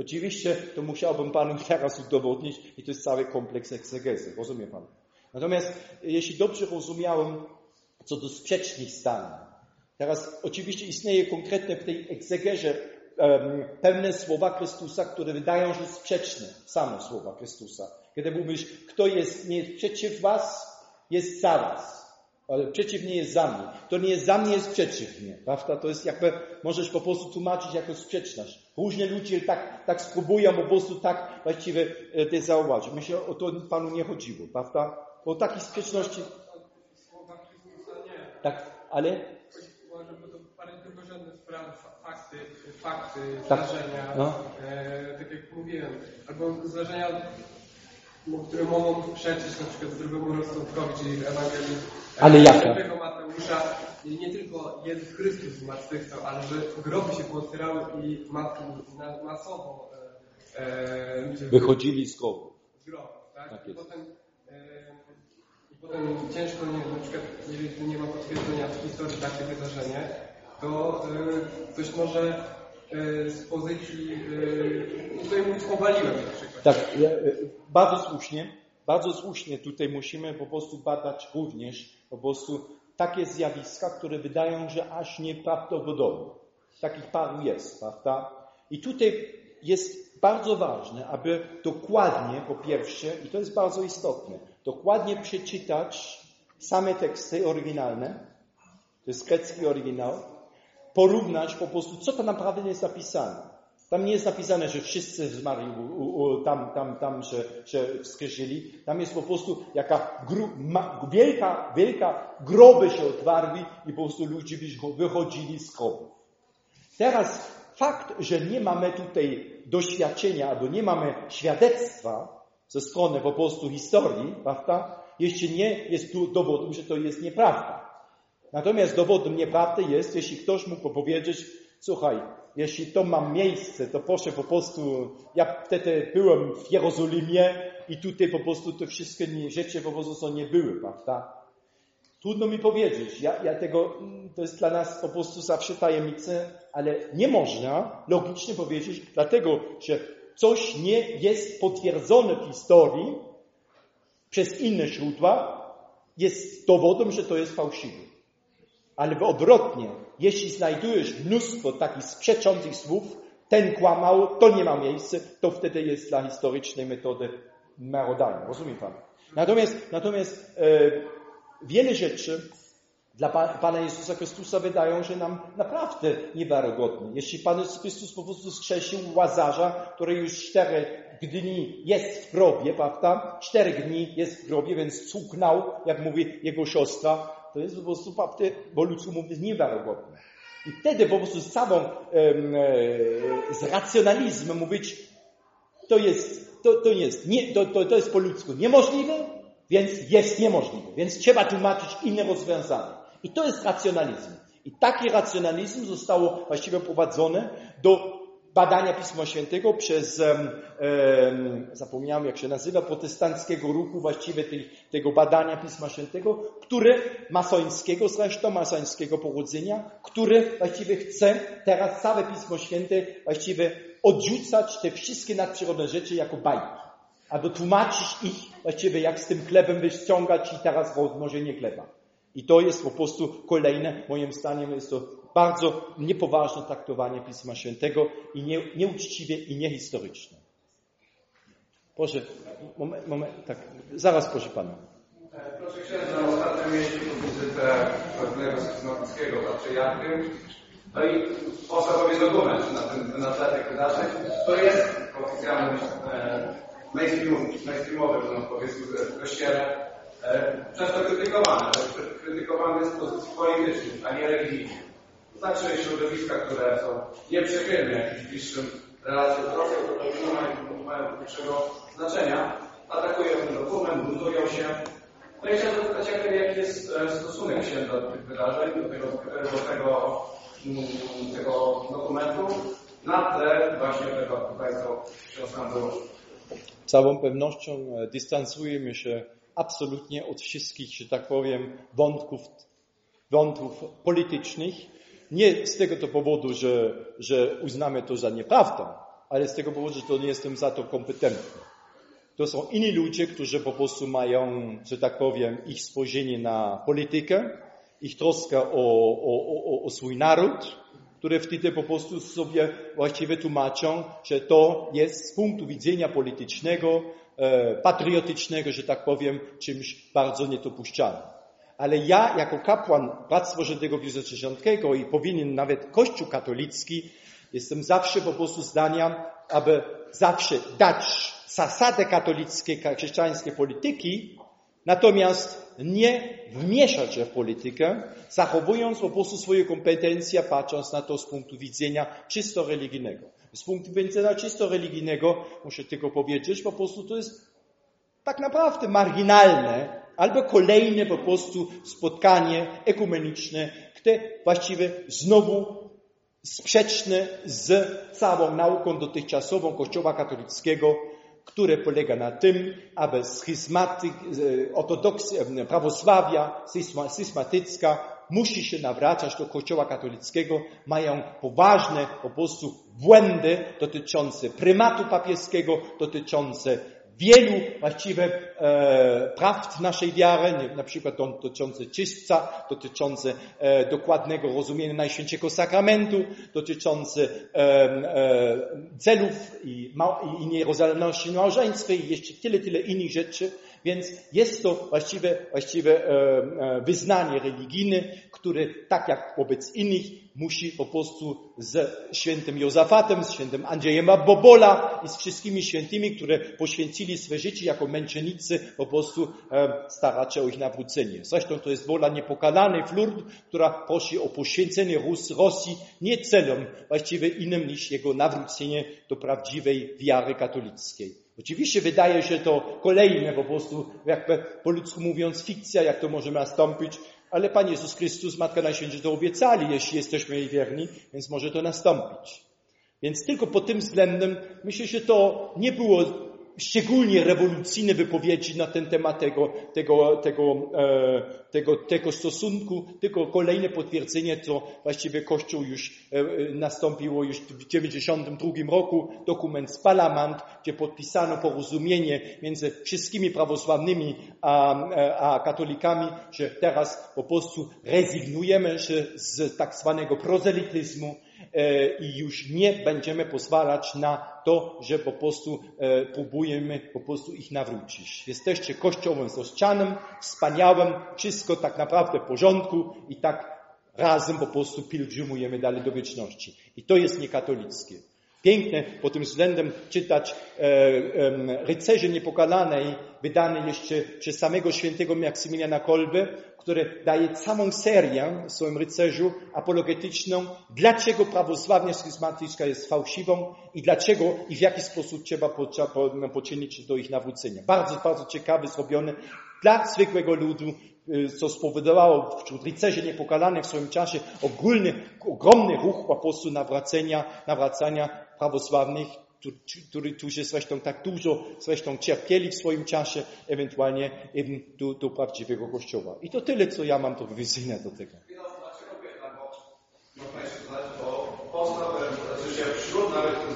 Oczywiście to musiałbym Panu teraz udowodnić i to jest cały kompleks egzegezy. Rozumie Pan? Natomiast jeśli dobrze rozumiałem co do sprzecznych stanów, teraz oczywiście istnieje konkretne w tej egzegerze um, pewne słowa Chrystusa, które wydają się sprzeczne, same słowa Chrystusa. Kiedy mówisz, kto jest nie przeciw was, jest za was. Ale przeciw nie jest za mnie. To nie jest za mnie, jest przeciw mnie. Prawda? To jest jakby, możesz po prostu tłumaczyć jako sprzeczność. Różni ludzie tak, tak spróbują po prostu tak właściwie e, to zauważyć. Myślę, o to Panu nie chodziło, prawda? Bo takich sprzeczności... Tak, ale... Fakty, fakty, Tak. zdarzenia, No. e, tak jak mówiłem, albo zdarzenia, które mogą przeczyć na przykład zdrowemu rozsądkowi, czyli w Ewangelii Ale e, jaka? świętego Mateusza, i nie tylko Jezus Chrystus zmartwychwstał, ale że groby się pootwierały i matki masowo e, e, ludzie Wychodzili z grobu. z grobów, tak? Tak I potem, e, i potem ciężko, nie, na przykład, jeżeli nie ma potwierdzenia w historii takie wydarzenie, to e, ktoś może z pozycji, e, tutaj mówić powaliłem na przykład. Tak, e, e, bardzo słusznie, bardzo słusznie tutaj musimy po prostu badać również po prostu takie zjawiska, które wydają się aż nieprawdopodobne. Takich paru jest, prawda? I tutaj jest bardzo ważne, aby dokładnie, po pierwsze, i to jest bardzo istotne, dokładnie przeczytać same teksty oryginalne, to jest grecki oryginał, porównać po prostu, co tam naprawdę jest napisane. Tam nie jest napisane, że wszyscy zmarli u, u, tam, tam, tam, że, że. Tam jest po prostu jaka gru, ma, wielka, wielka groby się otwarły i po prostu ludzie wychodzili z grobów. Teraz fakt, że nie mamy tutaj doświadczenia albo nie mamy świadectwa ze strony po prostu historii, prawda, jeszcze nie jest tu dowodem, że to jest nieprawda. Natomiast dowodem nieprawdy jest, jeśli ktoś mógł powiedzieć, słuchaj, jeśli to ma miejsce, to proszę po prostu, ja wtedy byłem w Jerozolimie i tutaj po prostu te wszystkie rzeczy po prostu są nie były, prawda? Trudno mi powiedzieć, ja, ja tego, mm, to jest dla nas po prostu zawsze tajemnice, ale nie można logicznie powiedzieć, dlatego, że coś nie jest potwierdzone w historii przez inne źródła, jest dowodem, że to jest fałszywe. Ale odwrotnie, jeśli znajdujesz mnóstwo takich sprzeczących słów, ten kłamał, to nie ma miejsca, to wtedy jest dla historycznej metody miarodajne. Rozumie Pan? Natomiast, natomiast e, wiele rzeczy dla Pa- Pana Jezusa Chrystusa wydają się nam naprawdę niewiarygodne. Jeśli Pan Jezus Chrystus po prostu skrzesił Łazarza, który już cztery dni jest w grobie, prawda? Cztery dni jest w grobie, więc cuknął, jak mówi jego siostra, to jest po prostu fakty, bo ludzko mówiąc, niewiarygodne. I wtedy po prostu z em, e, z racjonalizmem mówić, to jest, to, to jest, nie, to, to, to jest po ludzku niemożliwe, więc jest niemożliwe. Więc trzeba tłumaczyć inne rozwiązanie. I to jest racjonalizm. I taki racjonalizm zostało właściwie prowadzone do badania Pisma Świętego przez, em, em, zapomniałem jak się nazywa, protestanckiego ruchu, właściwie tego badania Pisma Świętego, który, masońskiego zresztą, masońskiego pochodzenia, który właściwie chce teraz całe Pismo Święte właściwie odrzucać te wszystkie nadprzyrodne rzeczy jako bajki. Albo tłumaczyć ich właściwie jak z tym chlebem wyściągać i teraz rozmnożenie chleba. I to jest po prostu kolejne, moim zdaniem jest to bardzo niepoważne traktowanie Pisma Świętego i nie, nieuczciwie i niehistoryczne. Proszę, moment, moment, tak, zaraz proszę Pana. Proszę księdza, ostatnio mieliśmy wizytę pewnego schizmatycznego patriarchy. No i powstał pewien dokument na, tym, na tych wydarzeń. To jest oficjalnym e, mainstreamu, mainstreamowym, no powiedzmy, w kościele. E, często krytykowany, ale krytykowany z pozycji politycznych, a nie religijnych. Znaczy środowiska, które są nieprzychylne jakimś bliższym relacjom z Rosją, to nie mają, mają większego znaczenia. Atakują ten dokument, buntują się. No i chciałem zapytać, jaki, jest e, stosunek księdza do tych wydarzeń, do tego, do tego, mm, tego dokumentu, na tle właśnie tego tutaj, co nam dołożył. Całą pewnością e, dystansujemy się absolutnie od wszystkich, że tak powiem, wątków, wątków politycznych. Nie z tego to powodu, że, że uznamy to za nieprawdę, ale z tego powodu, że to nie jestem za to kompetentny. To są inni ludzie, którzy po prostu mają, że tak powiem, ich spojrzenie na politykę, ich troskę o, o, o, o swój naród, które wtedy po prostu sobie właściwie tłumaczą, że to jest z punktu widzenia politycznego, e, patriotycznego, że tak powiem, czymś bardzo niedopuszczalnym. Ale ja, jako kapłan Bractwa Żydnego Piłsudskiego i powinien nawet Kościół katolicki, jestem zawsze po prostu zdania, aby zawsze dać zasadę katolickiej, chrześcijańskiej polityki, natomiast nie wmieszać się w politykę, zachowując po prostu swoje kompetencje, patrząc na to z punktu widzenia czysto religijnego. Z punktu widzenia czysto religijnego, muszę tylko powiedzieć, po prostu to jest tak naprawdę marginalne, albo kolejne po prostu spotkanie ekumeniczne, które właściwie znowu sprzeczne z całą nauką dotychczasową Kościoła katolickiego, które polega na tym, aby schizmatyk, ortodoksja, prawosławia, schizmatycka musi się nawracać do Kościoła katolickiego, mają poważne po prostu błędy dotyczące prymatu papieskiego, dotyczące wielu właściwie e, prawd naszej wiary, na przykład dotyczące czystca, dotyczące e, dokładnego rozumienia Najświętszego Sakramentu, dotyczące e, celów i, i nierozerwalności małżeństwa i jeszcze tyle, tyle innych rzeczy. Więc jest to właściwie, właściwie e, e, wyznanie religijne, które tak jak wobec innych musi po prostu z świętym Józafatem, z świętym Andrzejem Bobola i z wszystkimi świętymi, które poświęcili swe życie jako męczennicy, po prostu e, starać się o ich nawrócenie. Zresztą to jest wola niepokalanej Flurd, która prosi o poświęcenie Rus, Rosji nie celem właściwie innym niż jego nawrócenie do prawdziwej wiary katolickiej. Oczywiście wydaje się to kolejne po prostu, jakby po ludzku mówiąc, fikcja, jak to może nastąpić, ale Pan Jezus Chrystus, Matka Najświętsza to obiecali, jeśli jesteśmy jej wierni, więc może to nastąpić. Więc tylko pod tym względem myślę, że to nie było szczególnie rewolucyjne wypowiedzi na ten temat tego, tego, tego, e, tego, tego stosunku, tylko kolejne potwierdzenie, co właściwie Kościół już e, nastąpiło już w 1992 roku, dokument z Palamant, gdzie podpisano porozumienie między wszystkimi prawosławnymi a, a katolikami, że teraz po prostu rezygnujemy się z tak zwanego prozelityzmu, i już nie będziemy pozwalać na to, że po prostu próbujemy po prostu ich nawrócić. Jesteście kościołem siostrzanym, wspaniałym, wszystko tak naprawdę w porządku i tak razem po prostu pielgrzymujemy dalej do wieczności. I to jest niekatolickie. Piękne pod tym względem czytać e, e, Rycerze Niepokalanej, wydane jeszcze przez samego świętego Maksymiliana Kolbe, który daje całą serię w swoim rycerzu apologetyczną, dlaczego prawosławnie schizmatyczna jest fałszywą i dlaczego i w jaki sposób trzeba poczynić do ich nawrócenia. Bardzo, bardzo ciekawy, zrobiony dla zwykłego ludu, y, co spowodowało wśród rycerzy niepokalanych w swoim czasie ogólny, ogromny ruch po prostu nawracenia, nawracania prawosławnych, którzy, którzy zresztą tak dużo zresztą cierpieli w swoim czasie, ewentualnie eben do, do prawdziwego Kościoła. I to tyle, co ja mam do powiedzenia do tego. Powstał, znaczy wśród e,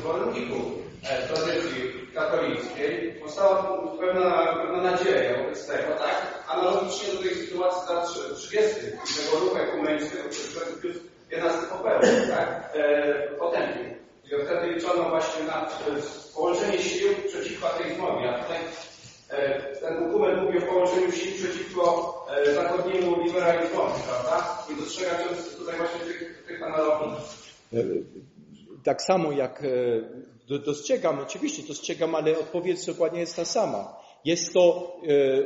tak? Analogicznie do tej sytuacji lat 30. tego ruchu ekumeńskiego, który Pius XI popełnił, tak? E, potępił. I wtedy liczono właśnie na e, połączenie sił przeciwko ateizmowi, a tutaj e, ten dokument mówi o połączeniu sił przeciwko e, zachodniemu liberalizmowi, prawda? I dostrzegam tutaj właśnie tych, tych analogii. Tak samo jak dostrzegam, oczywiście dostrzegam, ale odpowiedź dokładnie jest ta sama. Jest to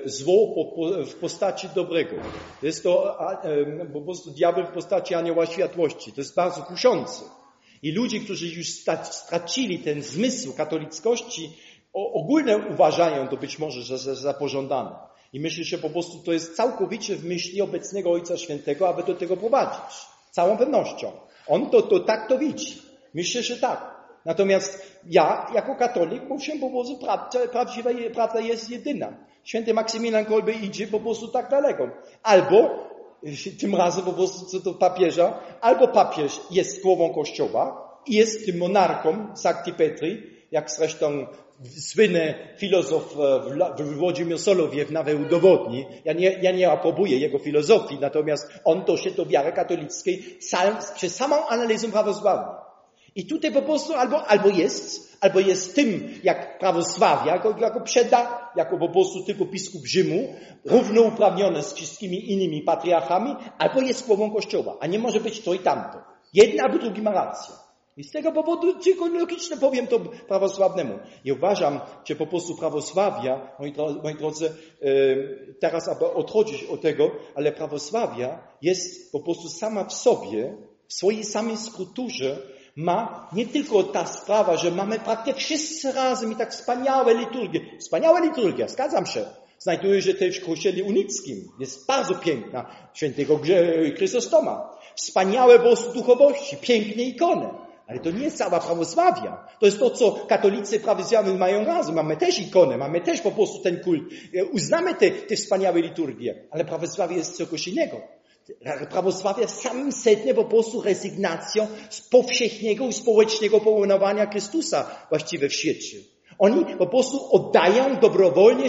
zło w postaci dobrego. Jest to po prostu diabeł w postaci anioła światłości. To jest bardzo kuszące. I ludzie, którzy już stracili ten zmysł katolickości, ogólnie uważają to być może za, za pożądane. I myślę, że po prostu to jest całkowicie w myśli obecnego Ojca Świętego, aby do tego prowadzić. Całą pewnością. On to, to tak to widzi. Myślę, że tak. Natomiast ja, jako katolik, muszę po prostu, prawdziwa prawda jest jedyna. Święty Maksymilian Kolbe idzie po prostu tak daleko. Albo, tym razem po prostu do papieża, albo papież jest głową kościoła i jest tym monarką Sancti Petri, jak zresztą słynny filozof e, Włodzimir Solowiew nawet udowodni. Ja nie, ja nie aprobuję jego filozofii, natomiast on to się do wiary katolickiej sam, przez samą analizę prawosławia. I tutaj po prostu albo, albo jest, albo jest tym, jak prawosławia, jako, jako przeda, jako po prostu tylko biskup Rzymu, równouprawniony z wszystkimi innymi patriarchami, albo jest głową Kościoła, a nie może być to i tamto. Jedna albo drugi ma rację. I z tego powodu tylko logiczne powiem to prawosławnemu. I uważam, że po prostu prawosławia, moi moi drodzy teraz aby odchodzić od tego, ale prawosławia jest po prostu sama w sobie, w swojej samej strukturze, ma nie tylko ta sprawa, że mamy praktycznie wszyscy razem i tak wspaniałe liturgie. Wspaniałe liturgia, zgadzam się. Znajduje się też w kościele unickim. Jest bardzo piękna. Świętego Chrysostoma. Wspaniałe bosu duchowości, piękne ikony. Ale to nie jest cała prawosławia. To jest to, co katolicy prawosławni mają razem. Mamy też ikonę, mamy też po prostu ten kult. E, uznamy te, te wspaniałe liturgie, ale prawosławie jest coś innego. Prawosławie w samym sednie po prostu rezygnacją z powszechnego i społecznego połanowania Chrystusa właściwie w świecie. Oni po prostu oddają dobrowolnie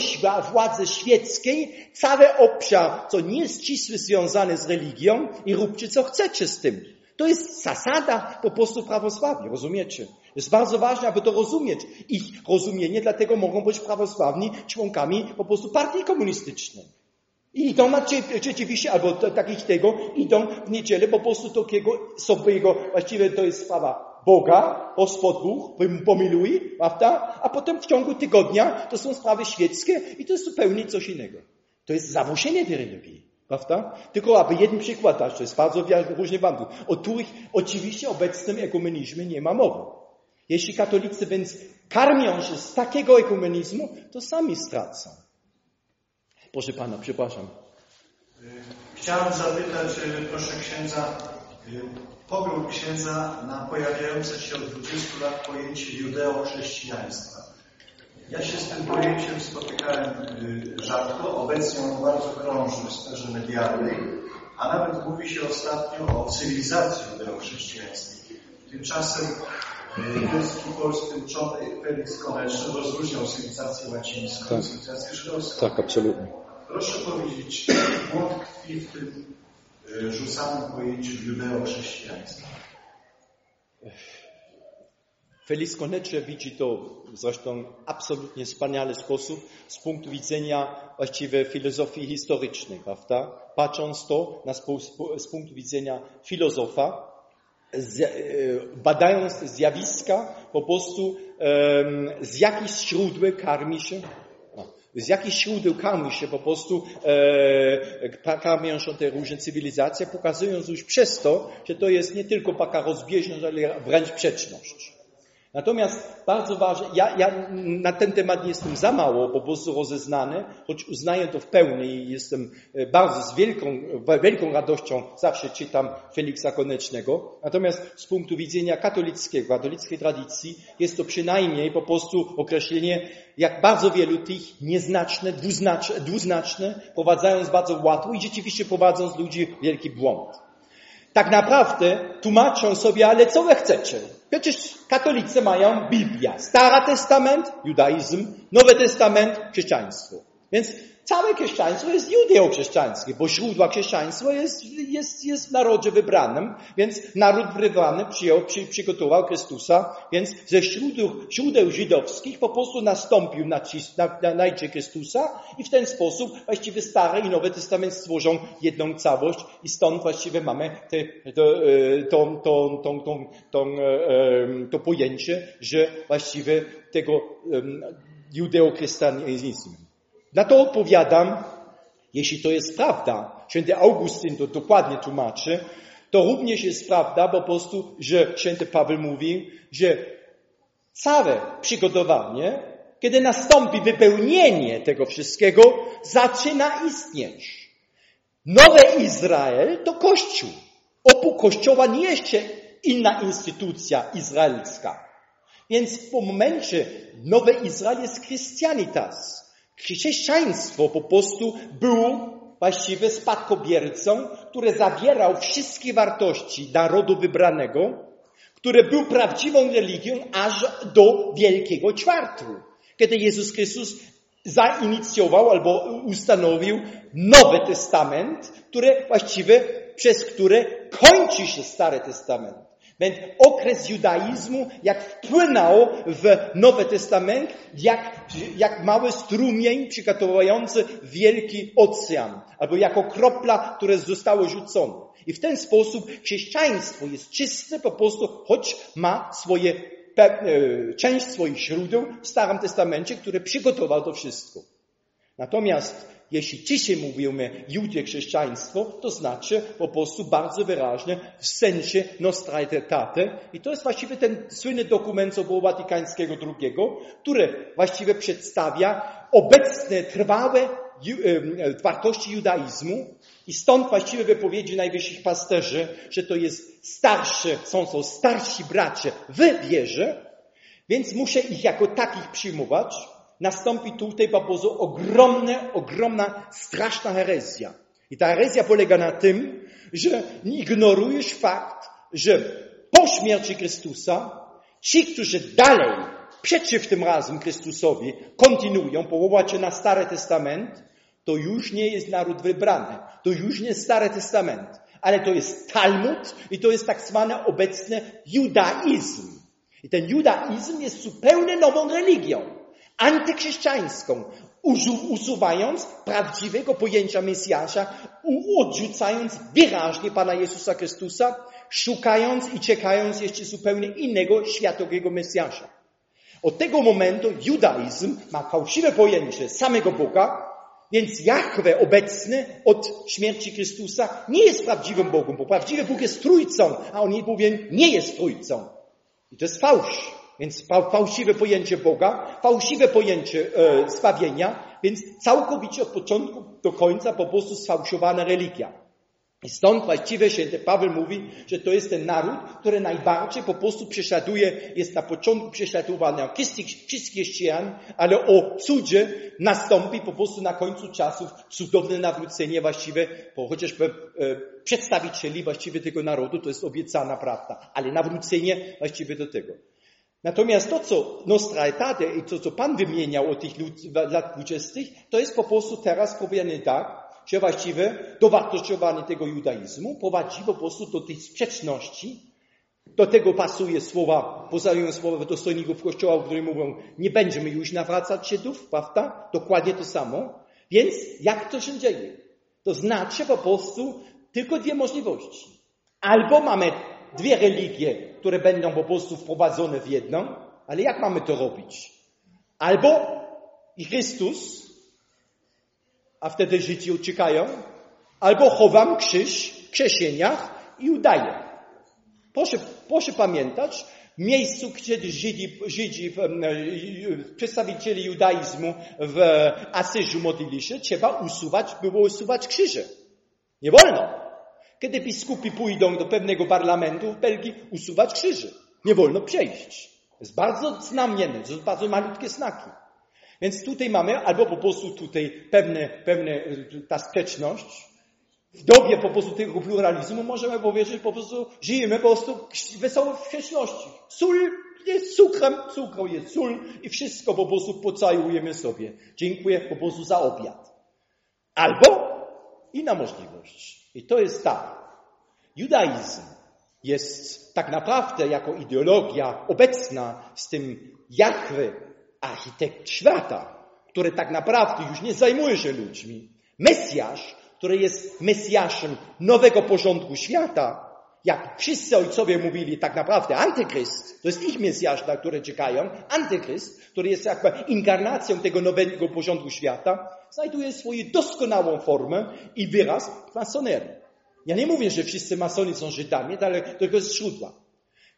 władzy świeckiej cały obszar, co nie jest ścisły związany z religią i róbcie co chcecie z tym. To jest zasada po prostu prawosławia, rozumiecie? Jest bardzo ważne, aby to rozumieć. Ich rozumienie, dlatego mogą być prawosławni członkami po prostu partii komunistycznej. I idą na rzeczywiście, albo takich tego, idą w niedzielę po prostu takiego sobie, właściwie to jest sprawa Boga, Gospod Bóg, pomiluj, prawda? A potem w ciągu tygodnia to są sprawy świeckie i to jest zupełnie coś innego. To jest zawłosienie tej religii. Prawda? Tylko aby jeden przykład dać, to jest bardzo różnie wam o których oczywiście obecnym ekumenizmie nie ma mowy. Jeśli katolicy więc karmią się z takiego ekumenizmu, to sami stracą. Proszę Pana, przepraszam. Chciałem zapytać, proszę księdza, pogląd księdza na pojawiające się od 20 lat pojęcie judeo-chrześcijaństwa. Ja się z tym pojęciem spotykałem y, rzadko. Obecnie ono bardzo krąży w sferze medialnej, a nawet mówi się ostatnio o cywilizacji judeo-chrześcijańskiej. Tymczasem Polski y, polski uczony Felix Koneczny rozróżniał cywilizację łacińską tak. cywilizację żydowską. Tak, absolutnie. Proszę powiedzieć, błąd tkwi w tym y, rzucanym pojęciu judeo-chrześcijaństwa. Felix Konecze widzi to zresztą absolutnie wspaniały sposób z punktu widzenia właściwie filozofii historycznej, prawda? Patrząc to na, z punktu widzenia filozofa, z, e, badając zjawiska, po prostu z jakich źródeł karmi się, z jakich źródeł karmi się po prostu e, karmią te różne cywilizacje, pokazując już przez to, że to jest nie tylko taka rozbieżność, ale wręcz sprzeczność. Natomiast bardzo ważne, ja, ja na ten temat nie jestem za mało po prostu rozeznany, choć uznaję to w pełni i jestem e, bardzo z wielką, wielką radością zawsze czytam Feliksa Konecznego. Natomiast z punktu widzenia katolickiego, katolickiej tradycji jest to przynajmniej po prostu określenie, jak bardzo wielu tych nieznaczne, dwuznaczne, dwuznaczne prowadzając bardzo łatwo i rzeczywiście prowadząc ludzi wielki błąd. Tak naprawdę tłumaczą sobie, ale co wy chcecie? Przecież katolicy mają Biblia, Stary Testament, judaizm, Nowy Testament, chrześcijaństwo. Więc całe chrześcijaństwo jest judeo-chrześcijańskie, bo źródła chrześcijaństwa jest, jest, jest w narodzie wybranym, więc naród wybrany przyjął, przy, przygotował Chrystusa, więc ze źródeł, źródeł żydowskich po prostu nastąpił na, na, na Chrystusa i w ten sposób właściwie Stary i Nowy Testament stworzą jedną całość i stąd właściwie mamy te, to, e, to, to, to, to, to, e, to pojęcie, że właściwie tego um, judeo-chrystianizmu. Na to odpowiadam, jeśli to jest prawda, święty Augustyn to dokładnie tłumaczy, to również jest prawda po prostu, że święty Paweł mówi, że całe przygotowanie, kiedy nastąpi wypełnienie tego wszystkiego, zaczyna istnieć. Nowy Izrael to Kościół. Oprócz Kościoła nie jeszcze inna instytucja izraelska. Więc w momencie Nowy Izrael jest Christianitas. Chrześcijaństwo po prostu było właściwie spadkobiercą, który zawierał wszystkie wartości narodu wybranego, który był prawdziwą religią aż do Wielkiego Czwartu, kiedy Jezus Chrystus zainicjował albo ustanowił Nowy Testament, który właściwie przez który kończy się Stary Testament. Więc okres judaizmu, jak wpłynął w Nowy Testament, jak, jak mały strumień przygotowujący wielki ocean, albo jako kropla, które zostało rzucone. I w ten sposób chrześcijaństwo jest czyste po prostu, choć ma swoje, e, część swoich źródeł w Starym Testamencie, które przygotował to wszystko. Natomiast jeśli dzisiaj mówimy Judzie chrześcijaństwo, to znaczy po prostu bardzo wyraźnie w sensie Nostra Aetate. I to jest właściwie ten słynny dokument Soboru Watykańskiego II, który właściwie przedstawia obecne, trwałe wartości judaizmu i stąd właściwe wypowiedzi najwyższych pasterzy, że to jest starsze, są to starsi bracia w wierze, więc muszę ich jako takich przyjmować, nastąpi tutaj po prostu ogromna, ogromna, straszna herezja. I ta herezja polega na tym, że ignorujesz fakt, że po śmierci Chrystusa ci, którzy dalej, przeciw tym razem Chrystusowi, kontynuują, powołać się na Stary Testament, to już nie jest naród wybrany. To już nie jest Stary Testament. Ale to jest Talmud i to jest tak zwany obecny judaizm. I ten judaizm jest zupełnie nową religią antychrześcijańską, usuwając prawdziwego pojęcia Mesjasza, odrzucając wyraźnie Pana Jezusa Chrystusa, szukając i czekając jeszcze zupełnie innego światowego Mesjasza. Od tego momentu judaizm ma fałszywe pojęcie samego Boga, więc Jahwe obecny od śmierci Chrystusa nie jest prawdziwym Bogiem, bo prawdziwy Bóg jest trójcą, a on nie powiem nie jest trójcą. I to jest fałsz. Więc fałszywe pojęcie Boga, fałszywe pojęcie e, zbawienia, więc całkowicie od początku do końca po prostu sfałszowana religia. I stąd właściwie święty Paweł mówi, że to jest ten naród, który najbardziej po prostu prześladuje, jest na początku prześladowany wszystkich, wszystkich chrześcijan, ale o cudzie nastąpi po prostu na końcu czasów cudowne nawrócenie właściwie, bo chociażby e, przedstawicieli właściwie tego narodu, to jest obiecana prawda, ale nawrócenie właściwie do tego. Natomiast to, co Nostra Aetate i to, co Pan wymieniał o tych lat dwudziestych, to jest po prostu teraz powiedziane tak, że właściwie dowartościowanie tego judaizmu prowadzi po prostu do tej sprzeczności. Do tego pasuje słowa, pozają słowa dostojników Kościoła, które mówią, nie będziemy już nawracać Żydów, prawda? Dokładnie to samo. Więc jak to się dzieje? To znaczy po prostu tylko dwie możliwości. Albo mamy dwie religie, które będą po prostu wprowadzone w jedną, ale jak mamy to robić? Albo i Chrystus, a wtedy Żydzi uciekają, albo chowam krzyż w krzesieniach i udaję. Proszę, proszę pamiętać, W miejscu, kiedy Żydzi, Żydzi e, przedstawiciele judaizmu w Asyżu modlili się, trzeba usuwać, było usuwać krzyże. Nie wolno. Kiedy biskupi pójdą do pewnego parlamentu w Belgii, usuwać krzyże. Nie wolno przejść. To jest bardzo znamienne, to są bardzo malutkie znaki. Więc tutaj mamy, albo po prostu tutaj pewne, pewne ta sprzeczność. W dobie po prostu tego pluralizmu możemy powiedzieć, po prostu żyjemy po prostu wesoło w sprzeczności. Sól jest cukrem, cukru jest sól i wszystko po prostu pocałujemy sobie. Dziękuję po prostu za obiad. Albo inna możliwość. I to jest tak. Judaizm jest tak naprawdę jako ideologia obecna z tym Jahwe, architekt świata, który tak naprawdę już nie zajmuje się ludźmi. Mesjasz, który jest Mesjaszem nowego porządku świata, jak wszyscy ojcowie mówili tak naprawdę antychryst, to jest ich Mesjasz, na który czekają, antychryst, który jest jakby inkarnacją tego nowego porządku świata, znajduje swoją doskonałą formę i wyraz w masonerii. Ja nie mówię, że wszyscy masoni są Żydami, ale tylko z źródła.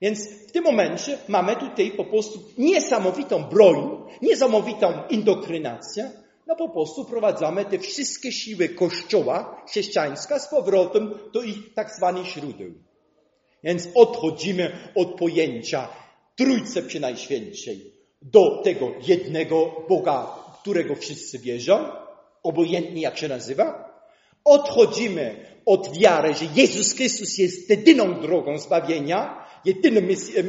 Więc w tym momencie mamy tutaj po prostu niesamowitą broń, niesamowitą indoktrynację, no po prostu prowadzamy te wszystkie siły Kościoła chrześcijańska z powrotem do ich tak zwanych źródeł. Więc odchodzimy od pojęcia Trójce Przenajświętszej do tego jednego Boga, którego wszyscy wierzą, obojętnie jak się nazywa. Odchodzimy od wiary, że Jezus Chrystus jest jedyną drogą zbawienia, jedynym,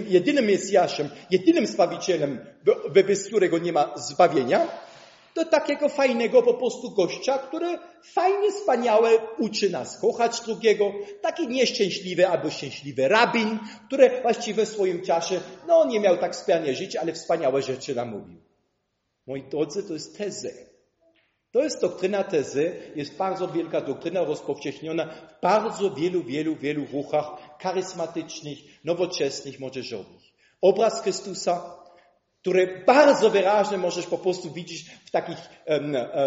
jedynym Mesjaszem, jedynym Zbawicielem, bez którego nie ma zbawienia, do takiego fajnego po prostu gościa, który fajnie, wspaniałe uczy nas kochać drugiego, taki nieszczęśliwy albo szczęśliwy rabin, który właściwie w swoim czasie, no nie miał tak wspaniale żyć, ale wspaniałe rzeczy nam mówił. Moi drodzy, to jest tezy. To jest doktryna tezy, jest bardzo wielka doktryna rozpowszechniona w bardzo wielu, wielu, wielu ruchach charyzmatycznych, nowoczesnych, młodzieżowych. Obraz Chrystusa, który bardzo wyraźnie możesz po prostu widzieć w takich,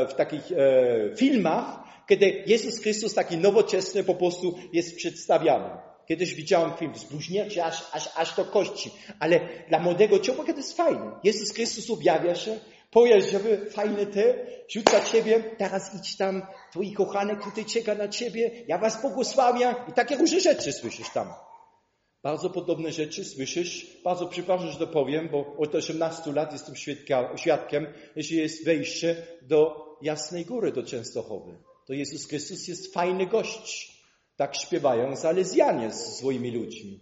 w takich e, filmach, kiedy Jezus Chrystus taki nowoczesny po prostu jest przedstawiany. Kiedyś widziałem film z bluźnierczy aż, aż, aż do kości, ale dla młodego człowieka to jest fajne. Jezus Chrystus objawia się, powie, żeby fajne te, rzuca ciebie, teraz idź tam, twój kochanek tutaj czeka na ciebie, ja was błogosławiam i takie różne rzeczy słyszysz tam. Bardzo podobne rzeczy słyszysz, bardzo przepraszam, że to powiem, bo od 18 lat jestem świadkiem, jeśli jest wejście do Jasnej Góry, do Częstochowy. To Jezus Chrystus jest fajny gość. Tak śpiewają Zalezjanie z swoimi ludźmi.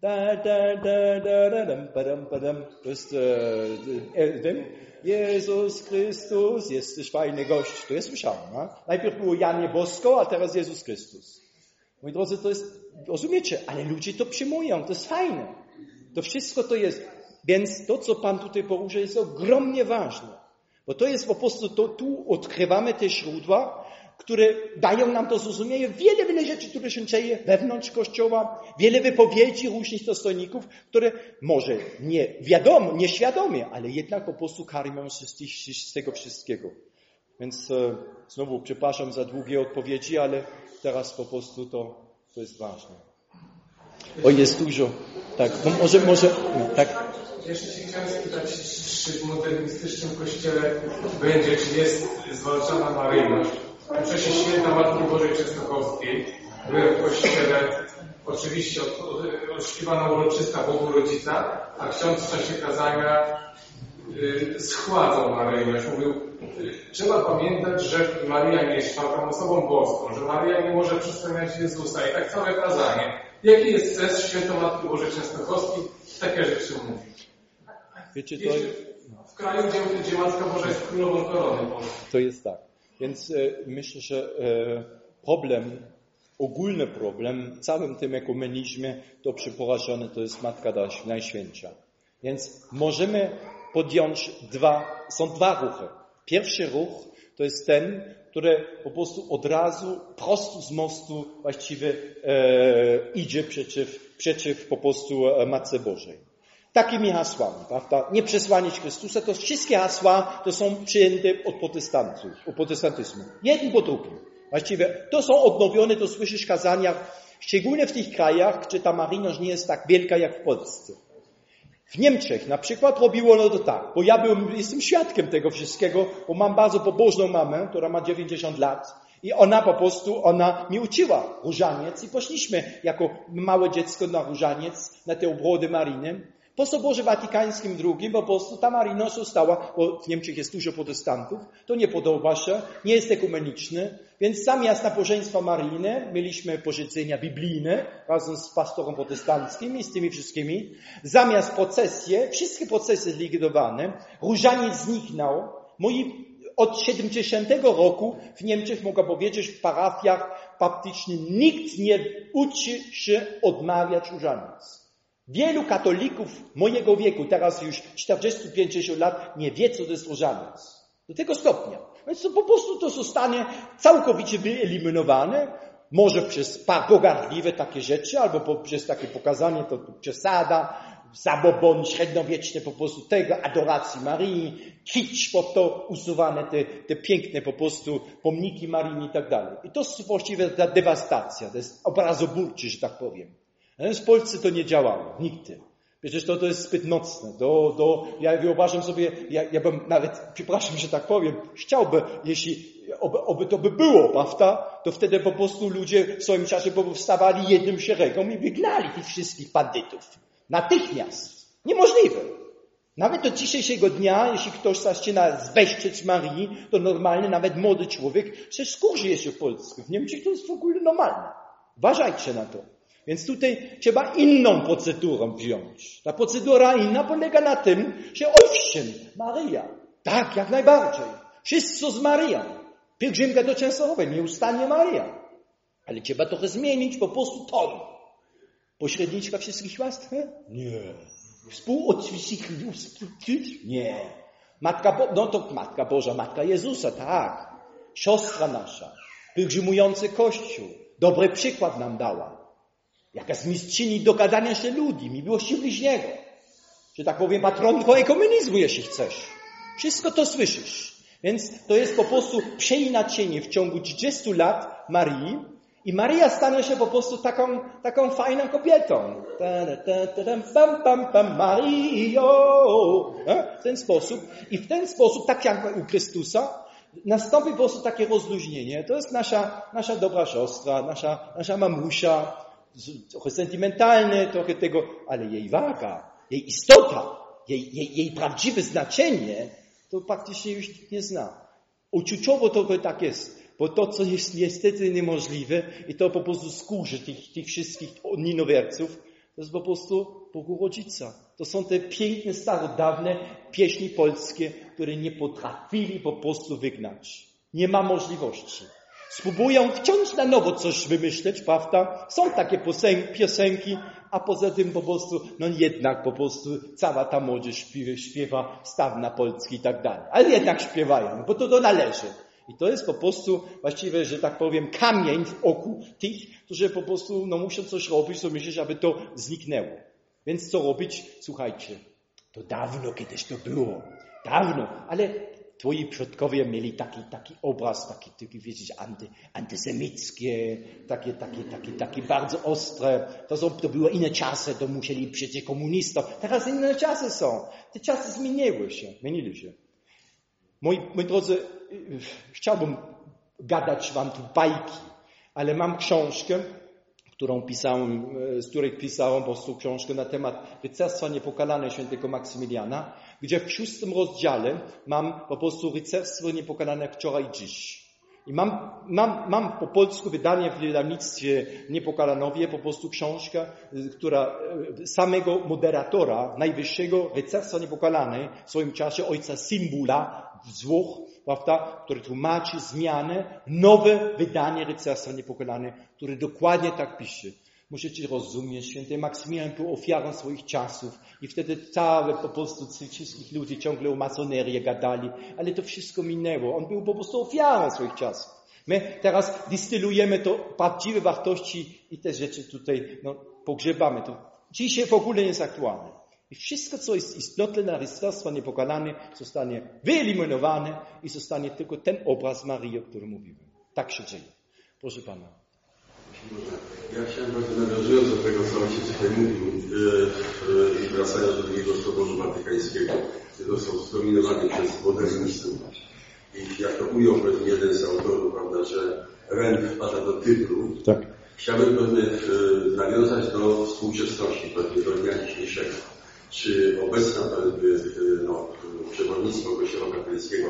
Da, da, da, da, da, dam, padam, padam. To jest e, e, Jezus Chrystus, jesteś fajny gość. To ja słyszałem. A? Najpierw było Janie Bosko, a teraz Jezus Chrystus. Moi drodzy, to jest, rozumiecie, ale ludzie to przyjmują, to jest fajne. To wszystko to jest. Więc to, co Pan tutaj porusza, jest ogromnie ważne. Bo to jest po prostu, to, tu odkrywamy te źródła, które dają nam to zrozumienie wiele, wiele rzeczy, które się dzieje wewnątrz Kościoła, wiele wypowiedzi różnych dostojników, które może nie wiadomo, nieświadomie, ale jednak po prostu karmią się z, z tego wszystkiego. Więc e, znowu przepraszam za długie odpowiedzi, ale teraz po prostu to, to jest ważne. O, jest dużo. Tak, no może, może, tak. Jeszcze się chciałem spytać, czy w modernistycznym kościele będzie, czy jest zwalczana maryjność? W czasie święta Matki Bożej Częstochowskiej byłem w kościele, oczywiście odśpiewana uroczysta Bogu Rodzica, a ksiądz w czasie kazania y, schładzał Maryjność. Mówił, y, trzeba pamiętać, że Maria nie jest czwartą osobą boską, że Maria nie może przedstawiać Jezusa i tak całe kazanie. Jaki jest sens święta Matki Bożej Częstochowskiej? Takie rzeczy mówi. Wiecie, to... W kraju, gdzie, gdzie Matka Boża jest królową korony To jest tak. Więc e, myślę, że e, problem, ogólny problem w całym tym ekumenizmie to przyporażone to jest Matka Najświętsza. Więc możemy podjąć dwa, są dwa ruchy. Pierwszy ruch to jest ten, który po prostu od razu prosto z mostu właściwie e, idzie przeciw, przeciw po prostu Matce Bożej takimi hasłami, prawda? Nie przesłaniać Chrystusa, to wszystkie hasła to są przyjęte od protestantów, od protestantyzmu. Jeden po drugim. Właściwie to są odnowione, to słyszysz kazania, szczególnie w tych krajach, gdzie ta marynarz nie jest tak wielka jak w Polsce. W Niemczech na przykład robiło ono to tak, bo ja byłem, jestem świadkiem tego wszystkiego, bo mam bardzo pobożną mamę, która ma 90 lat i ona po prostu, ona mi uczyła różaniec i poszliśmy jako małe dziecko na różaniec, na te obrody mariny. Po Soborze Watykańskim II po prostu ta marynarz została, bo w Niemczech jest dużo protestantów, to nie podoba się, nie jest ekumeniczny, więc zamiast nabożeństwa maryjne mieliśmy pożyczenia biblijne razem z pastorem protestanckim i z tymi wszystkimi. Zamiast procesje, wszystkie procesje zlikwidowane, różaniec zniknął. Moi od 70 roku w Niemczech mogę powiedzieć, w parafiach praktycznie nikt nie uczy się odmawiać różaniec. Wielu katolików mojego wieku, teraz już 40-50 lat, nie wie, co to jest różaniec. Do tego stopnia. Więc to po prostu to zostanie całkowicie wyeliminowane. Może przez pogardliwe takie rzeczy, albo przez takie pokazanie, to przesada, zabobon średniowieczne po prostu tego, adoracji Marii, kicz po to usuwane te, te piękne po prostu pomniki Marii i tak dalej. I to jest właściwie ta dewastacja, to jest obrazoburczy, że tak powiem. W Polsce to nie działało, nigdy. Przecież to, to jest zbyt mocne. Do, do, ja wyobrażam sobie, ja, ja bym nawet, przepraszam, że tak powiem, chciałby, jeśli oby, oby to by było, prawda, to wtedy po prostu ludzie w swoim czasie powstawali jednym szeregą i wygnali tych wszystkich bandytów. Natychmiast. Niemożliwe. Nawet do dzisiejszego dnia, jeśli ktoś zaczyna zweszczyć Marii, to normalny, nawet młody człowiek, się skurzi się w Polsce. W Niemczech to jest w ogóle normalne. Uważajcie na to. Więc tutaj trzeba inną procedurę wziąć. Ta procedura inna polega na tym, że owszem, Maria, tak, jak najbardziej. Wszystko z Marią. Pielgrzymka do Częstochowej, nieustannie Maria. Ale trzeba trochę zmienić po prostu ton. Pośredniczka wszystkich łask? Nie. Współodwiedzić? Nie. Matka, Bo no to Matka Boża, Matka Jezusa, tak. Siostra nasza. Pielgrzymujący Kościół. Dobry przykład nam dała. Jakaś mistrzyni dogadania się ludzi, miłości bliźniego. Że tak powiem, patronką ekumenizmu, jeśli chcesz. Wszystko to słyszysz. Więc to jest po prostu przeinaczenie w ciągu 30 lat Marii i Maria stanie się po prostu taką, taką fajną kobietą. Pam, pam, pam, Mario. W ten sposób. I w ten sposób, tak jak u Chrystusa, nastąpi po prostu takie rozluźnienie. To jest nasza, nasza dobra siostra, nasza, nasza mamusia, trochę sentymentalne, trochę tego, ale jej waga, jej istota, jej, jej, jej prawdziwe znaczenie, to praktycznie już nie zna. Uczuciowo to tak jest, bo to, co jest niestety niemożliwe i to po prostu skórzy tych, tych wszystkich ninowerców, to jest po prostu Bogu Rodzica. To są te piękne, starodawne pieśni polskie, które nie potrafili po prostu wygnać. Nie ma możliwości. Spróbują wciąż na nowo coś wymyśleć, prawda? Są takie piosenki, a poza tym po prostu, no jednak po prostu cała ta młodzież śpiewa, staw na polski i tak dalej. Ale jednak śpiewają, bo to to należy. I to jest po prostu właściwie, że tak powiem, kamień w oku tych, którzy po prostu no, muszą coś robić, co myślisz, aby to zniknęło. Więc co robić? Słuchajcie, to dawno kiedyś to było. Dawno, ale twoi przodkowie mieli taki, taki obraz, taki, taki wiecie, anty, antysemickie, takie, takie, takie, takie bardzo ostre. To, są, to były inne czasy, to musieli przecież komunistów. Teraz inne czasy są. Te czasy zmieniły się, zmienili się. Moi, moi drodzy, chciałbym gadać wam tu bajki, ale mam książkę, którą pisałem, z której pisałem po prostu książkę na temat rycerstwa niepokalane świętego Maksymiliana gdzie w szóstym rozdziale mam po prostu rycerstwo niepokalane wczoraj dziś. I mam, mam, mam po polsku wydanie w wydawnictwie Niepokalanowie po prostu książkę, która e, samego moderatora najwyższego rycerstwa niepokalane w swoim czasie ojca Symbula z Włoch, prawda, który tłumaczy zmianę, nowe wydanie rycerstwa niepokalane, które dokładnie tak pisze. Musicie rozumieć, święty Maksymilian był ofiarą swoich czasów i wtedy całe po prostu wszystkich ludzi ciągle o masonerię gadali, ale to wszystko minęło. On był po prostu ofiarą swoich czasów. My teraz dystylujemy to prawdziwe wartości i te rzeczy tutaj no, pogrzebamy. To dzisiaj w ogóle nie jest aktualne. I wszystko, co jest istotne na rycerstwa niepokalane, zostanie wyeliminowane i zostanie tylko ten obraz Marii, o którym mówiłem. Tak się dzieje. Proszę Pana. Ja chciałem bardzo nawiązując do tego, co ojciec tutaj mówił e, i wracając do drugiego Soboru Watykańskiego, który został zdominowany przez modernistów. I jak to ujął powiedzmy jeden z autorów, prawda, że Ren wpada do tytlu. Tak. Chciałbym pewnie e, nawiązać do współczesności, pewnie do dnia dzisiejszego. Czy obecna powiedzmy, e, no, przewodnictwo Kościoła katolickiego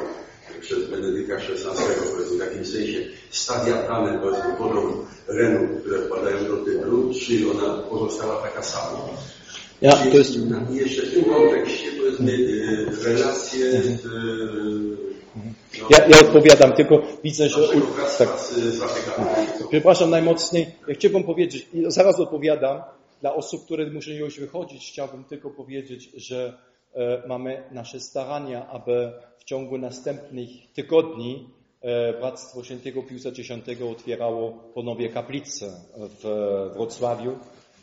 przez Benedykta XVI powiedzmy, w jakimś sensie stawia plany powiedzmy podobną Renu, które wpadają do tytlu, czy ona pozostała taka sama? Ja, to jest, I jeszcze w tym kontekście powiedzmy e, relacje z, e, no, ja, ja odpowiadam, tylko widzę, że... Tak. Przepraszam najmocniej. Ja chciałbym powiedzieć, zaraz odpowiadam, dla osób, które muszą już wychodzić, chciałbym tylko powiedzieć, że mamy nasze starania, aby w ciągu następnych tygodni e, Bractwo Świętego Piusa X otwierało ponownie kaplicę w Wrocławiu.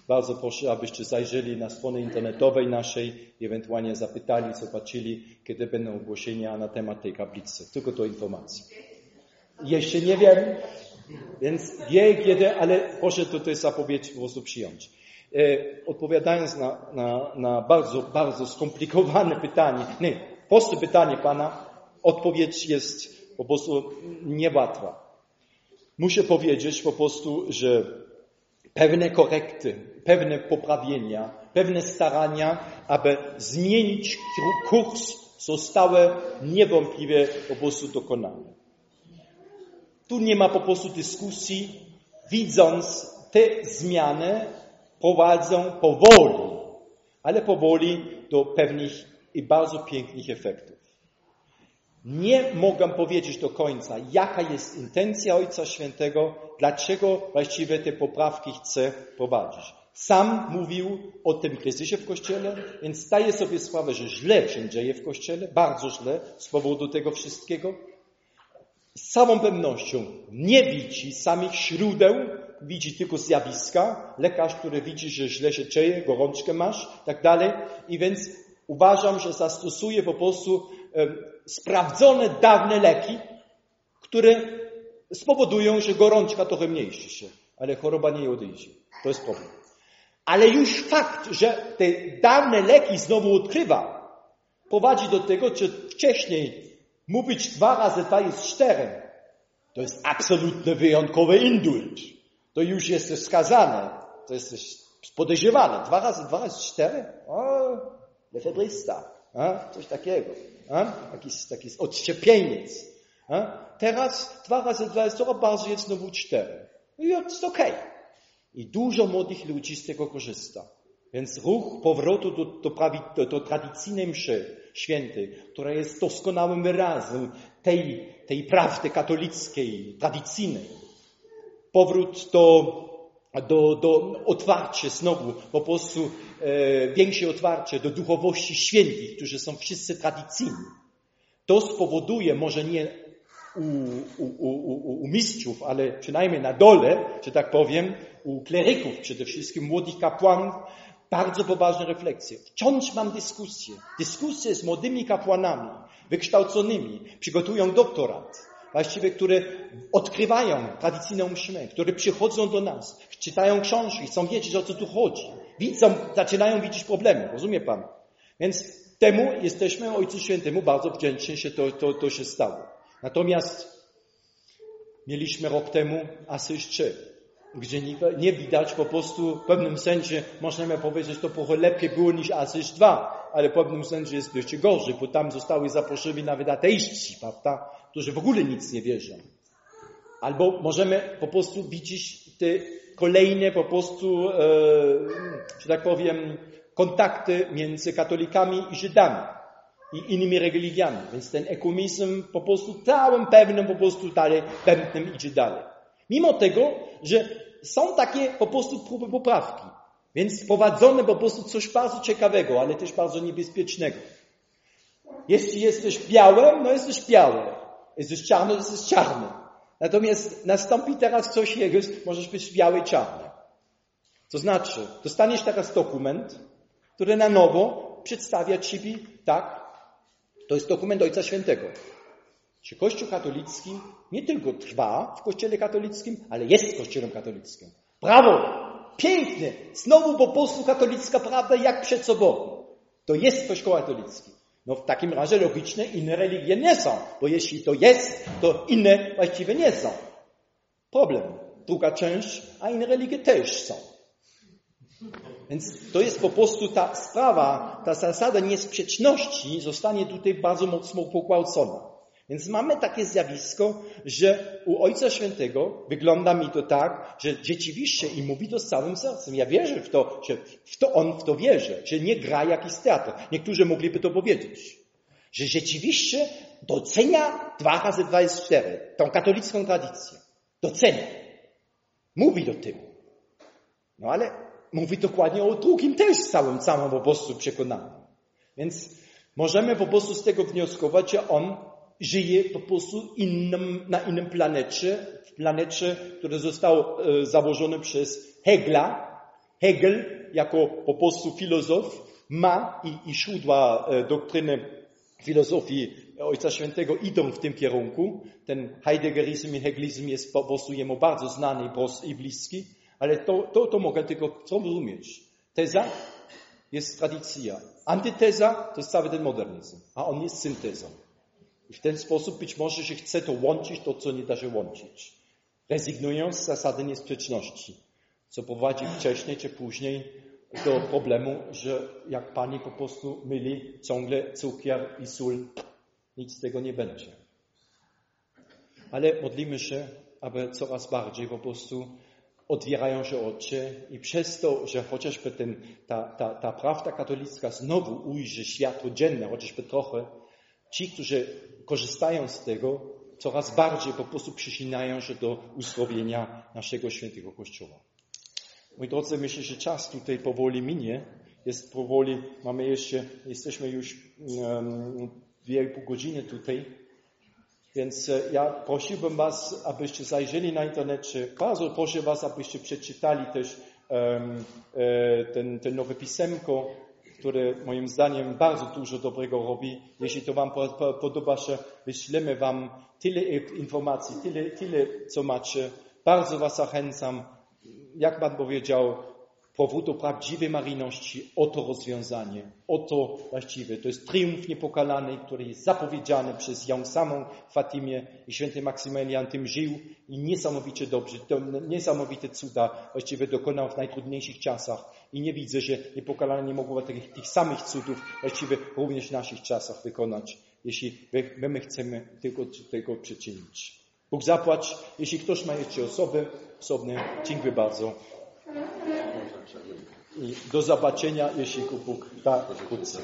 Bardzo proszę, abyście zajrzeli na stronę internetowej naszej ewentualnie zapytali, zobaczyli, kiedy będą ogłoszenia na temat tej kaplicy. Tylko to informacja. Jeszcze nie wiem, więc wie kiedy, ale proszę tę zapowiedź po prostu przyjąć. E, odpowiadając na, na, na bardzo, bardzo skomplikowane pytanie, nie, proste pytanie Pana, odpowiedź jest po prostu niełatwa. Muszę powiedzieć po prostu, że pewne korekty, pewne poprawienia, pewne starania, aby zmienić kurs, zostały niewątpliwie po prostu dokonane. Tu nie ma po prostu dyskusji, widząc te zmiany prowadzą powoli, ale powoli do pewnych i bardzo pięknych efektów. Nie mogę powiedzieć do końca, jaka jest intencja Ojca Świętego, dlaczego właściwie te poprawki chce prowadzić. Sam mówił o tym kryzysie w Kościele, więc zdaje sobie sprawę, że źle się dzieje w Kościele, bardzo źle z powodu tego wszystkiego. Z całą pewnością nie widzi samych źródeł, widzi tylko zjawiska. Lekarz, który widzi, że źle się dzieje, gorączkę masz, tak dalej. I więc uważam, że zastosuje po prostu sprawdzone, dawne leki, które spowodują, że gorączka trochę mniejszy się, ale choroba nie odejdzie. To jest problem. Ale już fakt, że te dawne leki znowu odkrywa, prowadzi do tego, że wcześniej mówić dwa razy dwa jest cztery. To jest absolutnie wyjątkowy indult. To już jest skazane. To jest podejrzewane. Dwa razy dwa jest cztery? O, lefebrysta. A? Coś takiego. A? Jakiś, taki odszczepieniec. A? Teraz dwa razy dwa jest coraz bardziej jest znowu cztery. I jest okej. I dużo młodych ludzi z tego korzysta. Więc ruch powrotu do, do, prawi, do, do tradycyjnej mszy świętej, która jest doskonałym wyrazem tej, tej prawdy katolickiej, tradycyjnej. Powrót do, do, do otwarcia znowu, po prostu e, większe otwarcie do duchowości świętych, którzy są wszyscy tradycyjni. To spowoduje, może nie u, u, u, u, mistrzów, ale przynajmniej na dole, że tak powiem, u kleryków, przede wszystkim młodych kapłanów, bardzo poważne refleksje. Wciąż mam dyskusje. Dyskusje z młodymi kapłanami, wykształconymi, przygotują doktorat, właściwie, które odkrywają tradycyjną mszę, które przychodzą do nas, czytają książki, chcą wiedzieć, o co tu chodzi. Widzą, zaczynają widzieć problemy, rozumie Pan? Więc temu jesteśmy Ojcu Świętemu bardzo wdzięczni, że to, to, to się stało. Natomiast mieliśmy rok temu Asyż 3 gdzie nie, nie, widać po prostu w pewnym sensie, można powiedzieć, to trochę lepiej było niż Asyż 2, ale w pewnym sensie jest dość gorzej, bo tam zostały zaproszeni nawet ateiści, prawda, którzy w ogóle nic nie wierzą. Albo możemy po prostu widzieć te kolejne po prostu, e, że tak powiem, kontakty między katolikami i Żydami i innymi religiami. Więc ten ekumizm po prostu całym pewnym po prostu dalej, pędem idzie dalej. Mimo tego, że są takie po prostu próby poprawki. Więc wprowadzone po prostu coś bardzo ciekawego, ale też bardzo niebezpiecznego. Jeśli jesteś białym, no jesteś biały. Jesteś czarny, jesteś czarny. Natomiast nastąpi teraz coś jego, możesz być biały czarny. To znaczy, dostaniesz teraz dokument, który na nowo przedstawia Ciebie tak, to jest dokument Ojca Świętego. Że Kościół katolicki nie tylko trwa w Kościele katolickim, ale jest Kościołem katolickim. Brawo! Pięknie! Znowu po prostu katolicka prawda jak przed sobą. To jest Kościół katolicki. No w takim razie logiczne inne religie nie są, bo jeśli to jest, to inne właściwie nie są. Problem. Druga część, a inne religie też są. Więc to jest po prostu ta sprawa, ta zasada niesprzeczności zostanie tutaj bardzo mocno pogwałcona. Więc mamy takie zjawisko, że u Ojca Świętego wygląda mi to tak, że rzeczywiście i mówi to z całym sercem. Ja wierzę w to, że w to on w to wierzy, że nie gra jakiś teatr. Niektórzy mogliby to powiedzieć. Że rzeczywiście docenia dwa razy dwa jest cztery. Tą katolicką tradycję. Docenia. Mówi do tym. No ale mówi dokładnie o drugim też z całym, całym po prostu przekonaniem. Więc możemy po prostu z tego wnioskować, że on żyje po prostu innym, na innym planecie, planecie, który został e, założony przez Hegla. Hegel jako po prostu filozof ma i, i źródła e, doktryny filozofii Ojca Świętego idą w tym kierunku. Ten heideggerizm i heglizm jest po prostu jemu bardzo znany i bliski, ale to, to, to mogę tylko zrozumieć. Teza jest tradycja. Antyteza to jest cały ten modernizm, a on jest syntezą. I w ten sposób być może się chce to łączyć, to co nie da się łączyć. Rezygnując z zasady niesprzeczności, co prowadzi wcześniej czy później do problemu, że jak pani po prostu myli ciągle cukier i sól, nic z tego nie będzie. Ale modlimy się, aby coraz bardziej po prostu otwierają się oczy i przez to, że chociażby ten, ta, ta, ta prawda katolicka znowu ujrzy światło dzienne, chociażby trochę, ci, którzy korzystają z tego, coraz bardziej po prostu przysinają się do uzdrowienia naszego świętego Kościoła. Moi drodzy, myślę, że czas tutaj powoli minie. Jest powoli, mamy jeszcze, jesteśmy już um, dwie pół godziny tutaj. Więc e, ja prosiłbym Was, abyście zajrzeli na internecie. Bardzo proszę Was, abyście przeczytali też um, ten, ten nowe pisemko które moim zdaniem bardzo dużo dobrego robi. Jeśli to Wam podoba się, wyślemy Wam tyle informacji, tyle, tyle co macie. Bardzo Was zachęcam. Jak Pan powiedział, powód do prawdziwej maryjności, oto rozwiązanie, oto właściwe. To jest triumf niepokalany, który jest zapowiedziany przez ją samą Fatimie i święty Maksymilian tym żył i niesamowicie dobrze, to niesamowite cuda właściwie dokonał w najtrudniejszych czasach i nie widzę, że niepokalane nie tych, tych samych cudów właściwie również w naszych czasach wykonać, jeśli my, my chcemy tylko tego przyczynić. Bóg zapłać, jeśli ktoś ma jeszcze osoby osobne, dziękuję bardzo. I do zobaczenia, jeśli Bóg da wkrótce.